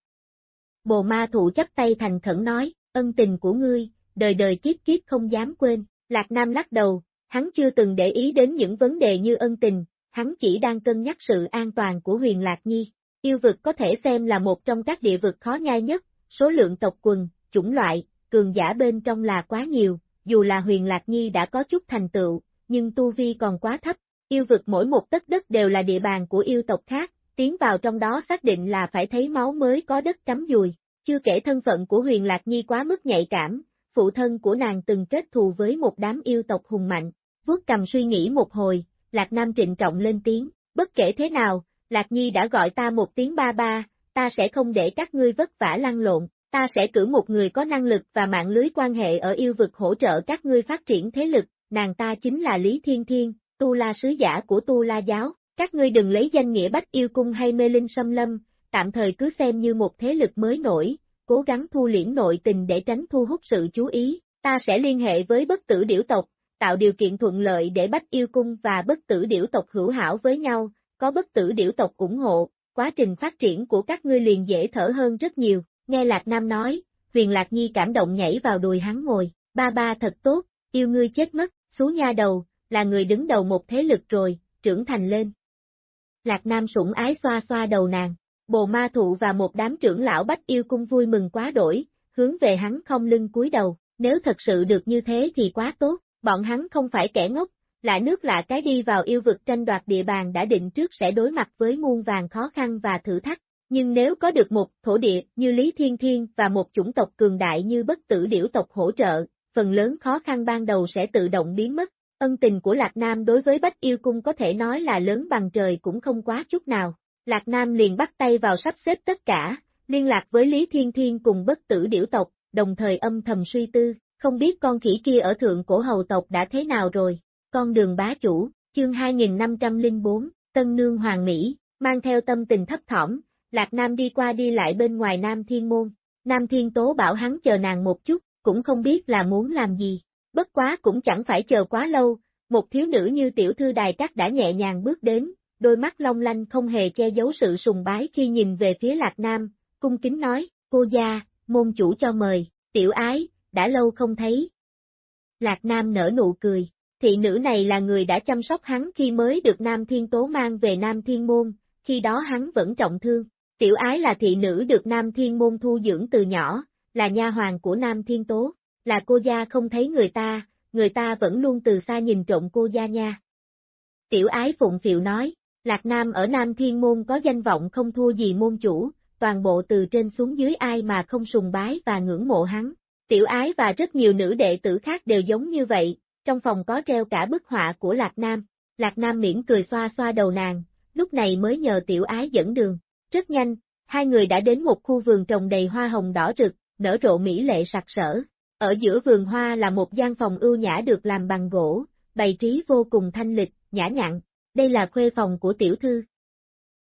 Speaker 1: Bồ ma thụ chấp tay thành khẩn nói, ân tình của ngươi, đời đời kiếp kiếp không dám quên, Lạc Nam lắc đầu, hắn chưa từng để ý đến những vấn đề như ân tình, hắn chỉ đang cân nhắc sự an toàn của huyền Lạc Nhi. Yêu vực có thể xem là một trong các địa vực khó nhai nhất, số lượng tộc quần, chủng loại, cường giả bên trong là quá nhiều, dù là huyền Lạc Nhi đã có chút thành tựu, nhưng tu vi còn quá thấp, yêu vực mỗi một tất đất đều là địa bàn của yêu tộc khác, tiến vào trong đó xác định là phải thấy máu mới có đất cắm dùi, chưa kể thân phận của huyền Lạc Nhi quá mức nhạy cảm, phụ thân của nàng từng kết thù với một đám yêu tộc hùng mạnh, vuốt cầm suy nghĩ một hồi, Lạc Nam trịnh trọng lên tiếng, bất kể thế nào, Lạc Nhi đã gọi ta một tiếng ba ba, ta sẽ không để các ngươi vất vả lăn lộn, ta sẽ cử một người có năng lực và mạng lưới quan hệ ở yêu vực hỗ trợ các ngươi phát triển thế lực, nàng ta chính là Lý Thiên Thiên, Tu La sứ giả của Tu La giáo, các ngươi đừng lấy danh nghĩa bách yêu cung hay mê linh xâm lâm, tạm thời cứ xem như một thế lực mới nổi, cố gắng thu liễm nội tình để tránh thu hút sự chú ý, ta sẽ liên hệ với bất tử điểu tộc, tạo điều kiện thuận lợi để bách yêu cung và bất tử điểu tộc hữu hảo với nhau, có bất tử điểu tộc ủng hộ, quá trình phát triển của các ngươi liền dễ thở hơn rất nhiều. Nghe Lạc Nam nói, huyền Lạc Nhi cảm động nhảy vào đùi hắn ngồi, ba ba thật tốt, yêu ngươi chết mất, xuống nha đầu, là người đứng đầu một thế lực rồi, trưởng thành lên. Lạc Nam sủng ái xoa xoa đầu nàng, bồ ma thụ và một đám trưởng lão bách yêu cung vui mừng quá đổi, hướng về hắn không lưng cúi đầu, nếu thật sự được như thế thì quá tốt, bọn hắn không phải kẻ ngốc, Lạ nước lạ cái đi vào yêu vực tranh đoạt địa bàn đã định trước sẽ đối mặt với muôn vàng khó khăn và thử thách, nhưng nếu có được một thổ địa như Lý Thiên Thiên và một chủng tộc cường đại như bất tử điểu tộc hỗ trợ, phần lớn khó khăn ban đầu sẽ tự động biến mất. Ân tình của Lạc Nam đối với Bách Yêu Cung có thể nói là lớn bằng trời cũng không quá chút nào. Lạc Nam liền bắt tay vào sắp xếp tất cả, liên lạc với Lý Thiên Thiên cùng bất tử điểu tộc, đồng thời âm thầm suy tư, không biết con khỉ kia ở thượng cổ hầu tộc đã thế nào rồi. Con đường bá chủ, chương 2504, Tân Nương Hoàng Mỹ, mang theo tâm tình thấp thỏm, Lạc Nam đi qua đi lại bên ngoài Nam Thiên Môn. Nam Thiên Tố bảo hắn chờ nàng một chút, cũng không biết là muốn làm gì. Bất quá cũng chẳng phải chờ quá lâu, một thiếu nữ như tiểu thư đài cát đã nhẹ nhàng bước đến, đôi mắt long lanh không hề che giấu sự sùng bái khi nhìn về phía Lạc Nam, cung kính nói, cô gia, môn chủ cho mời, tiểu ái, đã lâu không thấy. Lạc Nam nở nụ cười, thị nữ này là người đã chăm sóc hắn khi mới được Nam Thiên Tố mang về Nam Thiên Môn, khi đó hắn vẫn trọng thương. Tiểu ái là thị nữ được Nam Thiên Môn thu dưỡng từ nhỏ, là nha hoàng của Nam Thiên Tố, là cô gia không thấy người ta, người ta vẫn luôn từ xa nhìn trộm cô gia nha. Tiểu ái phụng phiệu nói, Lạc Nam ở Nam Thiên Môn có danh vọng không thua gì môn chủ, toàn bộ từ trên xuống dưới ai mà không sùng bái và ngưỡng mộ hắn. Tiểu ái và rất nhiều nữ đệ tử khác đều giống như vậy, trong phòng có treo cả bức họa của Lạc Nam. Lạc Nam miễn cười xoa xoa đầu nàng, lúc này mới nhờ tiểu ái dẫn đường. Rất nhanh, hai người đã đến một khu vườn trồng đầy hoa hồng đỏ rực, nở rộ mỹ lệ sặc sỡ. Ở giữa vườn hoa là một gian phòng ưu nhã được làm bằng gỗ, bày trí vô cùng thanh lịch, nhã nhặn. Đây là khuê phòng của tiểu thư.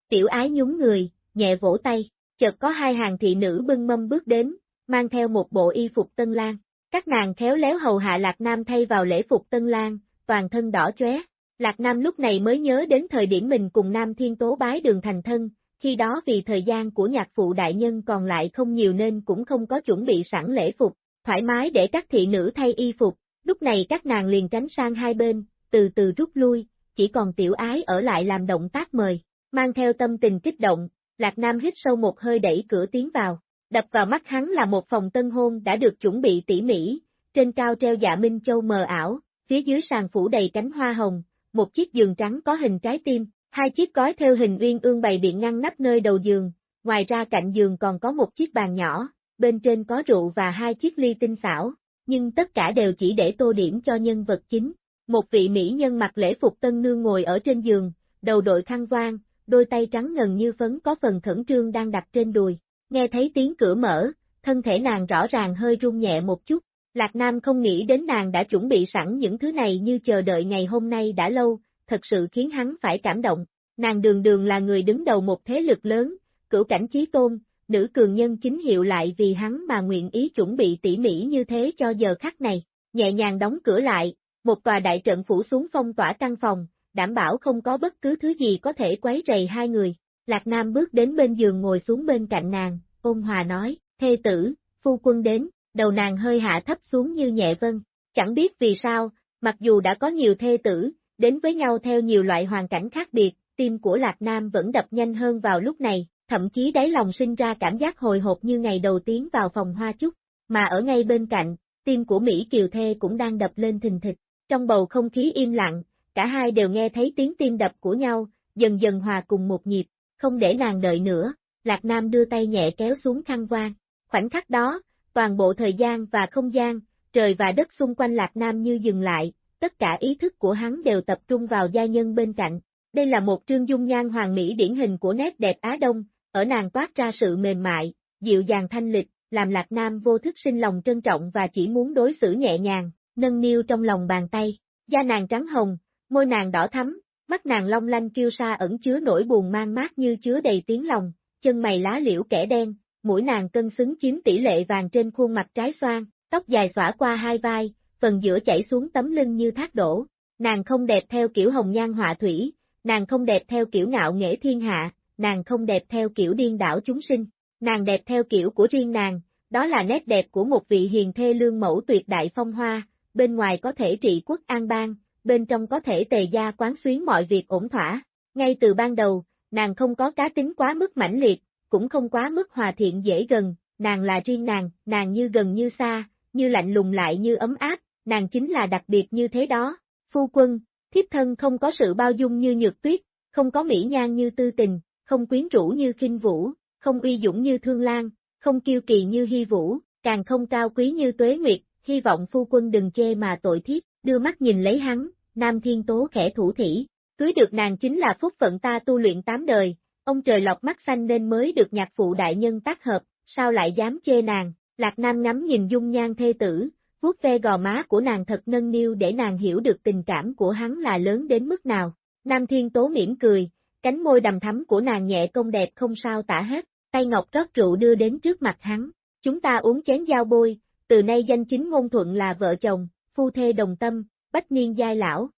Speaker 1: Tiểu ái nhún người, nhẹ vỗ tay, chợt có hai hàng thị nữ bưng mâm bước đến, mang theo một bộ y phục tân lang. Các nàng khéo léo hầu hạ Lạc Nam thay vào lễ phục tân lang, toàn thân đỏ chóe. Lạc Nam lúc này mới nhớ đến thời điểm mình cùng Nam Thiên Tố bái đường thành thân, khi đó vì thời gian của nhạc phụ đại nhân còn lại không nhiều nên cũng không có chuẩn bị sẵn lễ phục, thoải mái để các thị nữ thay y phục, lúc này các nàng liền tránh sang hai bên, từ từ rút lui, chỉ còn tiểu ái ở lại làm động tác mời, mang theo tâm tình kích động, Lạc Nam hít sâu một hơi đẩy cửa tiến vào, đập vào mắt hắn là một phòng tân hôn đã được chuẩn bị tỉ mỉ, trên cao treo dạ minh châu mờ ảo, phía dưới sàn phủ đầy cánh hoa hồng, một chiếc giường trắng có hình trái tim, Hai chiếc gói theo hình uyên ương bày biện ngăn nắp nơi đầu giường, ngoài ra cạnh giường còn có một chiếc bàn nhỏ, bên trên có rượu và hai chiếc ly tinh xảo, nhưng tất cả đều chỉ để tô điểm cho nhân vật chính. Một vị mỹ nhân mặc lễ phục tân nương ngồi ở trên giường, đầu đội khăn quang, đôi tay trắng ngần như phấn có phần khẩn trương đang đặt trên đùi. Nghe thấy tiếng cửa mở, thân thể nàng rõ ràng hơi run nhẹ một chút. Lạc Nam không nghĩ đến nàng đã chuẩn bị sẵn những thứ này như chờ đợi ngày hôm nay đã lâu, thật sự khiến hắn phải cảm động. Nàng đường đường là người đứng đầu một thế lực lớn, cửu cảnh chí tôn, nữ cường nhân chính hiệu lại vì hắn mà nguyện ý chuẩn bị tỉ mỉ như thế cho giờ khắc này, nhẹ nhàng đóng cửa lại, một tòa đại trận phủ xuống phong tỏa căn phòng, đảm bảo không có bất cứ thứ gì có thể quấy rầy hai người. Lạc Nam bước đến bên giường ngồi xuống bên cạnh nàng, ôn hòa nói, thê tử, phu quân đến, đầu nàng hơi hạ thấp xuống như nhẹ vân, chẳng biết vì sao, mặc dù đã có nhiều thê tử, đến với nhau theo nhiều loại hoàn cảnh khác biệt, tim của Lạc Nam vẫn đập nhanh hơn vào lúc này, thậm chí đáy lòng sinh ra cảm giác hồi hộp như ngày đầu tiên vào phòng hoa chúc, mà ở ngay bên cạnh, tim của Mỹ Kiều Thê cũng đang đập lên thình thịch. Trong bầu không khí im lặng, cả hai đều nghe thấy tiếng tim đập của nhau, dần dần hòa cùng một nhịp, không để nàng đợi nữa, Lạc Nam đưa tay nhẹ kéo xuống khăn voan. Khoảnh khắc đó, toàn bộ thời gian và không gian, trời và đất xung quanh Lạc Nam như dừng lại, tất cả ý thức của hắn đều tập trung vào gia nhân bên cạnh. Đây là một trương dung nhan hoàng mỹ điển hình của nét đẹp Á Đông, ở nàng toát ra sự mềm mại, dịu dàng thanh lịch, làm Lạc Nam vô thức sinh lòng trân trọng và chỉ muốn đối xử nhẹ nhàng, nâng niu trong lòng bàn tay. Da nàng trắng hồng, môi nàng đỏ thắm, mắt nàng long lanh kiêu sa ẩn chứa nỗi buồn mang mát như chứa đầy tiếng lòng, chân mày lá liễu kẻ đen, mũi nàng cân xứng chiếm tỷ lệ vàng trên khuôn mặt trái xoan, tóc dài xõa qua hai vai, phần giữa chảy xuống tấm lưng như thác đổ. Nàng không đẹp theo kiểu hồng nhan họa thủy, nàng không đẹp theo kiểu ngạo nghễ thiên hạ, nàng không đẹp theo kiểu điên đảo chúng sinh, nàng đẹp theo kiểu của riêng nàng, đó là nét đẹp của một vị hiền thê lương mẫu tuyệt đại phong hoa, bên ngoài có thể trị quốc an bang, bên trong có thể tề gia quán xuyến mọi việc ổn thỏa. Ngay từ ban đầu, nàng không có cá tính quá mức mãnh liệt, cũng không quá mức hòa thiện dễ gần, nàng là riêng nàng, nàng như gần như xa, như lạnh lùng lại như ấm áp, nàng chính là đặc biệt như thế đó. Phu quân, thiếp thân không có sự bao dung như nhược tuyết, không có mỹ nhan như tư tình, không quyến rũ như kinh vũ, không uy dũng như thương lan, không kiêu kỳ như hy vũ, càng không cao quý như tuế nguyệt, hy vọng phu quân đừng chê mà tội thiết, đưa mắt nhìn lấy hắn, nam thiên tố khẽ thủ thỉ, cưới được nàng chính là phúc phận ta tu luyện tám đời, ông trời lọc mắt xanh nên mới được nhạc phụ đại nhân tác hợp, sao lại dám chê nàng, lạc nam ngắm nhìn dung nhan thê tử, vuốt ve gò má của nàng thật nâng niu để nàng hiểu được tình cảm của hắn là lớn đến mức nào. Nam Thiên Tố mỉm cười, cánh môi đầm thắm của nàng nhẹ công đẹp không sao tả hết, tay ngọc rót rượu đưa đến trước mặt hắn. Chúng ta uống chén giao bôi, từ nay danh chính ngôn thuận là vợ chồng, phu thê đồng tâm, bách niên giai lão.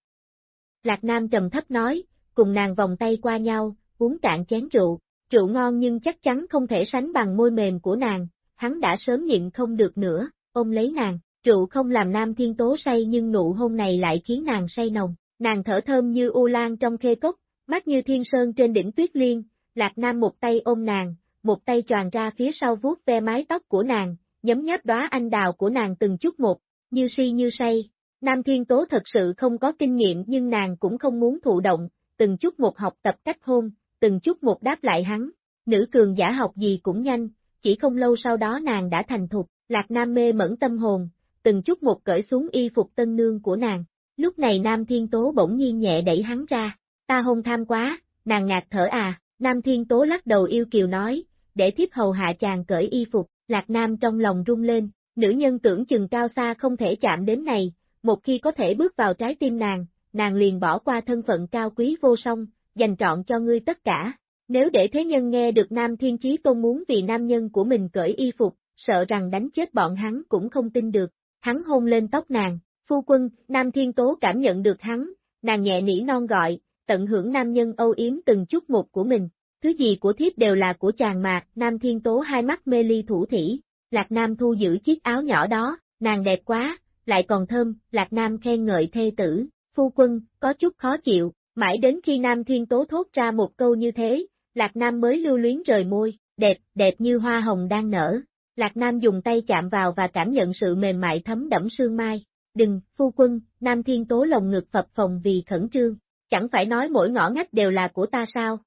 Speaker 1: Lạc Nam trầm thấp nói, cùng nàng vòng tay qua nhau, uống cạn chén rượu, rượu ngon nhưng chắc chắn không thể sánh bằng môi mềm của nàng, hắn đã sớm nhịn không được nữa, ôm lấy nàng, rượu không làm nam thiên tố say nhưng nụ hôn này lại khiến nàng say nồng, nàng thở thơm như u lan trong khê cốc, mắt như thiên sơn trên đỉnh tuyết liên, lạc nam một tay ôm nàng, một tay tròn ra phía sau vuốt ve mái tóc của nàng, nhấm nháp đóa anh đào của nàng từng chút một, như si như say. Nam Thiên Tố thật sự không có kinh nghiệm nhưng nàng cũng không muốn thụ động, từng chút một học tập cách hôn, từng chút một đáp lại hắn. Nữ cường giả học gì cũng nhanh, chỉ không lâu sau đó nàng đã thành thục, Lạc Nam mê mẫn tâm hồn, từng chút một cởi xuống y phục tân nương của nàng. Lúc này Nam Thiên Tố bỗng nhiên nhẹ đẩy hắn ra, ta hôn tham quá, nàng ngạc thở à, Nam Thiên Tố lắc đầu yêu kiều nói, để thiếp hầu hạ chàng cởi y phục, Lạc Nam trong lòng rung lên, nữ nhân tưởng chừng cao xa không thể chạm đến này, một khi có thể bước vào trái tim nàng, nàng liền bỏ qua thân phận cao quý vô song, dành trọn cho ngươi tất cả. Nếu để thế nhân nghe được Nam Thiên Chí Tôn muốn vì nam nhân của mình cởi y phục, sợ rằng đánh chết bọn hắn cũng không tin được. Hắn hôn lên tóc nàng, phu quân, Nam Thiên Tố cảm nhận được hắn, nàng nhẹ nỉ non gọi, tận hưởng nam nhân âu yếm từng chút một của mình. Thứ gì của thiếp đều là của chàng mà, Nam Thiên Tố hai mắt mê ly thủ thỉ, Lạc Nam thu giữ chiếc áo nhỏ đó, nàng đẹp quá, lại còn thơm, Lạc Nam khen ngợi thê tử, phu quân, có chút khó chịu, mãi đến khi Nam Thiên Tố thốt ra một câu như thế, Lạc Nam mới lưu luyến rời môi, đẹp, đẹp như hoa hồng đang nở. Lạc Nam dùng tay chạm vào và cảm nhận sự mềm mại thấm đẫm sương mai. Đừng, phu quân, Nam Thiên Tố lồng ngực phập phòng vì khẩn trương, chẳng phải nói mỗi ngõ ngách đều là của ta sao?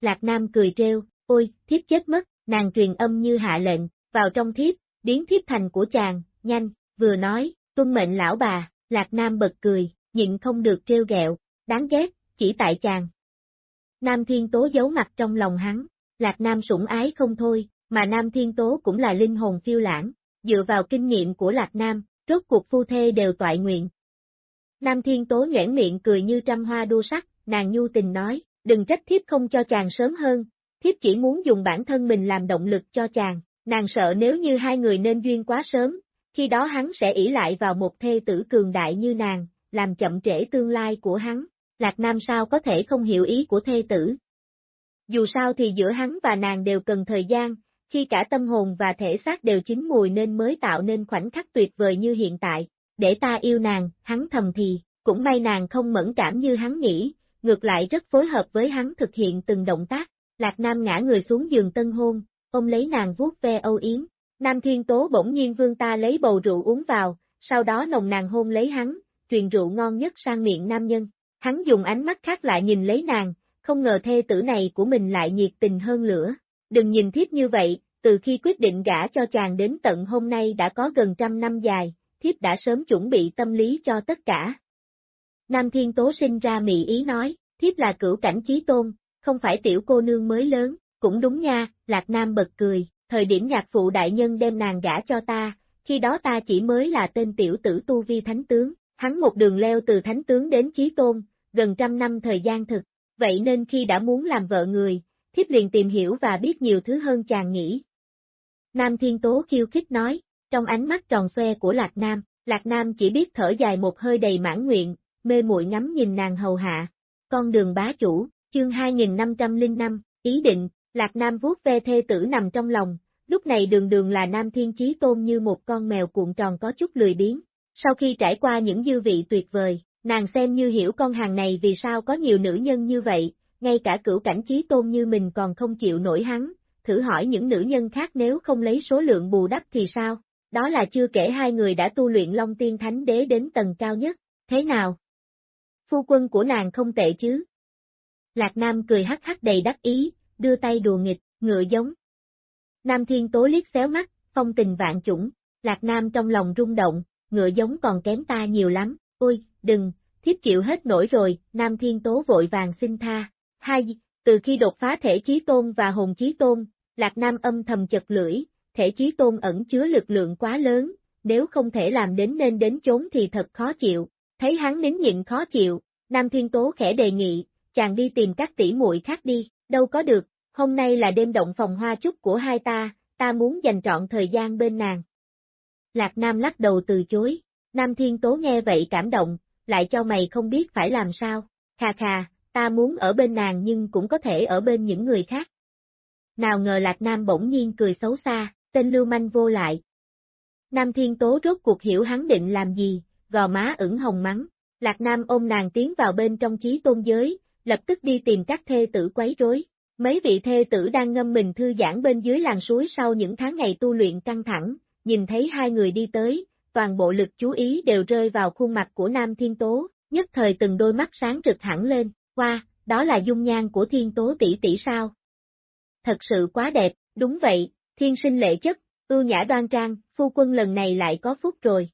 Speaker 1: Lạc Nam cười treo, ôi, thiếp chết mất, nàng truyền âm như hạ lệnh, vào trong thiếp, biến thiếp thành của chàng, nhanh, vừa nói, tuân mệnh lão bà, Lạc Nam bật cười, nhịn không được treo gẹo, đáng ghét, chỉ tại chàng. Nam Thiên Tố giấu mặt trong lòng hắn, Lạc Nam sủng ái không thôi, mà Nam Thiên Tố cũng là linh hồn phiêu lãng, dựa vào kinh nghiệm của Lạc Nam, rốt cuộc phu thê đều toại nguyện. Nam Thiên Tố nhoẻn miệng cười như trăm hoa đua sắc, nàng nhu tình nói, đừng trách thiếp không cho chàng sớm hơn, thiếp chỉ muốn dùng bản thân mình làm động lực cho chàng, nàng sợ nếu như hai người nên duyên quá sớm, khi đó hắn sẽ ỷ lại vào một thê tử cường đại như nàng, làm chậm trễ tương lai của hắn, Lạc Nam sao có thể không hiểu ý của thê tử. Dù sao thì giữa hắn và nàng đều cần thời gian, khi cả tâm hồn và thể xác đều chín mùi nên mới tạo nên khoảnh khắc tuyệt vời như hiện tại, để ta yêu nàng, hắn thầm thì, cũng may nàng không mẫn cảm như hắn nghĩ, ngược lại rất phối hợp với hắn thực hiện từng động tác, Lạc Nam ngã người xuống giường tân hôn, ông lấy nàng vuốt ve âu yếm, Nam Thiên Tố bỗng nhiên vương ta lấy bầu rượu uống vào, sau đó nồng nàng hôn lấy hắn, truyền rượu ngon nhất sang miệng nam nhân. Hắn dùng ánh mắt khác lại nhìn lấy nàng, không ngờ thê tử này của mình lại nhiệt tình hơn lửa. Đừng nhìn thiếp như vậy, từ khi quyết định gả cho chàng đến tận hôm nay đã có gần trăm năm dài, thiếp đã sớm chuẩn bị tâm lý cho tất cả. Nam Thiên Tố sinh ra mị ý nói, thiếp là cửu cảnh trí tôn, không phải tiểu cô nương mới lớn, cũng đúng nha, Lạc Nam bật cười, thời điểm nhạc phụ đại nhân đem nàng gả cho ta, khi đó ta chỉ mới là tên tiểu tử tu vi thánh tướng, hắn một đường leo từ thánh tướng đến chí tôn, gần trăm năm thời gian thực, vậy nên khi đã muốn làm vợ người, thiếp liền tìm hiểu và biết nhiều thứ hơn chàng nghĩ. Nam Thiên Tố khiêu khích nói, trong ánh mắt tròn xoe của Lạc Nam, Lạc Nam chỉ biết thở dài một hơi đầy mãn nguyện, mê muội ngắm nhìn nàng hầu hạ. Con đường bá chủ, chương 2505, ý định, Lạc Nam vuốt ve thê tử nằm trong lòng, lúc này đường đường là Nam Thiên Chí Tôn như một con mèo cuộn tròn có chút lười biếng. Sau khi trải qua những dư vị tuyệt vời, nàng xem như hiểu con hàng này vì sao có nhiều nữ nhân như vậy, ngay cả cửu cảnh Chí Tôn như mình còn không chịu nổi hắn, thử hỏi những nữ nhân khác nếu không lấy số lượng bù đắp thì sao? Đó là chưa kể hai người đã tu luyện Long Tiên Thánh Đế đến tầng cao nhất, thế nào? Phu quân của nàng không tệ chứ? Lạc Nam cười hắc hắc đầy đắc ý, đưa tay đùa nghịch, ngựa giống. Nam Thiên Tố liếc xéo mắt, phong tình vạn chủng, Lạc Nam trong lòng rung động, ngựa giống còn kém ta nhiều lắm, ôi, đừng, thiếp chịu hết nổi rồi, Nam Thiên Tố vội vàng xin tha. Hai, từ khi đột phá thể chí tôn và hồn chí tôn, Lạc Nam âm thầm chật lưỡi, thể chí tôn ẩn chứa lực lượng quá lớn, nếu không thể làm đến nên đến chốn thì thật khó chịu. Thấy hắn nín nhịn khó chịu, Nam Thiên Tố khẽ đề nghị, chàng đi tìm các tỷ muội khác đi, đâu có được, hôm nay là đêm động phòng hoa chúc của hai ta, ta muốn dành trọn thời gian bên nàng. Lạc Nam lắc đầu từ chối, Nam Thiên Tố nghe vậy cảm động, lại cho mày không biết phải làm sao, khà khà, ta muốn ở bên nàng nhưng cũng có thể ở bên những người khác. Nào ngờ Lạc Nam bỗng nhiên cười xấu xa, tên lưu manh vô lại. Nam Thiên Tố rốt cuộc hiểu hắn định làm gì, gò má ửng hồng mắng, Lạc Nam ôm nàng tiến vào bên trong chí tôn giới, lập tức đi tìm các thê tử quấy rối. Mấy vị thê tử đang ngâm mình thư giãn bên dưới làng suối sau những tháng ngày tu luyện căng thẳng, nhìn thấy hai người đi tới, toàn bộ lực chú ý đều rơi vào khuôn mặt của Nam Thiên Tố, nhất thời từng đôi mắt sáng rực hẳn lên, qua, đó là dung nhan của Thiên Tố tỷ tỷ sao? Thật sự quá đẹp, đúng vậy, thiên sinh lệ chất, ưu nhã đoan trang, phu quân lần này lại có phúc rồi.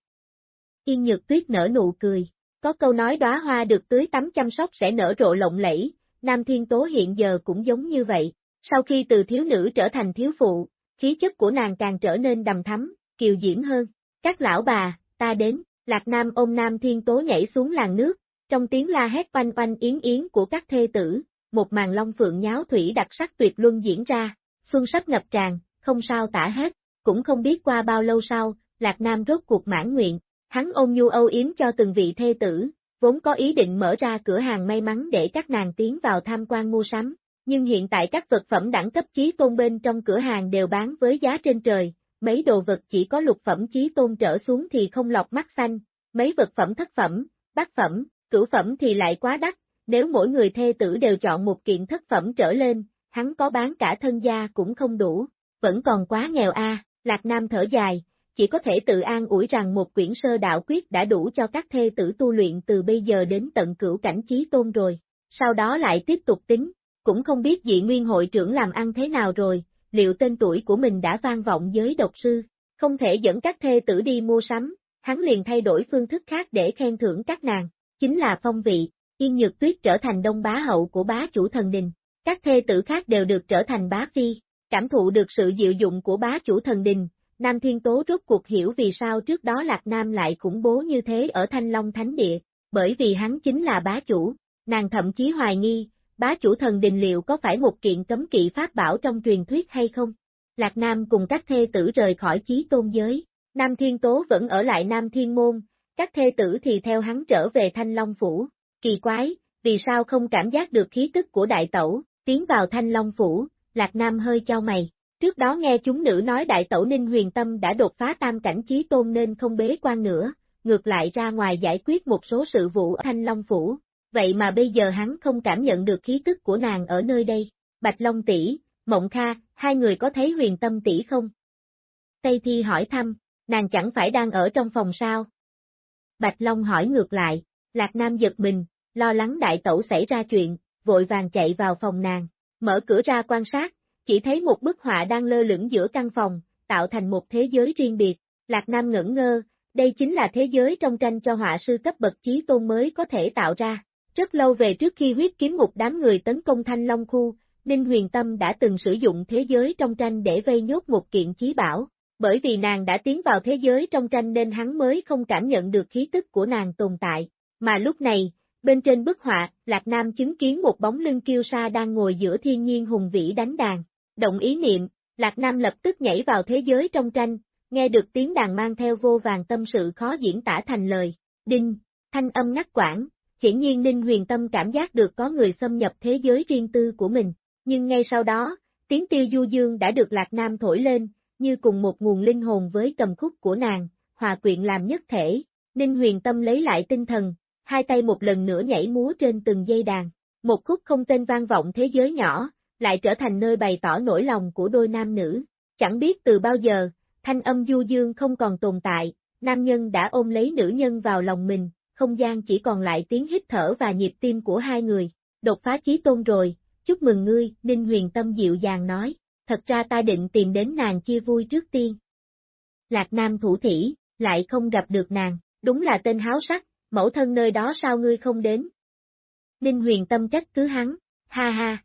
Speaker 1: Yên Nhược Tuyết nở nụ cười, có câu nói đóa hoa được tưới tắm chăm sóc sẽ nở rộ lộng lẫy, Nam Thiên Tố hiện giờ cũng giống như vậy, sau khi từ thiếu nữ trở thành thiếu phụ, khí chất của nàng càng trở nên đầm thắm, kiều diễm hơn. Các lão bà, ta đến, Lạc Nam ôm Nam Thiên Tố nhảy xuống làng nước, trong tiếng la hét oanh oanh yến yến của các thê tử, một màn long phượng nháo thủy đặc sắc tuyệt luân diễn ra, xuân sắp ngập tràn, không sao tả hết, cũng không biết qua bao lâu sau, Lạc Nam rốt cuộc mãn nguyện, hắn ôm nhu âu yếm cho từng vị thê tử, vốn có ý định mở ra cửa hàng may mắn để các nàng tiến vào tham quan mua sắm, nhưng hiện tại các vật phẩm đẳng cấp chí tôn bên trong cửa hàng đều bán với giá trên trời, mấy đồ vật chỉ có lục phẩm chí tôn trở xuống thì không lọc mắt xanh, mấy vật phẩm thất phẩm, bát phẩm, cửu phẩm thì lại quá đắt, nếu mỗi người thê tử đều chọn một kiện thất phẩm trở lên, hắn có bán cả thân gia cũng không đủ, vẫn còn quá nghèo a. Lạc Nam thở dài, chỉ có thể tự an ủi rằng một quyển sơ đạo quyết đã đủ cho các thê tử tu luyện từ bây giờ đến tận cửu cảnh chí tôn rồi, sau đó lại tiếp tục tính, cũng không biết dị nguyên hội trưởng làm ăn thế nào rồi, liệu tên tuổi của mình đã vang vọng giới độc sư, không thể dẫn các thê tử đi mua sắm, hắn liền thay đổi phương thức khác để khen thưởng các nàng, chính là phong vị, yên nhược tuyết trở thành đông bá hậu của bá chủ thần đình, các thê tử khác đều được trở thành bá phi, cảm thụ được sự diệu dụng của bá chủ thần đình, Nam Thiên Tố rốt cuộc hiểu vì sao trước đó Lạc Nam lại khủng bố như thế ở Thanh Long Thánh Địa, bởi vì hắn chính là bá chủ, nàng thậm chí hoài nghi, bá chủ thần đình liệu có phải một kiện cấm kỵ pháp bảo trong truyền thuyết hay không? Lạc Nam cùng các thê tử rời khỏi chí tôn giới, Nam Thiên Tố vẫn ở lại Nam Thiên Môn, các thê tử thì theo hắn trở về Thanh Long Phủ, kỳ quái, vì sao không cảm giác được khí tức của đại tẩu, tiến vào Thanh Long Phủ, Lạc Nam hơi cho mày. Trước đó nghe chúng nữ nói đại tẩu Ninh Huyền Tâm đã đột phá tam cảnh chí tôn nên không bế quan nữa, ngược lại ra ngoài giải quyết một số sự vụ ở Thanh Long Phủ, vậy mà bây giờ hắn không cảm nhận được khí tức của nàng ở nơi đây. Bạch Long tỷ, Mộng Kha, hai người có thấy huyền tâm tỷ không? Tây Thi hỏi thăm, nàng chẳng phải đang ở trong phòng sao? Bạch Long hỏi ngược lại, Lạc Nam giật mình, lo lắng đại tẩu xảy ra chuyện, vội vàng chạy vào phòng nàng, mở cửa ra quan sát, chỉ thấy một bức họa đang lơ lửng giữa căn phòng, tạo thành một thế giới riêng biệt. Lạc Nam ngẩn ngơ, đây chính là thế giới trong tranh cho họa sư cấp bậc trí tôn mới có thể tạo ra. Rất lâu về trước khi huyết kiếm một đám người tấn công Thanh Long Khu, Ninh Huyền Tâm đã từng sử dụng thế giới trong tranh để vây nhốt một kiện chí bảo, bởi vì nàng đã tiến vào thế giới trong tranh nên hắn mới không cảm nhận được khí tức của nàng tồn tại, mà lúc này, bên trên bức họa, Lạc Nam chứng kiến một bóng lưng kiêu sa đang ngồi giữa thiên nhiên hùng vĩ đánh đàn, động ý niệm, Lạc Nam lập tức nhảy vào thế giới trong tranh, nghe được tiếng đàn mang theo vô vàng tâm sự khó diễn tả thành lời, đinh, thanh âm ngắt quãng, hiển nhiên Ninh Huyền Tâm cảm giác được có người xâm nhập thế giới riêng tư của mình, nhưng ngay sau đó, tiếng tiêu du dương đã được Lạc Nam thổi lên, như cùng một nguồn linh hồn với cầm khúc của nàng, hòa quyện làm nhất thể, Ninh Huyền Tâm lấy lại tinh thần, hai tay một lần nữa nhảy múa trên từng dây đàn, một khúc không tên vang vọng thế giới nhỏ, lại trở thành nơi bày tỏ nỗi lòng của đôi nam nữ. Chẳng biết từ bao giờ, thanh âm du dương không còn tồn tại, nam nhân đã ôm lấy nữ nhân vào lòng mình, không gian chỉ còn lại tiếng hít thở và nhịp tim của hai người. Đột phá chí tôn rồi, chúc mừng ngươi, Ninh Huyền Tâm dịu dàng nói, thật ra ta định tìm đến nàng chia vui trước tiên. Lạc Nam thủ thỉ, lại không gặp được nàng, đúng là tên háo sắc, mẫu thân nơi đó sao ngươi không đến? Ninh Huyền Tâm trách cứ hắn, ha ha.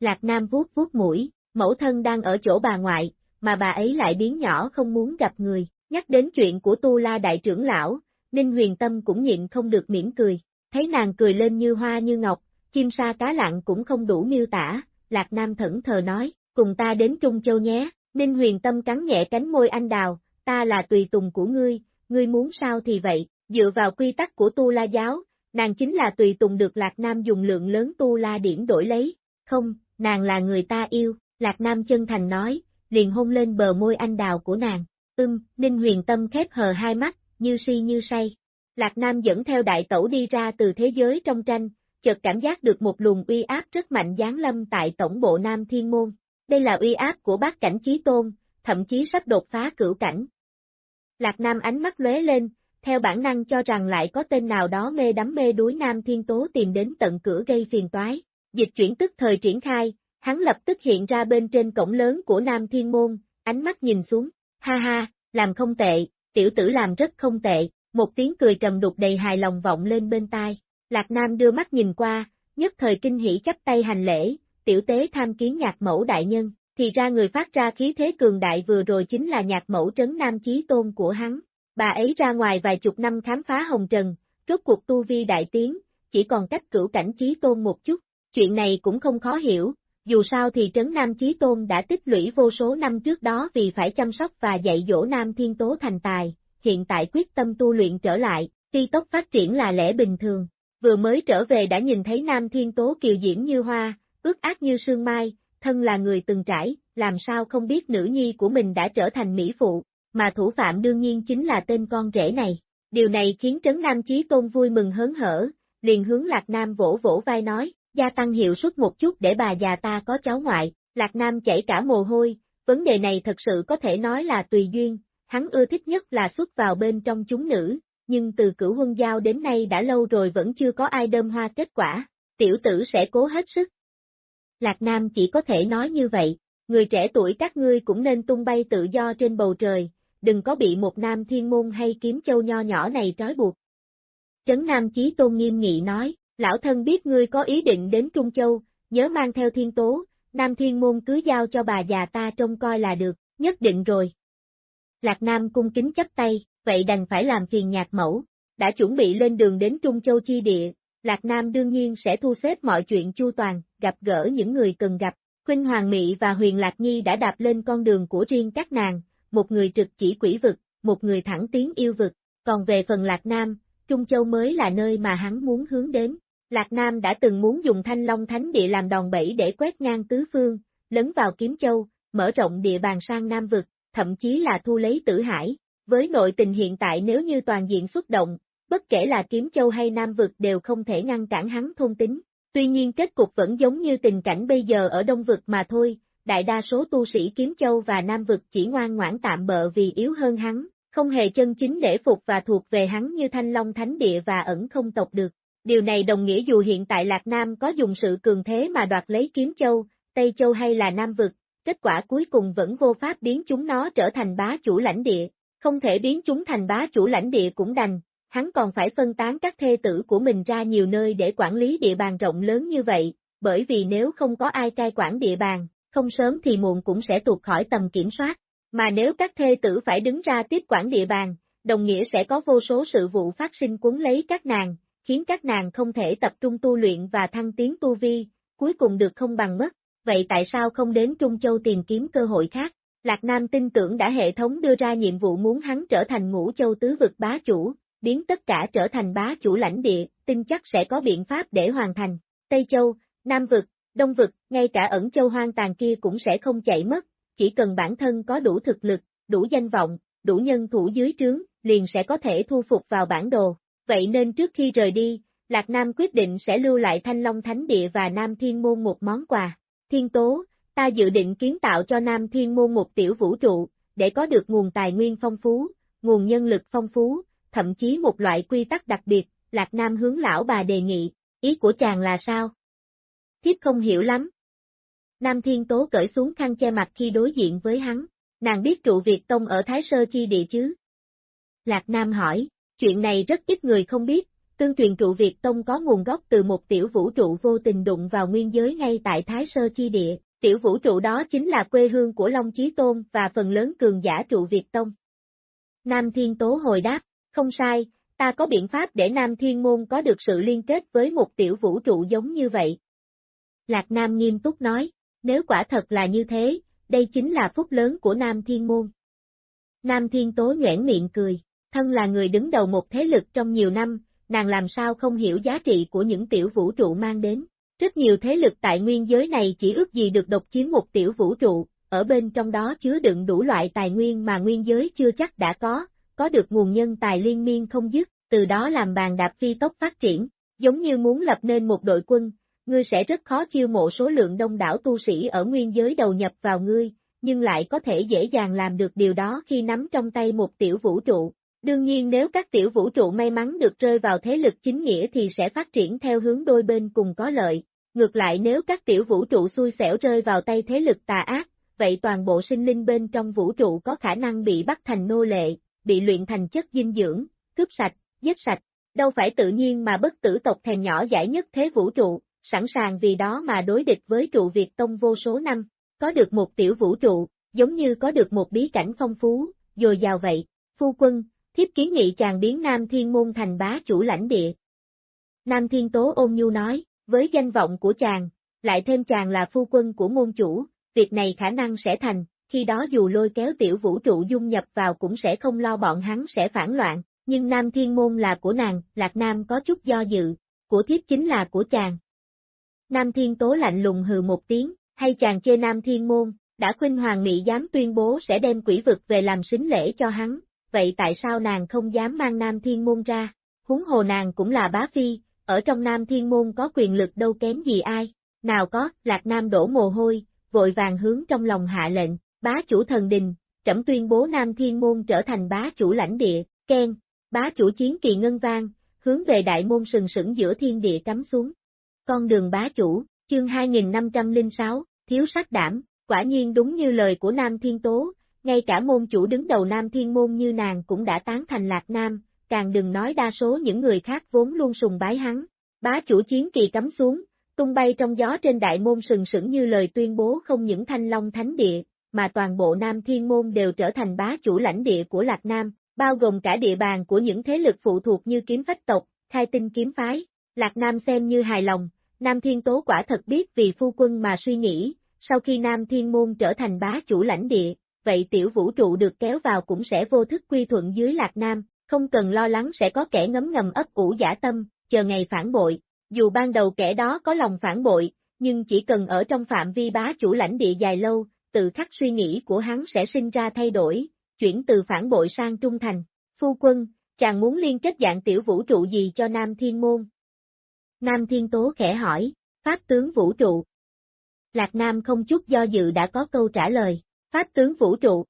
Speaker 1: Lạc Nam vuốt vuốt mũi, mẫu thân đang ở chỗ bà ngoại, mà bà ấy lại biến nhỏ không muốn gặp người, nhắc đến chuyện của Tu La Đại trưởng lão, Ninh Huyền Tâm cũng nhịn không được mỉm cười, thấy nàng cười lên như hoa như ngọc, chim sa cá lặng cũng không đủ miêu tả, Lạc Nam thẫn thờ nói, cùng ta đến Trung Châu nhé, Ninh Huyền Tâm cắn nhẹ cánh môi anh đào, ta là tùy tùng của ngươi, ngươi muốn sao thì vậy, dựa vào quy tắc của Tu La giáo, nàng chính là tùy tùng được Lạc Nam dùng lượng lớn Tu La điển đổi lấy, không, nàng là người ta yêu, Lạc Nam chân thành nói, liền hôn lên bờ môi anh đào của nàng, ưm, Ninh Huyền Tâm khép hờ hai mắt, như si như say. Lạc Nam dẫn theo đại tẩu đi ra từ thế giới trong tranh, chợt cảm giác được một luồng uy áp rất mạnh giáng lâm tại tổng bộ Nam Thiên Môn. Đây là uy áp của bác cảnh chí tôn, thậm chí sắp đột phá cửu cảnh. Lạc Nam ánh mắt lóe lên, theo bản năng cho rằng lại có tên nào đó mê đắm mê đuối Nam Thiên Tố tìm đến tận cửa gây phiền toái. Dịch chuyển tức thời triển khai, hắn lập tức hiện ra bên trên cổng lớn của Nam Thiên Môn, ánh mắt nhìn xuống, ha ha, làm không tệ, tiểu tử làm rất không tệ, một tiếng cười trầm đục đầy hài lòng vọng lên bên tai. Lạc Nam đưa mắt nhìn qua, nhất thời kinh hỉ chắp tay hành lễ, tiểu tế tham kiến nhạc mẫu đại nhân, thì ra người phát ra khí thế cường đại vừa rồi chính là nhạc mẫu trấn nam chí tôn của hắn. Bà ấy ra ngoài vài chục năm khám phá hồng trần, rốt cuộc tu vi đại tiến, chỉ còn cách cửu cảnh chí tôn một chút, chuyện này cũng không khó hiểu, dù sao thì trấn Nam Chí Tôn đã tích lũy vô số năm trước đó vì phải chăm sóc và dạy dỗ Nam Thiên Tố thành tài, hiện tại quyết tâm tu luyện trở lại, tuy tốc phát triển là lẽ bình thường, vừa mới trở về đã nhìn thấy Nam Thiên Tố kiều diễm như hoa, ước ác như sương mai, thân là người từng trải, làm sao không biết nữ nhi của mình đã trở thành mỹ phụ, mà thủ phạm đương nhiên chính là tên con rể này. Điều này khiến Trấn Nam Chí Tôn vui mừng hớn hở, liền hướng Lạc Nam vỗ vỗ vai nói, gia tăng hiệu suất một chút để bà già ta có cháu ngoại, Lạc Nam chảy cả mồ hôi, vấn đề này thật sự có thể nói là tùy duyên, hắn ưa thích nhất là xuất vào bên trong chúng nữ, nhưng từ cửu huân giao đến nay đã lâu rồi vẫn chưa có ai đơm hoa kết quả, tiểu tử sẽ cố hết sức. Lạc Nam chỉ có thể nói như vậy, người trẻ tuổi các ngươi cũng nên tung bay tự do trên bầu trời, đừng có bị một nam thiên môn hay kiếm châu nho nhỏ này trói buộc. Trấn Nam Chí Tôn nghiêm nghị nói, lão thân biết ngươi có ý định đến Trung Châu, nhớ mang theo thiên tố, Nam Thiên Môn cứ giao cho bà già ta trông coi là được, nhất định rồi. Lạc Nam cung kính chấp tay, vậy đành phải làm phiền nhạc mẫu, đã chuẩn bị lên đường đến Trung Châu chi địa, Lạc Nam đương nhiên sẽ thu xếp mọi chuyện chu toàn, gặp gỡ những người cần gặp. Khuynh Hoàng Mị và Huyền Lạc Nhi đã đạp lên con đường của riêng các nàng, một người trực chỉ quỷ vực, một người thẳng tiến yêu vực, còn về phần Lạc Nam, Trung Châu mới là nơi mà hắn muốn hướng đến. Lạc Nam đã từng muốn dùng thanh long thánh địa làm đòn bẩy để quét ngang tứ phương, lấn vào kiếm châu, mở rộng địa bàn sang Nam vực, thậm chí là thu lấy tử hải. Với nội tình hiện tại nếu như toàn diện xuất động, bất kể là kiếm châu hay Nam vực đều không thể ngăn cản hắn thôn tính. Tuy nhiên kết cục vẫn giống như tình cảnh bây giờ ở Đông vực mà thôi, đại đa số tu sĩ kiếm châu và Nam vực chỉ ngoan ngoãn tạm bợ vì yếu hơn hắn, không hề chân chính để phục và thuộc về hắn như Thanh Long Thánh Địa và ẩn không tộc được. Điều này đồng nghĩa dù hiện tại Lạc Nam có dùng sự cường thế mà đoạt lấy Kiếm Châu, Tây Châu hay là Nam Vực, kết quả cuối cùng vẫn vô pháp biến chúng nó trở thành bá chủ lãnh địa, không thể biến chúng thành bá chủ lãnh địa cũng đành, hắn còn phải phân tán các thê tử của mình ra nhiều nơi để quản lý địa bàn rộng lớn như vậy, bởi vì nếu không có ai cai quản địa bàn, không sớm thì muộn cũng sẽ tuột khỏi tầm kiểm soát, mà nếu các thê tử phải đứng ra tiếp quản địa bàn, đồng nghĩa sẽ có vô số sự vụ phát sinh cuốn lấy các nàng, khiến các nàng không thể tập trung tu luyện và thăng tiến tu vi, cuối cùng được không bằng mất, vậy tại sao không đến Trung Châu tìm kiếm cơ hội khác? Lạc Nam tin tưởng đã hệ thống đưa ra nhiệm vụ muốn hắn trở thành ngũ châu tứ vực bá chủ, biến tất cả trở thành bá chủ lãnh địa, tin chắc sẽ có biện pháp để hoàn thành. Tây Châu, Nam vực, Đông vực, ngay cả ẩn châu hoang tàn kia cũng sẽ không chạy mất, chỉ cần bản thân có đủ thực lực, đủ danh vọng, đủ nhân thủ dưới trướng, liền sẽ có thể thu phục vào bản đồ vậy nên trước khi rời đi, Lạc Nam quyết định sẽ lưu lại Thanh Long Thánh Địa và Nam Thiên Môn một món quà. Thiên Tố, ta dự định kiến tạo cho Nam Thiên Môn một tiểu vũ trụ, để có được nguồn tài nguyên phong phú, nguồn nhân lực phong phú, thậm chí một loại quy tắc đặc biệt, Lạc Nam hướng lão bà đề nghị, ý của chàng là sao? Thiếp không hiểu lắm. Nam Thiên Tố cởi xuống khăn che mặt khi đối diện với hắn, nàng biết trụ Việt Tông ở Thái Sơ Chi Địa chứ? Lạc Nam hỏi, chuyện này rất ít người không biết, tương truyền trụ Việt Tông có nguồn gốc từ một tiểu vũ trụ vô tình đụng vào nguyên giới ngay tại Thái Sơ Chi Địa, tiểu vũ trụ đó chính là quê hương của Long Chí Tôn và phần lớn cường giả trụ Việt Tông. Nam Thiên Tố hồi đáp, không sai, ta có biện pháp để Nam Thiên Môn có được sự liên kết với một tiểu vũ trụ giống như vậy. Lạc Nam nghiêm túc nói, nếu quả thật là như thế, đây chính là phúc lớn của Nam Thiên Môn. Nam Thiên Tố nhoẻn miệng cười, thân là người đứng đầu một thế lực trong nhiều năm, nàng làm sao không hiểu giá trị của những tiểu vũ trụ mang đến. Rất nhiều thế lực tại nguyên giới này chỉ ước gì được độc chiếm một tiểu vũ trụ, ở bên trong đó chứa đựng đủ loại tài nguyên mà nguyên giới chưa chắc đã có, có được nguồn nhân tài liên miên không dứt, từ đó làm bàn đạp phi tốc phát triển, giống như muốn lập nên một đội quân, ngươi sẽ rất khó chiêu mộ số lượng đông đảo tu sĩ ở nguyên giới đầu nhập vào ngươi, nhưng lại có thể dễ dàng làm được điều đó khi nắm trong tay một tiểu vũ trụ. Đương nhiên nếu các tiểu vũ trụ may mắn được rơi vào thế lực chính nghĩa thì sẽ phát triển theo hướng đôi bên cùng có lợi. Ngược lại nếu các tiểu vũ trụ xui xẻo rơi vào tay thế lực tà ác, vậy toàn bộ sinh linh bên trong vũ trụ có khả năng bị bắt thành nô lệ, bị luyện thành chất dinh dưỡng, cướp sạch, giết sạch. Đâu phải tự nhiên mà bất tử tộc thèm nhỏ giải nhất thế vũ trụ, sẵn sàng vì đó mà đối địch với trụ Việt Tông vô số năm, có được một tiểu vũ trụ, giống như có được một bí cảnh phong phú, dồi dào vậy, phu quân, thiếp kiến nghị chàng biến Nam Thiên Môn thành bá chủ lãnh địa. Nam Thiên Tố ôn nhu nói, với danh vọng của chàng, lại thêm chàng là phu quân của môn chủ, việc này khả năng sẽ thành, khi đó dù lôi kéo tiểu vũ trụ dung nhập vào cũng sẽ không lo bọn hắn sẽ phản loạn, nhưng Nam Thiên Môn là của nàng, Lạc Nam có chút do dự, của thiếp chính là của chàng. Nam Thiên Tố lạnh lùng hừ một tiếng, hay chàng chê Nam Thiên Môn, đã khuyên hoàng mỹ dám tuyên bố sẽ đem quỷ vực về làm xính lễ cho hắn, vậy tại sao nàng không dám mang Nam Thiên Môn ra? Húng hồ nàng cũng là bá phi, ở trong Nam Thiên Môn có quyền lực đâu kém gì ai, nào có, Lạc Nam đổ mồ hôi, vội vàng hướng trong lòng hạ lệnh, bá chủ thần đình, trẫm tuyên bố Nam Thiên Môn trở thành bá chủ lãnh địa, khen, bá chủ chiến kỳ ngân vang, hướng về đại môn sừng sững giữa thiên địa cắm xuống. Con đường bá chủ, chương 2506, thiếu sắc đảm, quả nhiên đúng như lời của Nam Thiên Tố, ngay cả môn chủ đứng đầu Nam Thiên Môn như nàng cũng đã tán thành Lạc Nam, càng đừng nói đa số những người khác vốn luôn sùng bái hắn. Bá chủ chiến kỳ cắm xuống, tung bay trong gió trên đại môn sừng sững như lời tuyên bố không những thanh long thánh địa, mà toàn bộ Nam Thiên Môn đều trở thành bá chủ lãnh địa của Lạc Nam, bao gồm cả địa bàn của những thế lực phụ thuộc như kiếm phách tộc, khai tinh kiếm phái. Lạc Nam xem như hài lòng, Nam Thiên Tố quả thật biết vì phu quân mà suy nghĩ, sau khi Nam Thiên Môn trở thành bá chủ lãnh địa, vậy tiểu vũ trụ được kéo vào cũng sẽ vô thức quy thuận dưới Lạc Nam, không cần lo lắng sẽ có kẻ ngấm ngầm ấp ủ giả tâm, chờ ngày phản bội. Dù ban đầu kẻ đó có lòng phản bội, nhưng chỉ cần ở trong phạm vi bá chủ lãnh địa dài lâu, tự khắc suy nghĩ của hắn sẽ sinh ra thay đổi, chuyển từ phản bội sang trung thành. Phu quân, chàng muốn liên kết dạng tiểu vũ trụ gì cho Nam Thiên Môn? Nam Thiên Tố khẽ hỏi, Pháp tướng vũ trụ. Lạc Nam không chút do dự đã có câu trả lời, Pháp tướng vũ trụ.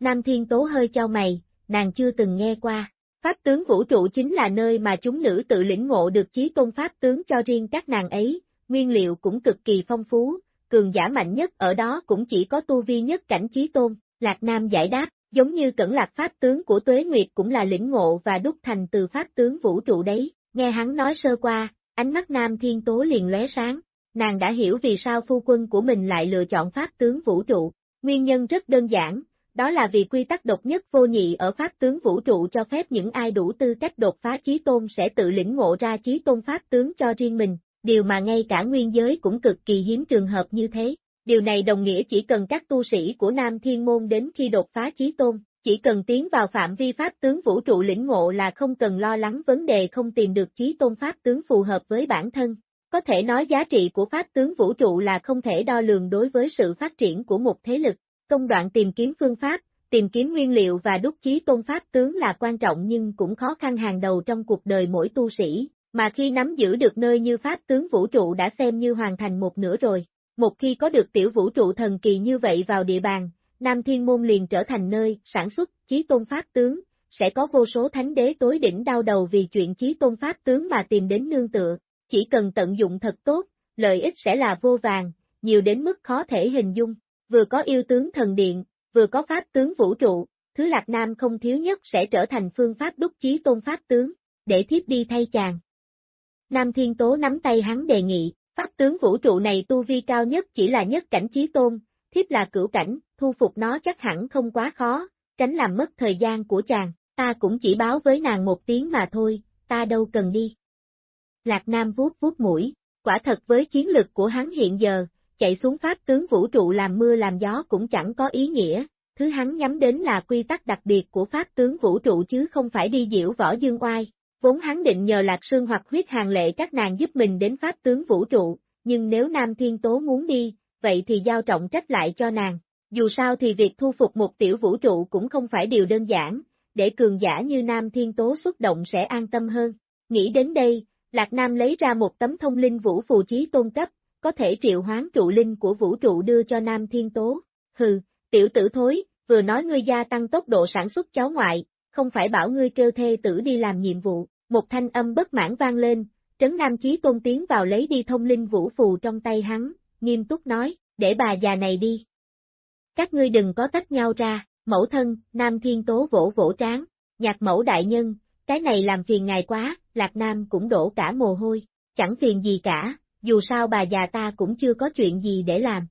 Speaker 1: Nam Thiên Tố hơi trao mày, nàng chưa từng nghe qua. Pháp tướng vũ trụ chính là nơi mà chúng nữ tự lĩnh ngộ được chí tôn pháp tướng cho riêng các nàng ấy, nguyên liệu cũng cực kỳ phong phú, cường giả mạnh nhất ở đó cũng chỉ có tu vi nhất cảnh chí tôn, Lạc Nam giải đáp, giống như cẩn lạc pháp tướng của Tuế Nguyệt cũng là lĩnh ngộ và đúc thành từ pháp tướng vũ trụ đấy, nghe hắn nói sơ qua, ánh mắt Nam Thiên Tố liền lóe sáng, nàng đã hiểu vì sao phu quân của mình lại lựa chọn pháp tướng vũ trụ, nguyên nhân rất đơn giản, đó là vì quy tắc độc nhất vô nhị ở pháp tướng vũ trụ cho phép những ai đủ tư cách đột phá chí tôn sẽ tự lĩnh ngộ ra chí tôn pháp tướng cho riêng mình, điều mà ngay cả nguyên giới cũng cực kỳ hiếm trường hợp như thế. Điều này đồng nghĩa chỉ cần các tu sĩ của Nam Thiên Môn đến khi đột phá chí tôn, chỉ cần tiến vào phạm vi pháp tướng vũ trụ lĩnh ngộ là không cần lo lắng vấn đề không tìm được chí tôn pháp tướng phù hợp với bản thân. Có thể nói giá trị của pháp tướng vũ trụ là không thể đo lường đối với sự phát triển của một thế lực. Công đoạn tìm kiếm phương pháp, tìm kiếm nguyên liệu và đúc chí tôn pháp tướng là quan trọng nhưng cũng khó khăn hàng đầu trong cuộc đời mỗi tu sĩ, mà khi nắm giữ được nơi như pháp tướng vũ trụ đã xem như hoàn thành một nửa rồi. Một khi có được tiểu vũ trụ thần kỳ như vậy vào địa bàn, Nam Thiên Môn liền trở thành nơi sản xuất chí tôn pháp tướng, sẽ có vô số thánh đế tối đỉnh đau đầu vì chuyện chí tôn pháp tướng mà tìm đến nương tựa, chỉ cần tận dụng thật tốt, lợi ích sẽ là vô vàng, nhiều đến mức khó thể hình dung, vừa có yêu tướng thần điện, vừa có pháp tướng vũ trụ, thứ Lạc Nam không thiếu nhất sẽ trở thành phương pháp đúc chí tôn pháp tướng, để thiếp đi thay chàng. Nam Thiên Tố nắm tay hắn đề nghị, pháp tướng vũ trụ này tu vi cao nhất chỉ là nhất cảnh chí tôn, thiếp là cửu cảnh, thu phục nó chắc hẳn không quá khó, tránh làm mất thời gian của chàng, ta cũng chỉ báo với nàng một tiếng mà thôi, ta đâu cần đi. Lạc Nam vuốt vuốt mũi, quả thật với chiến lực của hắn hiện giờ, chạy xuống pháp tướng vũ trụ làm mưa làm gió cũng chẳng có ý nghĩa, thứ hắn nhắm đến là quy tắc đặc biệt của pháp tướng vũ trụ chứ không phải đi diễu võ dương oai. Vốn hắn định nhờ Lạc Sương hoặc huyết hàng lệ các nàng giúp mình đến pháp tướng vũ trụ, nhưng nếu Nam Thiên Tố muốn đi, vậy thì giao trọng trách lại cho nàng. Dù sao thì việc thu phục một tiểu vũ trụ cũng không phải điều đơn giản, để cường giả như Nam Thiên Tố xuất động sẽ an tâm hơn. Nghĩ đến đây, Lạc Nam lấy ra một tấm thông linh vũ phù chí tôn cấp, có thể triệu hoán trụ linh của vũ trụ đưa cho Nam Thiên Tố. Hừ, tiểu tử thối, vừa nói ngươi gia tăng tốc độ sản xuất cháu ngoại, không phải bảo ngươi kêu thê tử đi làm nhiệm vụ, một thanh âm bất mãn vang lên, Trấn Nam Chí Tôn tiến vào lấy đi thông linh vũ phù trong tay hắn, nghiêm túc nói, để bà già này đi. Các ngươi đừng có tách nhau ra, mẫu thân, Nam Thiên Tố vỗ vỗ tráng, nhạc mẫu đại nhân, cái này làm phiền ngài quá, Lạc Nam cũng đổ cả mồ hôi, chẳng phiền gì cả, dù sao bà già ta cũng chưa có chuyện gì để làm.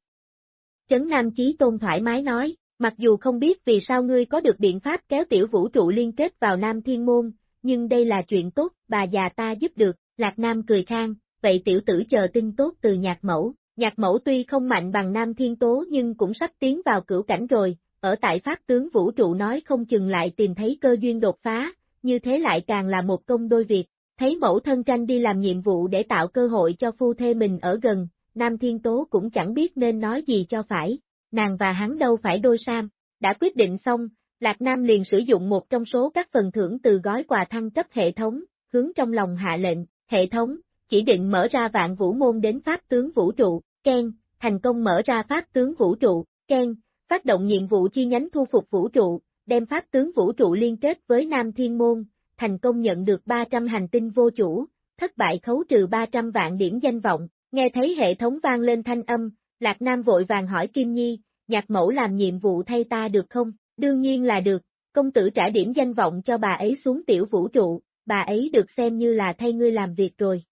Speaker 1: Trấn Nam Chí Tôn thoải mái nói, mặc dù không biết vì sao ngươi có được biện pháp kéo tiểu vũ trụ liên kết vào Nam Thiên Môn, nhưng đây là chuyện tốt, bà già ta giúp được, Lạc Nam cười khang, vậy tiểu tử chờ tin tốt từ nhạc mẫu. Nhạc mẫu tuy không mạnh bằng Nam Thiên Tố nhưng cũng sắp tiến vào cửu cảnh rồi, ở tại Pháp tướng vũ trụ nói không chừng lại tìm thấy cơ duyên đột phá, như thế lại càng là một công đôi việc. Thấy mẫu thân tranh đi làm nhiệm vụ để tạo cơ hội cho phu thê mình ở gần, Nam Thiên Tố cũng chẳng biết nên nói gì cho phải, nàng và hắn đâu phải đôi sam. Đã quyết định xong, Lạc Nam liền sử dụng một trong số các phần thưởng từ gói quà thăng cấp hệ thống, hướng trong lòng hạ lệnh, hệ thống, chỉ định mở ra vạn vũ môn đến pháp tướng vũ trụ, Ken, thành công mở ra pháp tướng vũ trụ, Ken, phát động nhiệm vụ chi nhánh thu phục vũ trụ, đem pháp tướng vũ trụ liên kết với Nam Thiên Môn, thành công nhận được 300 hành tinh vô chủ, thất bại khấu trừ 300 vạn điểm danh vọng, nghe thấy hệ thống vang lên thanh âm, Lạc Nam vội vàng hỏi Kim Nhi, nhạc mẫu làm nhiệm vụ thay ta được không? Đương nhiên là được, công tử trả điểm danh vọng cho bà ấy xuống tiểu vũ trụ, bà ấy được xem như là thay ngươi làm việc rồi.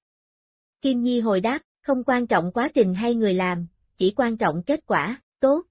Speaker 1: Kim Nhi hồi đáp, không quan trọng quá trình hay người làm, chỉ quan trọng kết quả, tốt.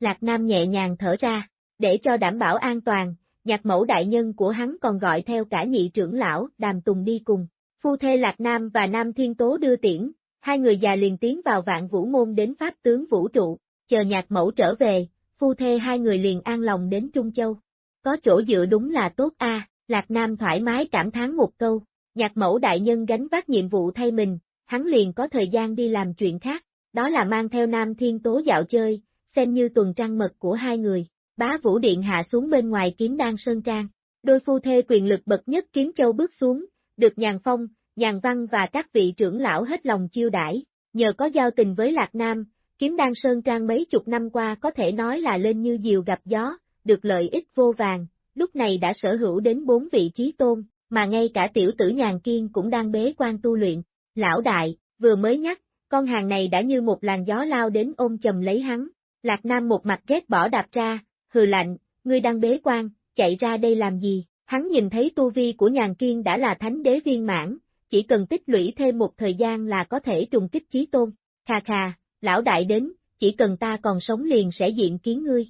Speaker 1: Lạc Nam nhẹ nhàng thở ra, để cho đảm bảo an toàn, nhạc mẫu đại nhân của hắn còn gọi theo cả nhị trưởng lão, đàm tùng đi cùng. Phu thê Lạc Nam và Nam Thiên Tố đưa tiễn, hai người già liền tiến vào vạn vũ môn đến pháp tướng vũ trụ, chờ nhạc mẫu trở về, phu thê hai người liền an lòng đến Trung Châu. Có chỗ dựa đúng là tốt a, Lạc Nam thoải mái cảm thán một câu, nhạc mẫu đại nhân gánh vác nhiệm vụ thay mình, hắn liền có thời gian đi làm chuyện khác, đó là mang theo Nam Thiên Tố dạo chơi, xem như tuần trăng mật của hai người. Bá Vũ Điện hạ xuống bên ngoài kiếm đan sơn trang, đôi phu thê quyền lực bậc nhất kiếm châu bước xuống, được nhàn phong, nhàn văn và các vị trưởng lão hết lòng chiêu đãi, nhờ có giao tình với Lạc Nam, kiếm đan sơn trang mấy chục năm qua có thể nói là lên như diều gặp gió, được lợi ích vô vàng, lúc này đã sở hữu đến bốn vị trí tôn, mà ngay cả tiểu tử nhàn kiên cũng đang bế quan tu luyện. Lão đại, vừa mới nhắc, con hàng này đã như một làn gió lao đến ôm chầm lấy hắn. Lạc Nam một mặt ghét bỏ đạp ra, hừ lạnh, ngươi đang bế quan, chạy ra đây làm gì? Hắn nhìn thấy tu vi của nhàn kiên đã là thánh đế viên mãn, chỉ cần tích lũy thêm một thời gian là có thể trùng kích chí tôn. Khà khà, lão đại đến, chỉ cần ta còn sống liền sẽ diện kiến ngươi.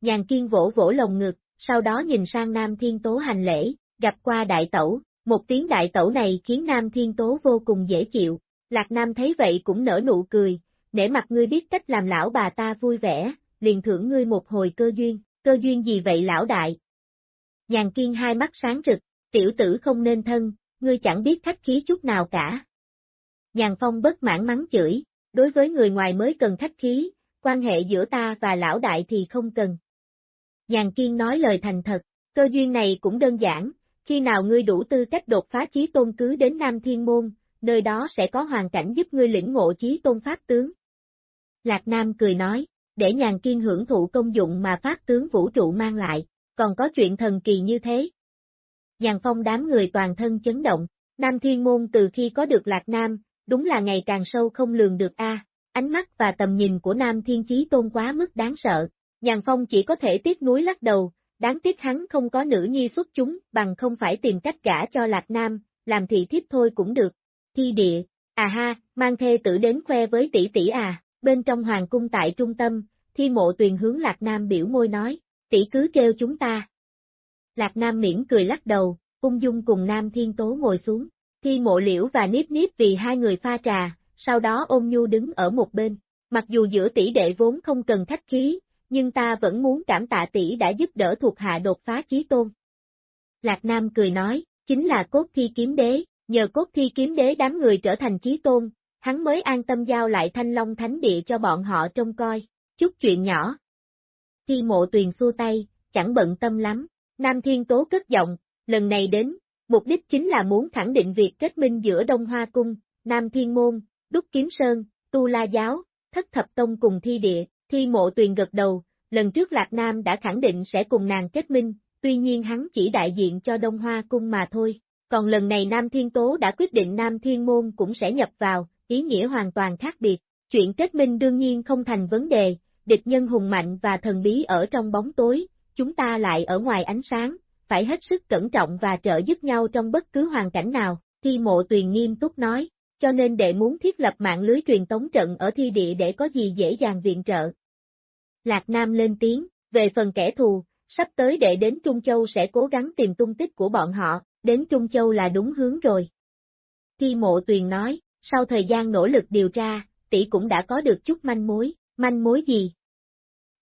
Speaker 1: Nhàn kiên vỗ vỗ lồng ngực, sau đó nhìn sang Nam Thiên Tố hành lễ, gặp qua đại tẩu, một tiếng đại tẩu này khiến Nam Thiên Tố vô cùng dễ chịu, Lạc Nam thấy vậy cũng nở nụ cười, để mặt ngươi biết cách làm lão bà ta vui vẻ, liền thưởng ngươi một hồi cơ duyên, cơ duyên gì vậy lão đại? Nhàn kiên hai mắt sáng rực, tiểu tử không nên thân, ngươi chẳng biết khách khí chút nào cả. Nhàn phong bất mãn mắng chửi, đối với người ngoài mới cần khách khí, quan hệ giữa ta và lão đại thì không cần. Nhàn kiên nói lời thành thật, cơ duyên này cũng đơn giản, khi nào ngươi đủ tư cách đột phá chí tôn cứ đến Nam Thiên Môn, nơi đó sẽ có hoàn cảnh giúp ngươi lĩnh ngộ chí tôn pháp tướng, Lạc Nam cười nói, để nhàn kiên hưởng thụ công dụng mà pháp tướng vũ trụ mang lại, còn có chuyện thần kỳ như thế. Nhàn phong đám người toàn thân chấn động, Nam Thiên Môn từ khi có được Lạc Nam, đúng là ngày càng sâu không lường được a. ánh mắt và tầm nhìn của Nam Thiên Chí Tôn quá mức đáng sợ, Nhàn Phong chỉ có thể tiếc núi lắc đầu, đáng tiếc hắn không có nữ nhi xuất chúng, bằng không phải tìm cách gả cho Lạc Nam, làm thị thiếp thôi cũng được. Thi địa, à ha, mang thê tử đến khoe với tỷ tỷ à, bên trong hoàng cung tại trung tâm, thi mộ tuyền hướng Lạc Nam biểu môi nói, tỷ cứ treo chúng ta. Lạc Nam miễn cười lắc đầu, ung dung cùng Nam Thiên Tố ngồi xuống, thi mộ liễu và nếp nếp vì hai người pha trà, sau đó ôm nhu đứng ở một bên. Mặc dù giữa tỷ đệ vốn không cần khách khí, nhưng ta vẫn muốn cảm tạ tỷ đã giúp đỡ thuộc hạ đột phá chí tôn. Lạc Nam cười nói, chính là cốt thi kiếm đế, nhờ cốt thi kiếm đế đám người trở thành chí tôn, hắn mới an tâm giao lại thanh long thánh địa cho bọn họ trông coi, chút chuyện nhỏ. Thi mộ tuyền xua tay, chẳng bận tâm lắm, Nam Thiên Tố cất giọng, lần này đến, mục đích chính là muốn khẳng định việc kết minh giữa Đông Hoa Cung, Nam Thiên Môn, Đúc Kiếm Sơn, Tu La Giáo, Thất Thập Tông cùng Thi Địa, Thi Mộ Tuyền gật đầu, lần trước Lạc Nam đã khẳng định sẽ cùng nàng kết minh, tuy nhiên hắn chỉ đại diện cho Đông Hoa Cung mà thôi. Còn lần này Nam Thiên Tố đã quyết định Nam Thiên Môn cũng sẽ nhập vào, ý nghĩa hoàn toàn khác biệt. Chuyện kết minh đương nhiên không thành vấn đề, địch nhân hùng mạnh và thần bí ở trong bóng tối, chúng ta lại ở ngoài ánh sáng, phải hết sức cẩn trọng và trợ giúp nhau trong bất cứ hoàn cảnh nào, thi mộ tuyền nghiêm túc nói, cho nên đệ muốn thiết lập mạng lưới truyền tống trận ở thi địa để có gì dễ dàng viện trợ. Lạc Nam lên tiếng, về phần kẻ thù, sắp tới đệ đến Trung Châu sẽ cố gắng tìm tung tích của bọn họ, đến Trung Châu là đúng hướng rồi. Thi mộ tuyền nói, sau thời gian nỗ lực điều tra, tỷ cũng đã có được chút manh mối, manh mối gì?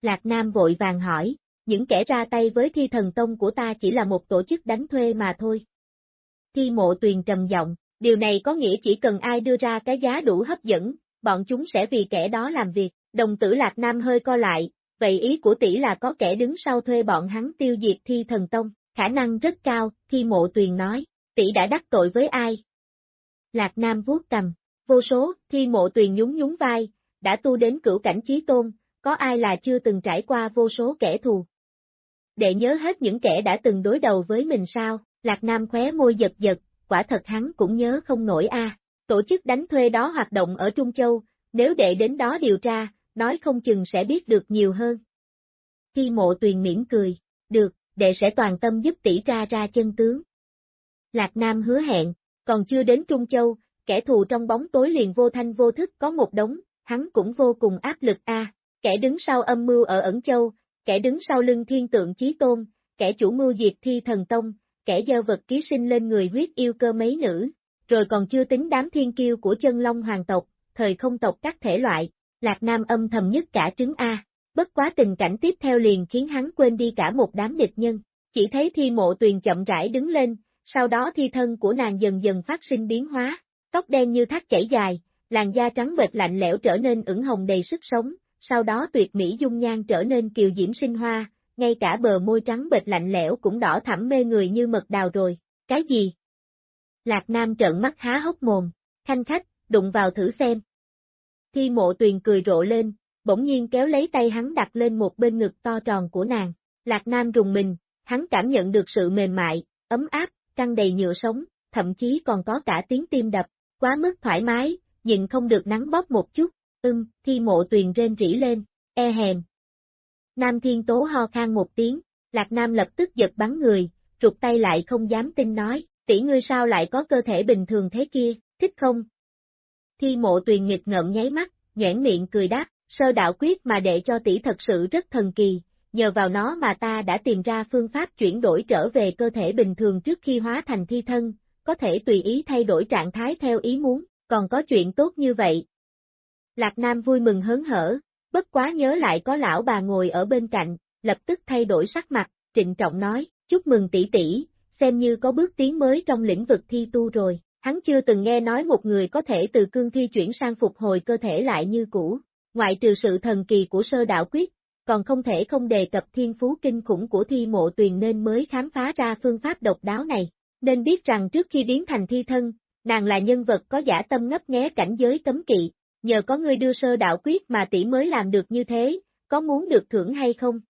Speaker 1: Lạc Nam vội vàng hỏi, những kẻ ra tay với thi thần tông của ta chỉ là một tổ chức đánh thuê mà thôi. Thi mộ tuyền trầm giọng, điều này có nghĩa chỉ cần ai đưa ra cái giá đủ hấp dẫn, bọn chúng sẽ vì kẻ đó làm việc, đồng tử Lạc Nam hơi co lại, vậy ý của tỷ là có kẻ đứng sau thuê bọn hắn tiêu diệt thi thần tông, khả năng rất cao, thi mộ tuyền nói, tỷ đã đắc tội với ai? Lạc Nam vuốt cầm, vô số, thi mộ tuyền nhún nhún vai, đã tu đến cửu cảnh trí tôn, có ai là chưa từng trải qua vô số kẻ thù. Để nhớ hết những kẻ đã từng đối đầu với mình sao, Lạc Nam khóe môi giật giật, quả thật hắn cũng nhớ không nổi a. Tổ chức đánh thuê đó hoạt động ở Trung Châu, nếu đệ đến đó điều tra, nói không chừng sẽ biết được nhiều hơn. khi mộ tuyền miễn cười, được, đệ sẽ toàn tâm giúp tỷ tra ra chân tướng. Lạc Nam hứa hẹn, còn chưa đến Trung Châu, kẻ thù trong bóng tối liền vô thanh vô thức có một đống, hắn cũng vô cùng áp lực a. Kẻ đứng sau âm mưu ở ẩn châu, kẻ đứng sau lưng thiên tượng chí tôn, kẻ chủ mưu diệt thi thần tông, kẻ gieo vật ký sinh lên người huyết yêu cơ mấy nữ, rồi còn chưa tính đám thiên kiêu của chân long hoàng tộc, thời không tộc các thể loại, Lạc Nam âm thầm nhất cả trứng A, bất quá tình cảnh tiếp theo liền khiến hắn quên đi cả một đám địch nhân, chỉ thấy thi mộ tuyền chậm rãi đứng lên, sau đó thi thân của nàng dần dần phát sinh biến hóa, tóc đen như thác chảy dài, làn da trắng bệch lạnh lẽo trở nên ửng hồng đầy sức sống, sau đó tuyệt mỹ dung nhan trở nên kiều diễm sinh hoa, ngay cả bờ môi trắng bệch lạnh lẽo cũng đỏ thẳm mê người như mật đào rồi, cái gì? Lạc Nam trợn mắt há hốc mồm, khanh khách, đụng vào thử xem. Thi mộ tuyền cười rộ lên, bỗng nhiên kéo lấy tay hắn đặt lên một bên ngực to tròn của nàng, Lạc Nam rùng mình, hắn cảm nhận được sự mềm mại, ấm áp, căng đầy nhựa sống, thậm chí còn có cả tiếng tim đập, quá mức thoải mái, nhìn không được nắng bóp một chút, ưm, thi mộ tuyền rên rỉ lên, e hèm. Nam Thiên Tố ho khan một tiếng, Lạc Nam lập tức giật bắn người, rụt tay lại không dám tin nói, tỷ ngươi sao lại có cơ thể bình thường thế kia, thích không? Thi mộ tuyền nghịch ngợm nháy mắt, nhoảng miệng cười đáp, sơ đạo quyết mà để cho tỷ thật sự rất thần kỳ, nhờ vào nó mà ta đã tìm ra phương pháp chuyển đổi trở về cơ thể bình thường trước khi hóa thành thi thân, có thể tùy ý thay đổi trạng thái theo ý muốn, còn có chuyện tốt như vậy. Lạc Nam vui mừng hớn hở, bất quá nhớ lại có lão bà ngồi ở bên cạnh, lập tức thay đổi sắc mặt, trịnh trọng nói, chúc mừng tỷ tỷ, xem như có bước tiến mới trong lĩnh vực thi tu rồi. Hắn chưa từng nghe nói một người có thể từ cương thi chuyển sang phục hồi cơ thể lại như cũ, ngoại trừ sự thần kỳ của sơ đạo quyết, còn không thể không đề cập thiên phú kinh khủng của thi mộ tuyền nên mới khám phá ra phương pháp độc đáo này. Nên biết rằng trước khi biến thành thi thân, nàng là nhân vật có giả tâm ngấp nghé cảnh giới cấm kỵ, nhờ có ngươi đưa sơ đạo quyết mà tỷ mới làm được như thế, có muốn được thưởng hay không?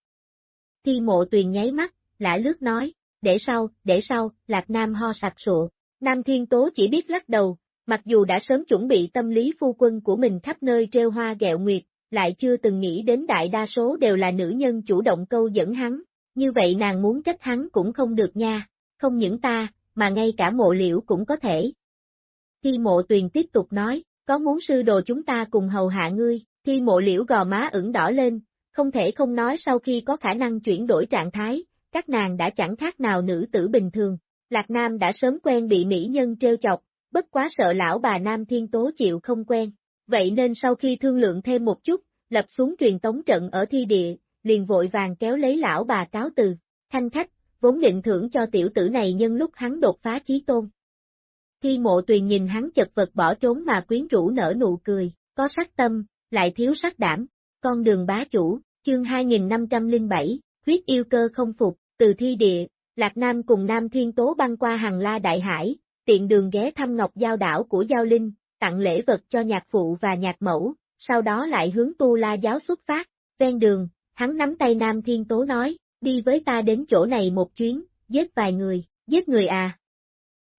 Speaker 1: Thi mộ tuyền nháy mắt, lã lướt nói, để sau, để sau, Lạc Nam ho sặc sụa. Nam Thiên Tố chỉ biết lắc đầu, mặc dù đã sớm chuẩn bị tâm lý phu quân của mình khắp nơi treo hoa gẹo nguyệt, lại chưa từng nghĩ đến đại đa số đều là nữ nhân chủ động câu dẫn hắn, như vậy nàng muốn trách hắn cũng không được nha, không những ta, mà ngay cả mộ liễu cũng có thể. Thi mộ tuyền tiếp tục nói, có muốn sư đồ chúng ta cùng hầu hạ ngươi, thi mộ liễu gò má ửng đỏ lên, không thể không nói sau khi có khả năng chuyển đổi trạng thái, các nàng đã chẳng khác nào nữ tử bình thường. Lạc Nam đã sớm quen bị mỹ nhân treo chọc, bất quá sợ lão bà Nam Thiên Tố chịu không quen. Vậy nên sau khi thương lượng thêm một chút, lập xuống truyền tống trận ở thi địa, liền vội vàng kéo lấy lão bà cáo từ. Thanh khách, vốn định thưởng cho tiểu tử này nhân lúc hắn đột phá chí tôn. Thi mộ tuyền nhìn hắn chật vật bỏ trốn mà quyến rũ nở nụ cười, có sắc tâm, lại thiếu sắc đảm, con đường bá chủ, chương 2507, huyết yêu cơ không phục, từ thi địa, Lạc Nam cùng Nam Thiên Tố băng qua hàng la đại hải, tiện đường ghé thăm ngọc giao đảo của Giao Linh, tặng lễ vật cho nhạc phụ và nhạc mẫu, sau đó lại hướng tu la giáo xuất phát, ven đường, hắn nắm tay Nam Thiên Tố nói, đi với ta đến chỗ này một chuyến, giết vài người, giết người à.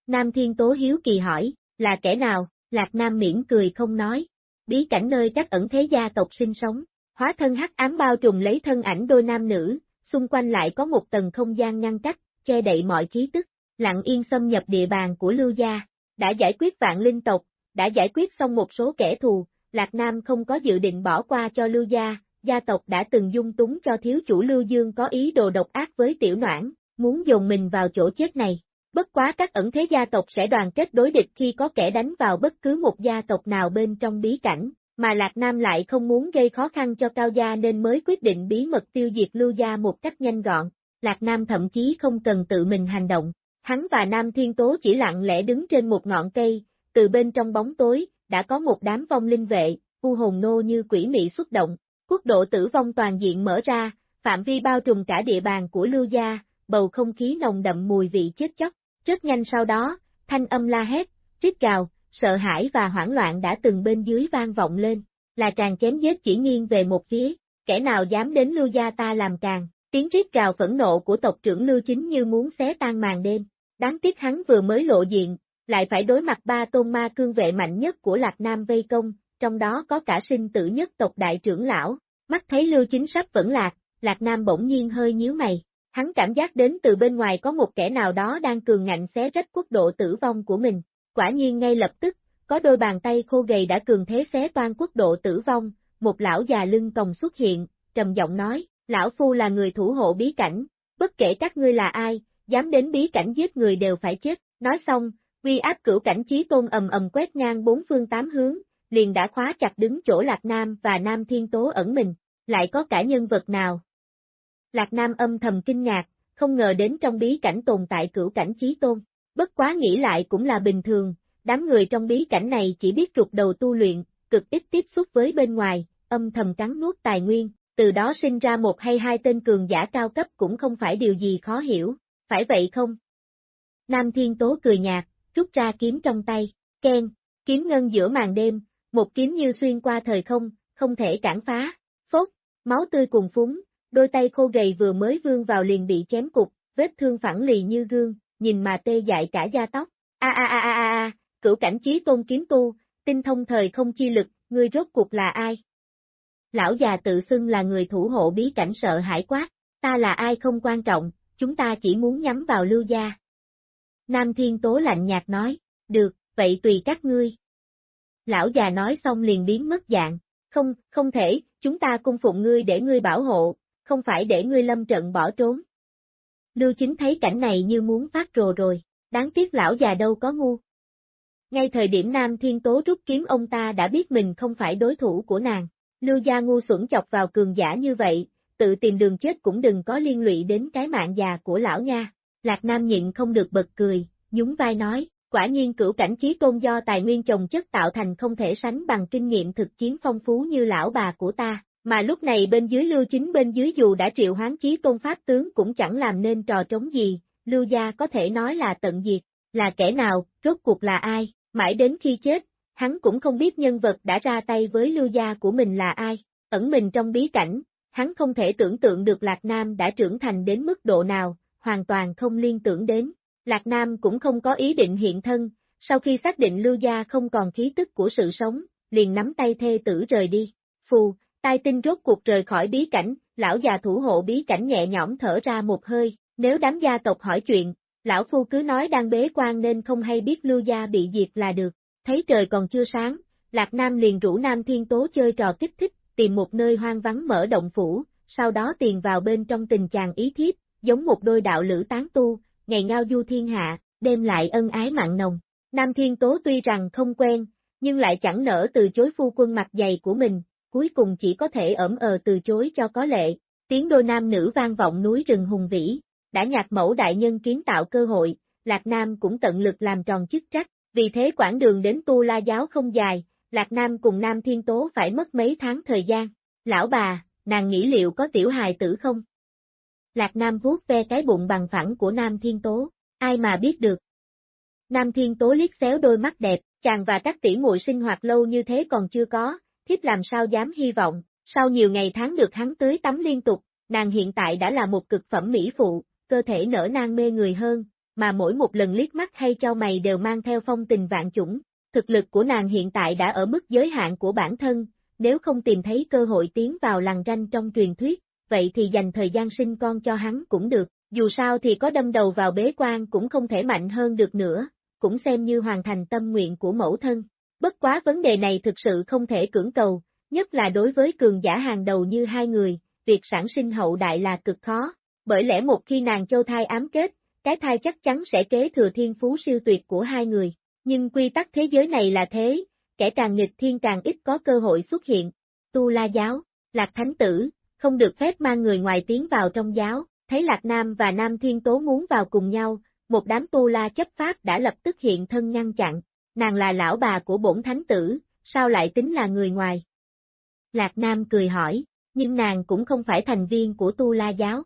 Speaker 1: Nam Thiên Tố hiếu kỳ hỏi, là kẻ nào, Lạc Nam miễn cười không nói, bí cảnh nơi các ẩn thế gia tộc sinh sống, hóa thân hắc ám bao trùm lấy thân ảnh đôi nam nữ, xung quanh lại có một tầng không gian ngăn cách, che đậy mọi khí tức, lặng yên xâm nhập địa bàn của Lưu Gia, đã giải quyết vạn linh tộc, đã giải quyết xong một số kẻ thù, Lạc Nam không có dự định bỏ qua cho Lưu Gia, gia tộc đã từng dung túng cho thiếu chủ Lưu Dương có ý đồ độc ác với tiểu noãn, muốn dồn mình vào chỗ chết này. Bất quá các ẩn thế gia tộc sẽ đoàn kết đối địch khi có kẻ đánh vào bất cứ một gia tộc nào bên trong bí cảnh, mà Lạc Nam lại không muốn gây khó khăn cho Cao Gia nên mới quyết định bí mật tiêu diệt Lưu Gia một cách nhanh gọn. Lạc Nam thậm chí không cần tự mình hành động, hắn và Nam Thiên Tố chỉ lặng lẽ đứng trên một ngọn cây, từ bên trong bóng tối, đã có một đám vong linh vệ, u hồn nô như quỷ mị xuất động, quốc độ tử vong toàn diện mở ra, phạm vi bao trùm cả địa bàn của Lưu Gia, bầu không khí nồng đậm mùi vị chết chóc. Rất nhanh sau đó, thanh âm la hét, rít gào, sợ hãi và hoảng loạn đã từng bên dưới vang vọng lên, là càng chém giết chỉ nghiêng về một phía, kẻ nào dám đến lưu gia ta làm càng, tiếng rít gào phẫn nộ của tộc trưởng lưu chính như muốn xé tan màn đêm, đáng tiếc hắn vừa mới lộ diện, lại phải đối mặt ba tôn ma cương vệ mạnh nhất của Lạc Nam vây công, trong đó có cả sinh tử nhất tộc đại trưởng lão, mắt thấy lưu chính sắp vẫn lạc, Lạc Nam bỗng nhiên hơi nhíu mày, hắn cảm giác đến từ bên ngoài có một kẻ nào đó đang cường ngạnh xé rách quốc độ tử vong của mình, Quả nhiên ngay lập tức, có đôi bàn tay khô gầy đã cường thế xé toan quốc độ tử vong, một lão già lưng còng xuất hiện, trầm giọng nói, lão phu là người thủ hộ bí cảnh, bất kể các ngươi là ai, dám đến bí cảnh giết người đều phải chết, nói xong, uy áp cửu cảnh trí tôn ầm ầm quét ngang bốn phương tám hướng, liền đã khóa chặt đứng chỗ Lạc Nam và Nam Thiên Tố ẩn mình, lại có cả nhân vật nào. Lạc Nam âm thầm kinh ngạc, không ngờ đến trong bí cảnh tồn tại cửu cảnh trí tôn, Bất quá nghĩ lại cũng là bình thường, đám người trong bí cảnh này chỉ biết trục đầu tu luyện, cực ít tiếp xúc với bên ngoài, âm thầm cắn nuốt tài nguyên, từ đó sinh ra một hay hai tên cường giả cao cấp cũng không phải điều gì khó hiểu, phải vậy không? Nam Thiên Tố cười nhạt, rút ra kiếm trong tay, khen, kiếm ngân giữa màn đêm, một kiếm như xuyên qua thời không, không thể cản phá, phốt, máu tươi cùng phúng, đôi tay khô gầy vừa mới vươn vào liền bị chém cục, vết thương phẳng lì như gương, nhìn mà tê dại cả da tóc. A a a a a cửu cảnh chí tôn kiếm tu, tinh thông thời không chi lực, ngươi rốt cuộc là ai? Lão già tự xưng là người thủ hộ bí cảnh sợ hải quát, ta là ai không quan trọng, chúng ta chỉ muốn nhắm vào lưu gia. Nam Thiên Tố lạnh nhạt nói, được, vậy tùy các ngươi. Lão già nói xong liền biến mất dạng, không, không thể, chúng ta cung phụng ngươi để ngươi bảo hộ, không phải để ngươi lâm trận bỏ trốn. Lưu Chính thấy cảnh này như muốn phát rồ rồi, đáng tiếc lão già đâu có ngu. Ngay thời điểm Nam Thiên Tố rút kiếm ông ta đã biết mình không phải đối thủ của nàng, Lưu gia ngu xuẩn chọc vào cường giả như vậy, tự tìm đường chết cũng đừng có liên lụy đến cái mạng già của lão nha. Lạc Nam nhịn không được bật cười, nhún vai nói, quả nhiên cửu cảnh trí tôn do tài nguyên chồng chất tạo thành không thể sánh bằng kinh nghiệm thực chiến phong phú như lão bà của ta, mà lúc này bên dưới lưu chính bên dưới dù đã triệu hoán chí tôn pháp tướng cũng chẳng làm nên trò trống gì, lưu gia có thể nói là tận diệt, là kẻ nào, rốt cuộc là ai, mãi đến khi chết, hắn cũng không biết nhân vật đã ra tay với lưu gia của mình là ai, ẩn mình trong bí cảnh, hắn không thể tưởng tượng được Lạc Nam đã trưởng thành đến mức độ nào, hoàn toàn không liên tưởng đến. Lạc Nam cũng không có ý định hiện thân, sau khi xác định lưu gia không còn khí tức của sự sống, liền nắm tay thê tử rời đi. Phù, tai tinh rốt cuộc rời khỏi bí cảnh, lão già thủ hộ bí cảnh nhẹ nhõm thở ra một hơi, nếu đám gia tộc hỏi chuyện, lão phu cứ nói đang bế quan nên không hay biết lưu gia bị diệt là được. Thấy trời còn chưa sáng, Lạc Nam liền rủ Nam Thiên Tố chơi trò kích thích, tìm một nơi hoang vắng mở động phủ, sau đó tiền vào bên trong tình chàng ý thiếp, giống một đôi đạo lữ tán tu, ngày ngao du thiên hạ, đêm lại ân ái mặn nồng. Nam Thiên Tố tuy rằng không quen, nhưng lại chẳng nỡ từ chối phu quân mặt dày của mình, cuối cùng chỉ có thể ẩm ờ từ chối cho có lệ. Tiếng đôi nam nữ vang vọng núi rừng hùng vĩ, đã nhạc mẫu đại nhân kiến tạo cơ hội, Lạc Nam cũng tận lực làm tròn chức trách, vì thế quãng đường đến Tu La Giáo không dài, Lạc Nam cùng Nam Thiên Tố phải mất mấy tháng thời gian. Lão bà, nàng nghĩ liệu có tiểu hài tử không? Lạc Nam vuốt ve cái bụng bằng phẳng của Nam Thiên Tố, ai mà biết được. Nam Thiên Tố liếc xéo đôi mắt đẹp, chàng và các tỷ muội sinh hoạt lâu như thế còn chưa có, thiếp làm sao dám hy vọng, sau nhiều ngày tháng được hắn tưới tắm liên tục, nàng hiện tại đã là một cực phẩm mỹ phụ, cơ thể nở nang mê người hơn, mà mỗi một lần liếc mắt hay cho mày đều mang theo phong tình vạn chủng, thực lực của nàng hiện tại đã ở mức giới hạn của bản thân, nếu không tìm thấy cơ hội tiến vào làng ranh trong truyền thuyết, vậy thì dành thời gian sinh con cho hắn cũng được, dù sao thì có đâm đầu vào bế quan cũng không thể mạnh hơn được nữa, cũng xem như hoàn thành tâm nguyện của mẫu thân. Bất quá vấn đề này thực sự không thể cưỡng cầu, nhất là đối với cường giả hàng đầu như hai người, việc sản sinh hậu đại là cực khó, bởi lẽ một khi nàng châu thai ám kết, cái thai chắc chắn sẽ kế thừa thiên phú siêu tuyệt của hai người. Nhưng quy tắc thế giới này là thế, kẻ càng nghịch thiên càng ít có cơ hội xuất hiện. Tu La Giáo, Lạc Thánh Tử, không được phép mang người ngoài tiến vào trong giáo, thấy Lạc Nam và Nam Thiên Tố muốn vào cùng nhau, một đám Tu La chấp pháp đã lập tức hiện thân ngăn chặn, nàng là lão bà của bổn thánh tử, sao lại tính là người ngoài? Lạc Nam cười hỏi, nhưng nàng cũng không phải thành viên của Tu La giáo.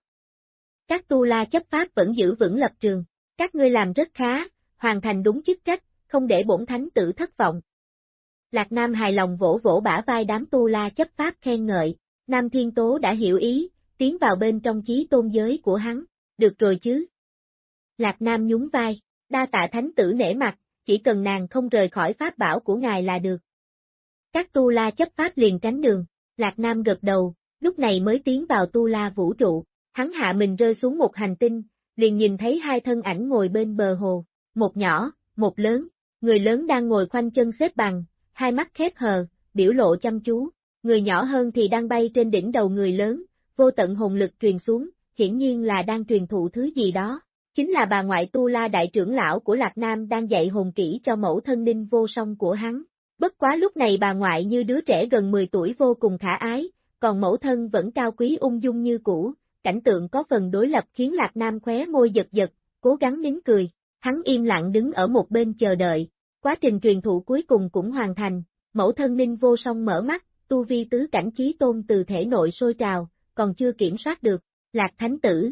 Speaker 1: Các Tu La chấp pháp vẫn giữ vững lập trường, các ngươi làm rất khá, hoàn thành đúng chức trách, không để bổn thánh tử thất vọng. Lạc Nam hài lòng vỗ vỗ bả vai đám Tu La chấp pháp khen ngợi, Nam Thiên Tố đã hiểu ý, tiến vào bên trong chí tôn giới của hắn, được rồi chứ. Lạc Nam nhún vai, đa tạ thánh tử nể mặt, chỉ cần nàng không rời khỏi pháp bảo của ngài là được. Các tu la chấp pháp liền tránh đường, Lạc Nam gật đầu, lúc này mới tiến vào tu la vũ trụ, hắn hạ mình rơi xuống một hành tinh, liền nhìn thấy hai thân ảnh ngồi bên bờ hồ, một nhỏ, một lớn, người lớn đang ngồi khoanh chân xếp bằng, hai mắt khép hờ, biểu lộ chăm chú, người nhỏ hơn thì đang bay trên đỉnh đầu người lớn, vô tận hồn lực truyền xuống, hiển nhiên là đang truyền thụ thứ gì đó. Chính là bà ngoại Tu La đại trưởng lão của Lạc Nam đang dạy hồn kỹ cho mẫu thân ninh vô song của hắn. Bất quá lúc này bà ngoại như đứa trẻ gần 10 tuổi vô cùng khả ái, còn mẫu thân vẫn cao quý ung dung như cũ, cảnh tượng có phần đối lập khiến Lạc Nam khóe môi giật giật, cố gắng nín cười, hắn im lặng đứng ở một bên chờ đợi, quá trình truyền thụ cuối cùng cũng hoàn thành, mẫu thân ninh vô song mở mắt, tu vi tứ cảnh trí tôn từ thể nội sôi trào, còn chưa kiểm soát được, Lạc Thánh Tử.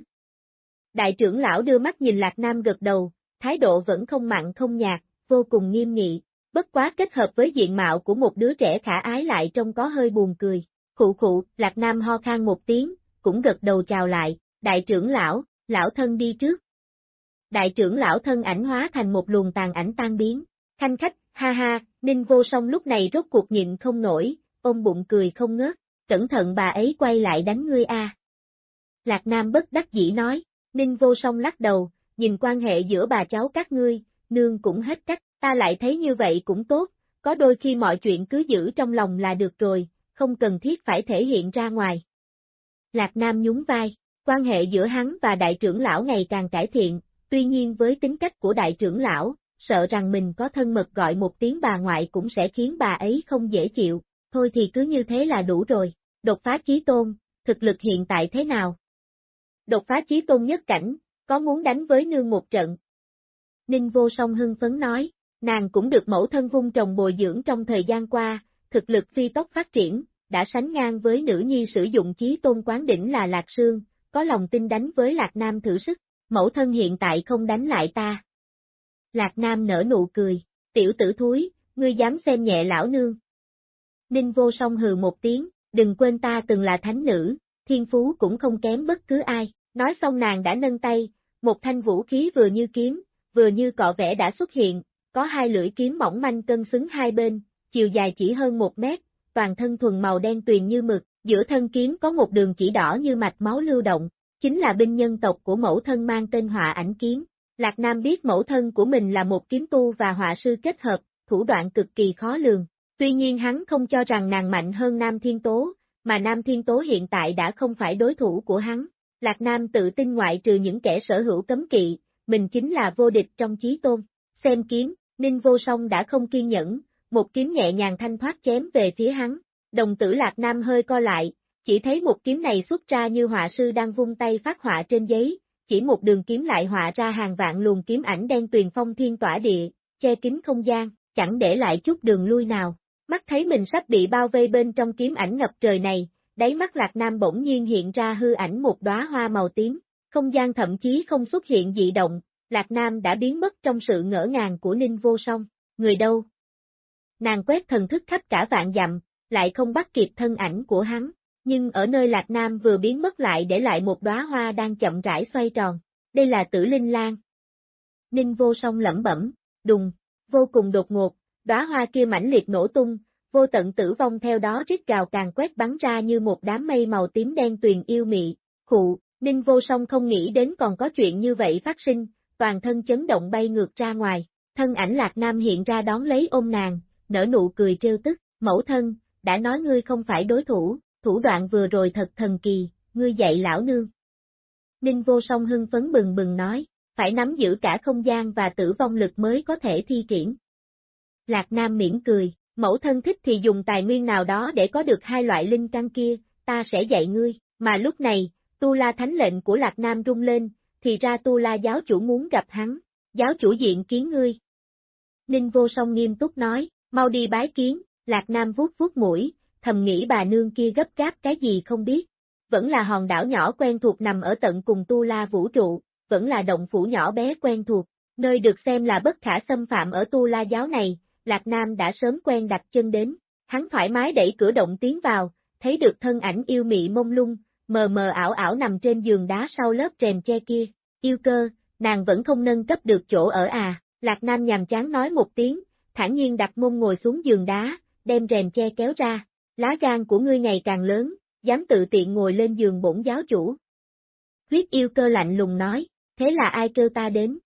Speaker 1: Đại trưởng lão đưa mắt nhìn Lạc Nam gật đầu, thái độ vẫn không mặn không nhạt, vô cùng nghiêm nghị, bất quá kết hợp với diện mạo của một đứa trẻ khả ái lại trông có hơi buồn cười. Khụ khụ, Lạc Nam ho khan một tiếng, cũng gật đầu chào lại, đại trưởng lão, lão thân đi trước. Đại trưởng lão thân ảnh hóa thành một luồng tàn ảnh tan biến, khanh khách, ha ha, Ninh vô song lúc này rốt cuộc nhịn không nổi, ôm bụng cười không ngớt, cẩn thận bà ấy quay lại đánh ngươi a. Lạc Nam bất đắc dĩ nói, Ninh vô song lắc đầu, nhìn quan hệ giữa bà cháu các ngươi, nương cũng hết cách, ta lại thấy như vậy cũng tốt, có đôi khi mọi chuyện cứ giữ trong lòng là được rồi, không cần thiết phải thể hiện ra ngoài. Lạc Nam nhún vai, quan hệ giữa hắn và đại trưởng lão ngày càng cải thiện, tuy nhiên với tính cách của đại trưởng lão, sợ rằng mình có thân mật gọi một tiếng bà ngoại cũng sẽ khiến bà ấy không dễ chịu, thôi thì cứ như thế là đủ rồi, đột phá chí tôn, thực lực hiện tại thế nào? Đột phá chí tôn nhất cảnh, có muốn đánh với nương một trận? Ninh vô song hưng phấn nói, nàng cũng được mẫu thân vung trồng bồi dưỡng trong thời gian qua, thực lực phi tốc phát triển, đã sánh ngang với nữ nhi sử dụng chí tôn quán đỉnh là Lạc Sương, có lòng tin đánh với Lạc Nam thử sức, mẫu thân hiện tại không đánh lại ta. Lạc Nam nở nụ cười, tiểu tử thúi, ngươi dám xem nhẹ lão nương. Ninh vô song hừ một tiếng, đừng quên ta từng là thánh nữ, thiên phú cũng không kém bất cứ ai, nói xong nàng đã nâng tay, một thanh vũ khí vừa như kiếm, vừa như cọ vẽ đã xuất hiện, có hai lưỡi kiếm mỏng manh cân xứng hai bên, chiều dài chỉ hơn một mét, toàn thân thuần màu đen tuyền như mực, giữa thân kiếm có một đường chỉ đỏ như mạch máu lưu động, chính là binh nhân tộc của mẫu thân mang tên họa ảnh kiếm. Lạc Nam biết mẫu thân của mình là một kiếm tu và họa sư kết hợp, thủ đoạn cực kỳ khó lường. Tuy nhiên hắn không cho rằng nàng mạnh hơn Nam Thiên Tố, mà Nam Thiên Tố hiện tại đã không phải đối thủ của hắn. Lạc Nam tự tin ngoại trừ những kẻ sở hữu cấm kỵ, mình chính là vô địch trong chí tôn. Xem kiếm, Ninh Vô Song đã không kiên nhẫn, một kiếm nhẹ nhàng thanh thoát chém về phía hắn. Đồng tử Lạc Nam hơi co lại, chỉ thấy một kiếm này xuất ra như họa sư đang vung tay phát họa trên giấy, chỉ một đường kiếm lại họa ra hàng vạn luồng kiếm ảnh đen tuyền phong thiên tỏa địa, che kín không gian, chẳng để lại chút đường lui nào. Mắt thấy mình sắp bị bao vây bên trong kiếm ảnh ngập trời này, đáy mắt Lạc Nam bỗng nhiên hiện ra hư ảnh một đóa hoa màu tím, không gian thậm chí không xuất hiện dị động, Lạc Nam đã biến mất trong sự ngỡ ngàng của Ninh Vô Song, người đâu? Nàng quét thần thức khắp cả vạn dặm, lại không bắt kịp thân ảnh của hắn, nhưng ở nơi Lạc Nam vừa biến mất lại để lại một đóa hoa đang chậm rãi xoay tròn, đây là tử linh lan. Ninh Vô Song lẩm bẩm, đùng, vô cùng đột ngột, đóa hoa kia mãnh liệt nổ tung, vô tận tử vong theo đó rít gào càng quét bắn ra như một đám mây màu tím đen tuyền yêu mị, khụ, Ninh Vô Song không nghĩ đến còn có chuyện như vậy phát sinh, toàn thân chấn động bay ngược ra ngoài, thân ảnh Lạc Nam hiện ra đón lấy ôm nàng, nở nụ cười trêu tức, mẫu thân, đã nói ngươi không phải đối thủ, thủ đoạn vừa rồi thật thần kỳ, ngươi dạy lão nương. Ninh Vô Song hưng phấn bừng bừng nói, phải nắm giữ cả không gian và tử vong lực mới có thể thi triển. Lạc Nam miễn cười, mẫu thân thích thì dùng tài nguyên nào đó để có được hai loại linh căn kia, ta sẽ dạy ngươi, mà lúc này, Tu La Thánh lệnh của Lạc Nam rung lên, thì ra Tu La giáo chủ muốn gặp hắn, giáo chủ diện kiến ngươi. Ninh vô song nghiêm túc nói, mau đi bái kiến, Lạc Nam vuốt vuốt mũi, thầm nghĩ bà nương kia gấp gáp cái gì không biết. Vẫn là hòn đảo nhỏ quen thuộc nằm ở tận cùng Tu La vũ trụ, vẫn là động phủ nhỏ bé quen thuộc, nơi được xem là bất khả xâm phạm ở Tu La giáo này, Lạc Nam đã sớm quen đặt chân đến, hắn thoải mái đẩy cửa động tiến vào, thấy được thân ảnh yêu mị mông lung, mờ mờ ảo ảo nằm trên giường đá sau lớp rèm che kia, yêu cơ, nàng vẫn không nâng cấp được chỗ ở à, Lạc Nam nhàm chán nói một tiếng, thản nhiên đặt mông ngồi xuống giường đá, đem rèm che kéo ra, lá gan của ngươi ngày càng lớn, dám tự tiện ngồi lên giường bổn giáo chủ. Huyết yêu cơ lạnh lùng nói, thế là ai kêu ta đến?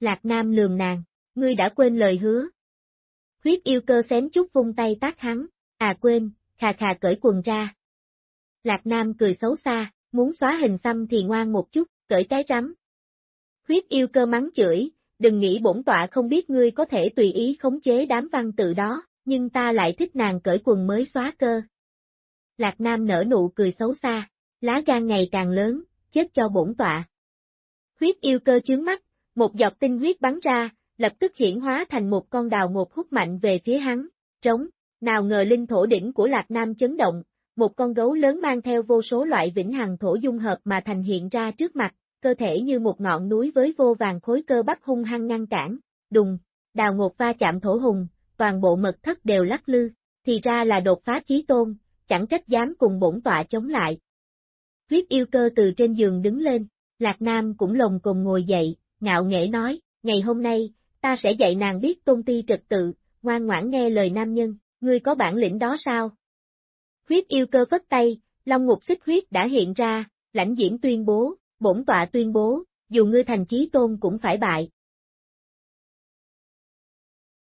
Speaker 1: Lạc Nam lườm nàng, ngươi đã quên lời hứa. Huyết yêu cơ xém chút vung tay tác hắn, à quên, khà khà cởi quần ra, Lạc Nam cười xấu xa, muốn xóa hình xăm thì ngoan một chút, cởi cái rắm. Huyết yêu cơ mắng chửi, đừng nghĩ bổn tọa không biết ngươi có thể tùy ý khống chế đám văn tự đó, nhưng ta lại thích nàng cởi quần mới xóa cơ. Lạc Nam nở nụ cười xấu xa, lá gan ngày càng lớn, chết cho bổn tọa. Huyết yêu cơ chướng mắt, một giọt tinh huyết bắn ra, lập tức hiển hóa thành một con đào ngột hút mạnh về phía hắn, trống, nào ngờ linh thổ đỉnh của Lạc Nam chấn động, một con gấu lớn mang theo vô số loại vĩnh hằng thổ dung hợp mà thành hiện ra trước mặt, cơ thể như một ngọn núi với vô vàng khối cơ bắp hung hăng ngăn cản, đùng, đào ngột va chạm thổ hùng, toàn bộ mật thất đều lắc lư, thì ra là đột phá chí tôn, chẳng trách dám cùng bổn tọa chống lại. Huyết yêu cơ từ trên giường đứng lên, Lạc Nam cũng lồng cùng ngồi dậy, ngạo nghễ nói, ngày hôm nay, ta sẽ dạy nàng biết tôn ti trật tự, ngoan ngoãn nghe lời nam nhân, ngươi có bản lĩnh đó sao? Huyết yêu cơ phất tay, Long ngục xích huyết đã hiện ra, lãnh diễn tuyên bố, bổn tọa tuyên bố, dù ngươi thành chí tôn cũng phải bại,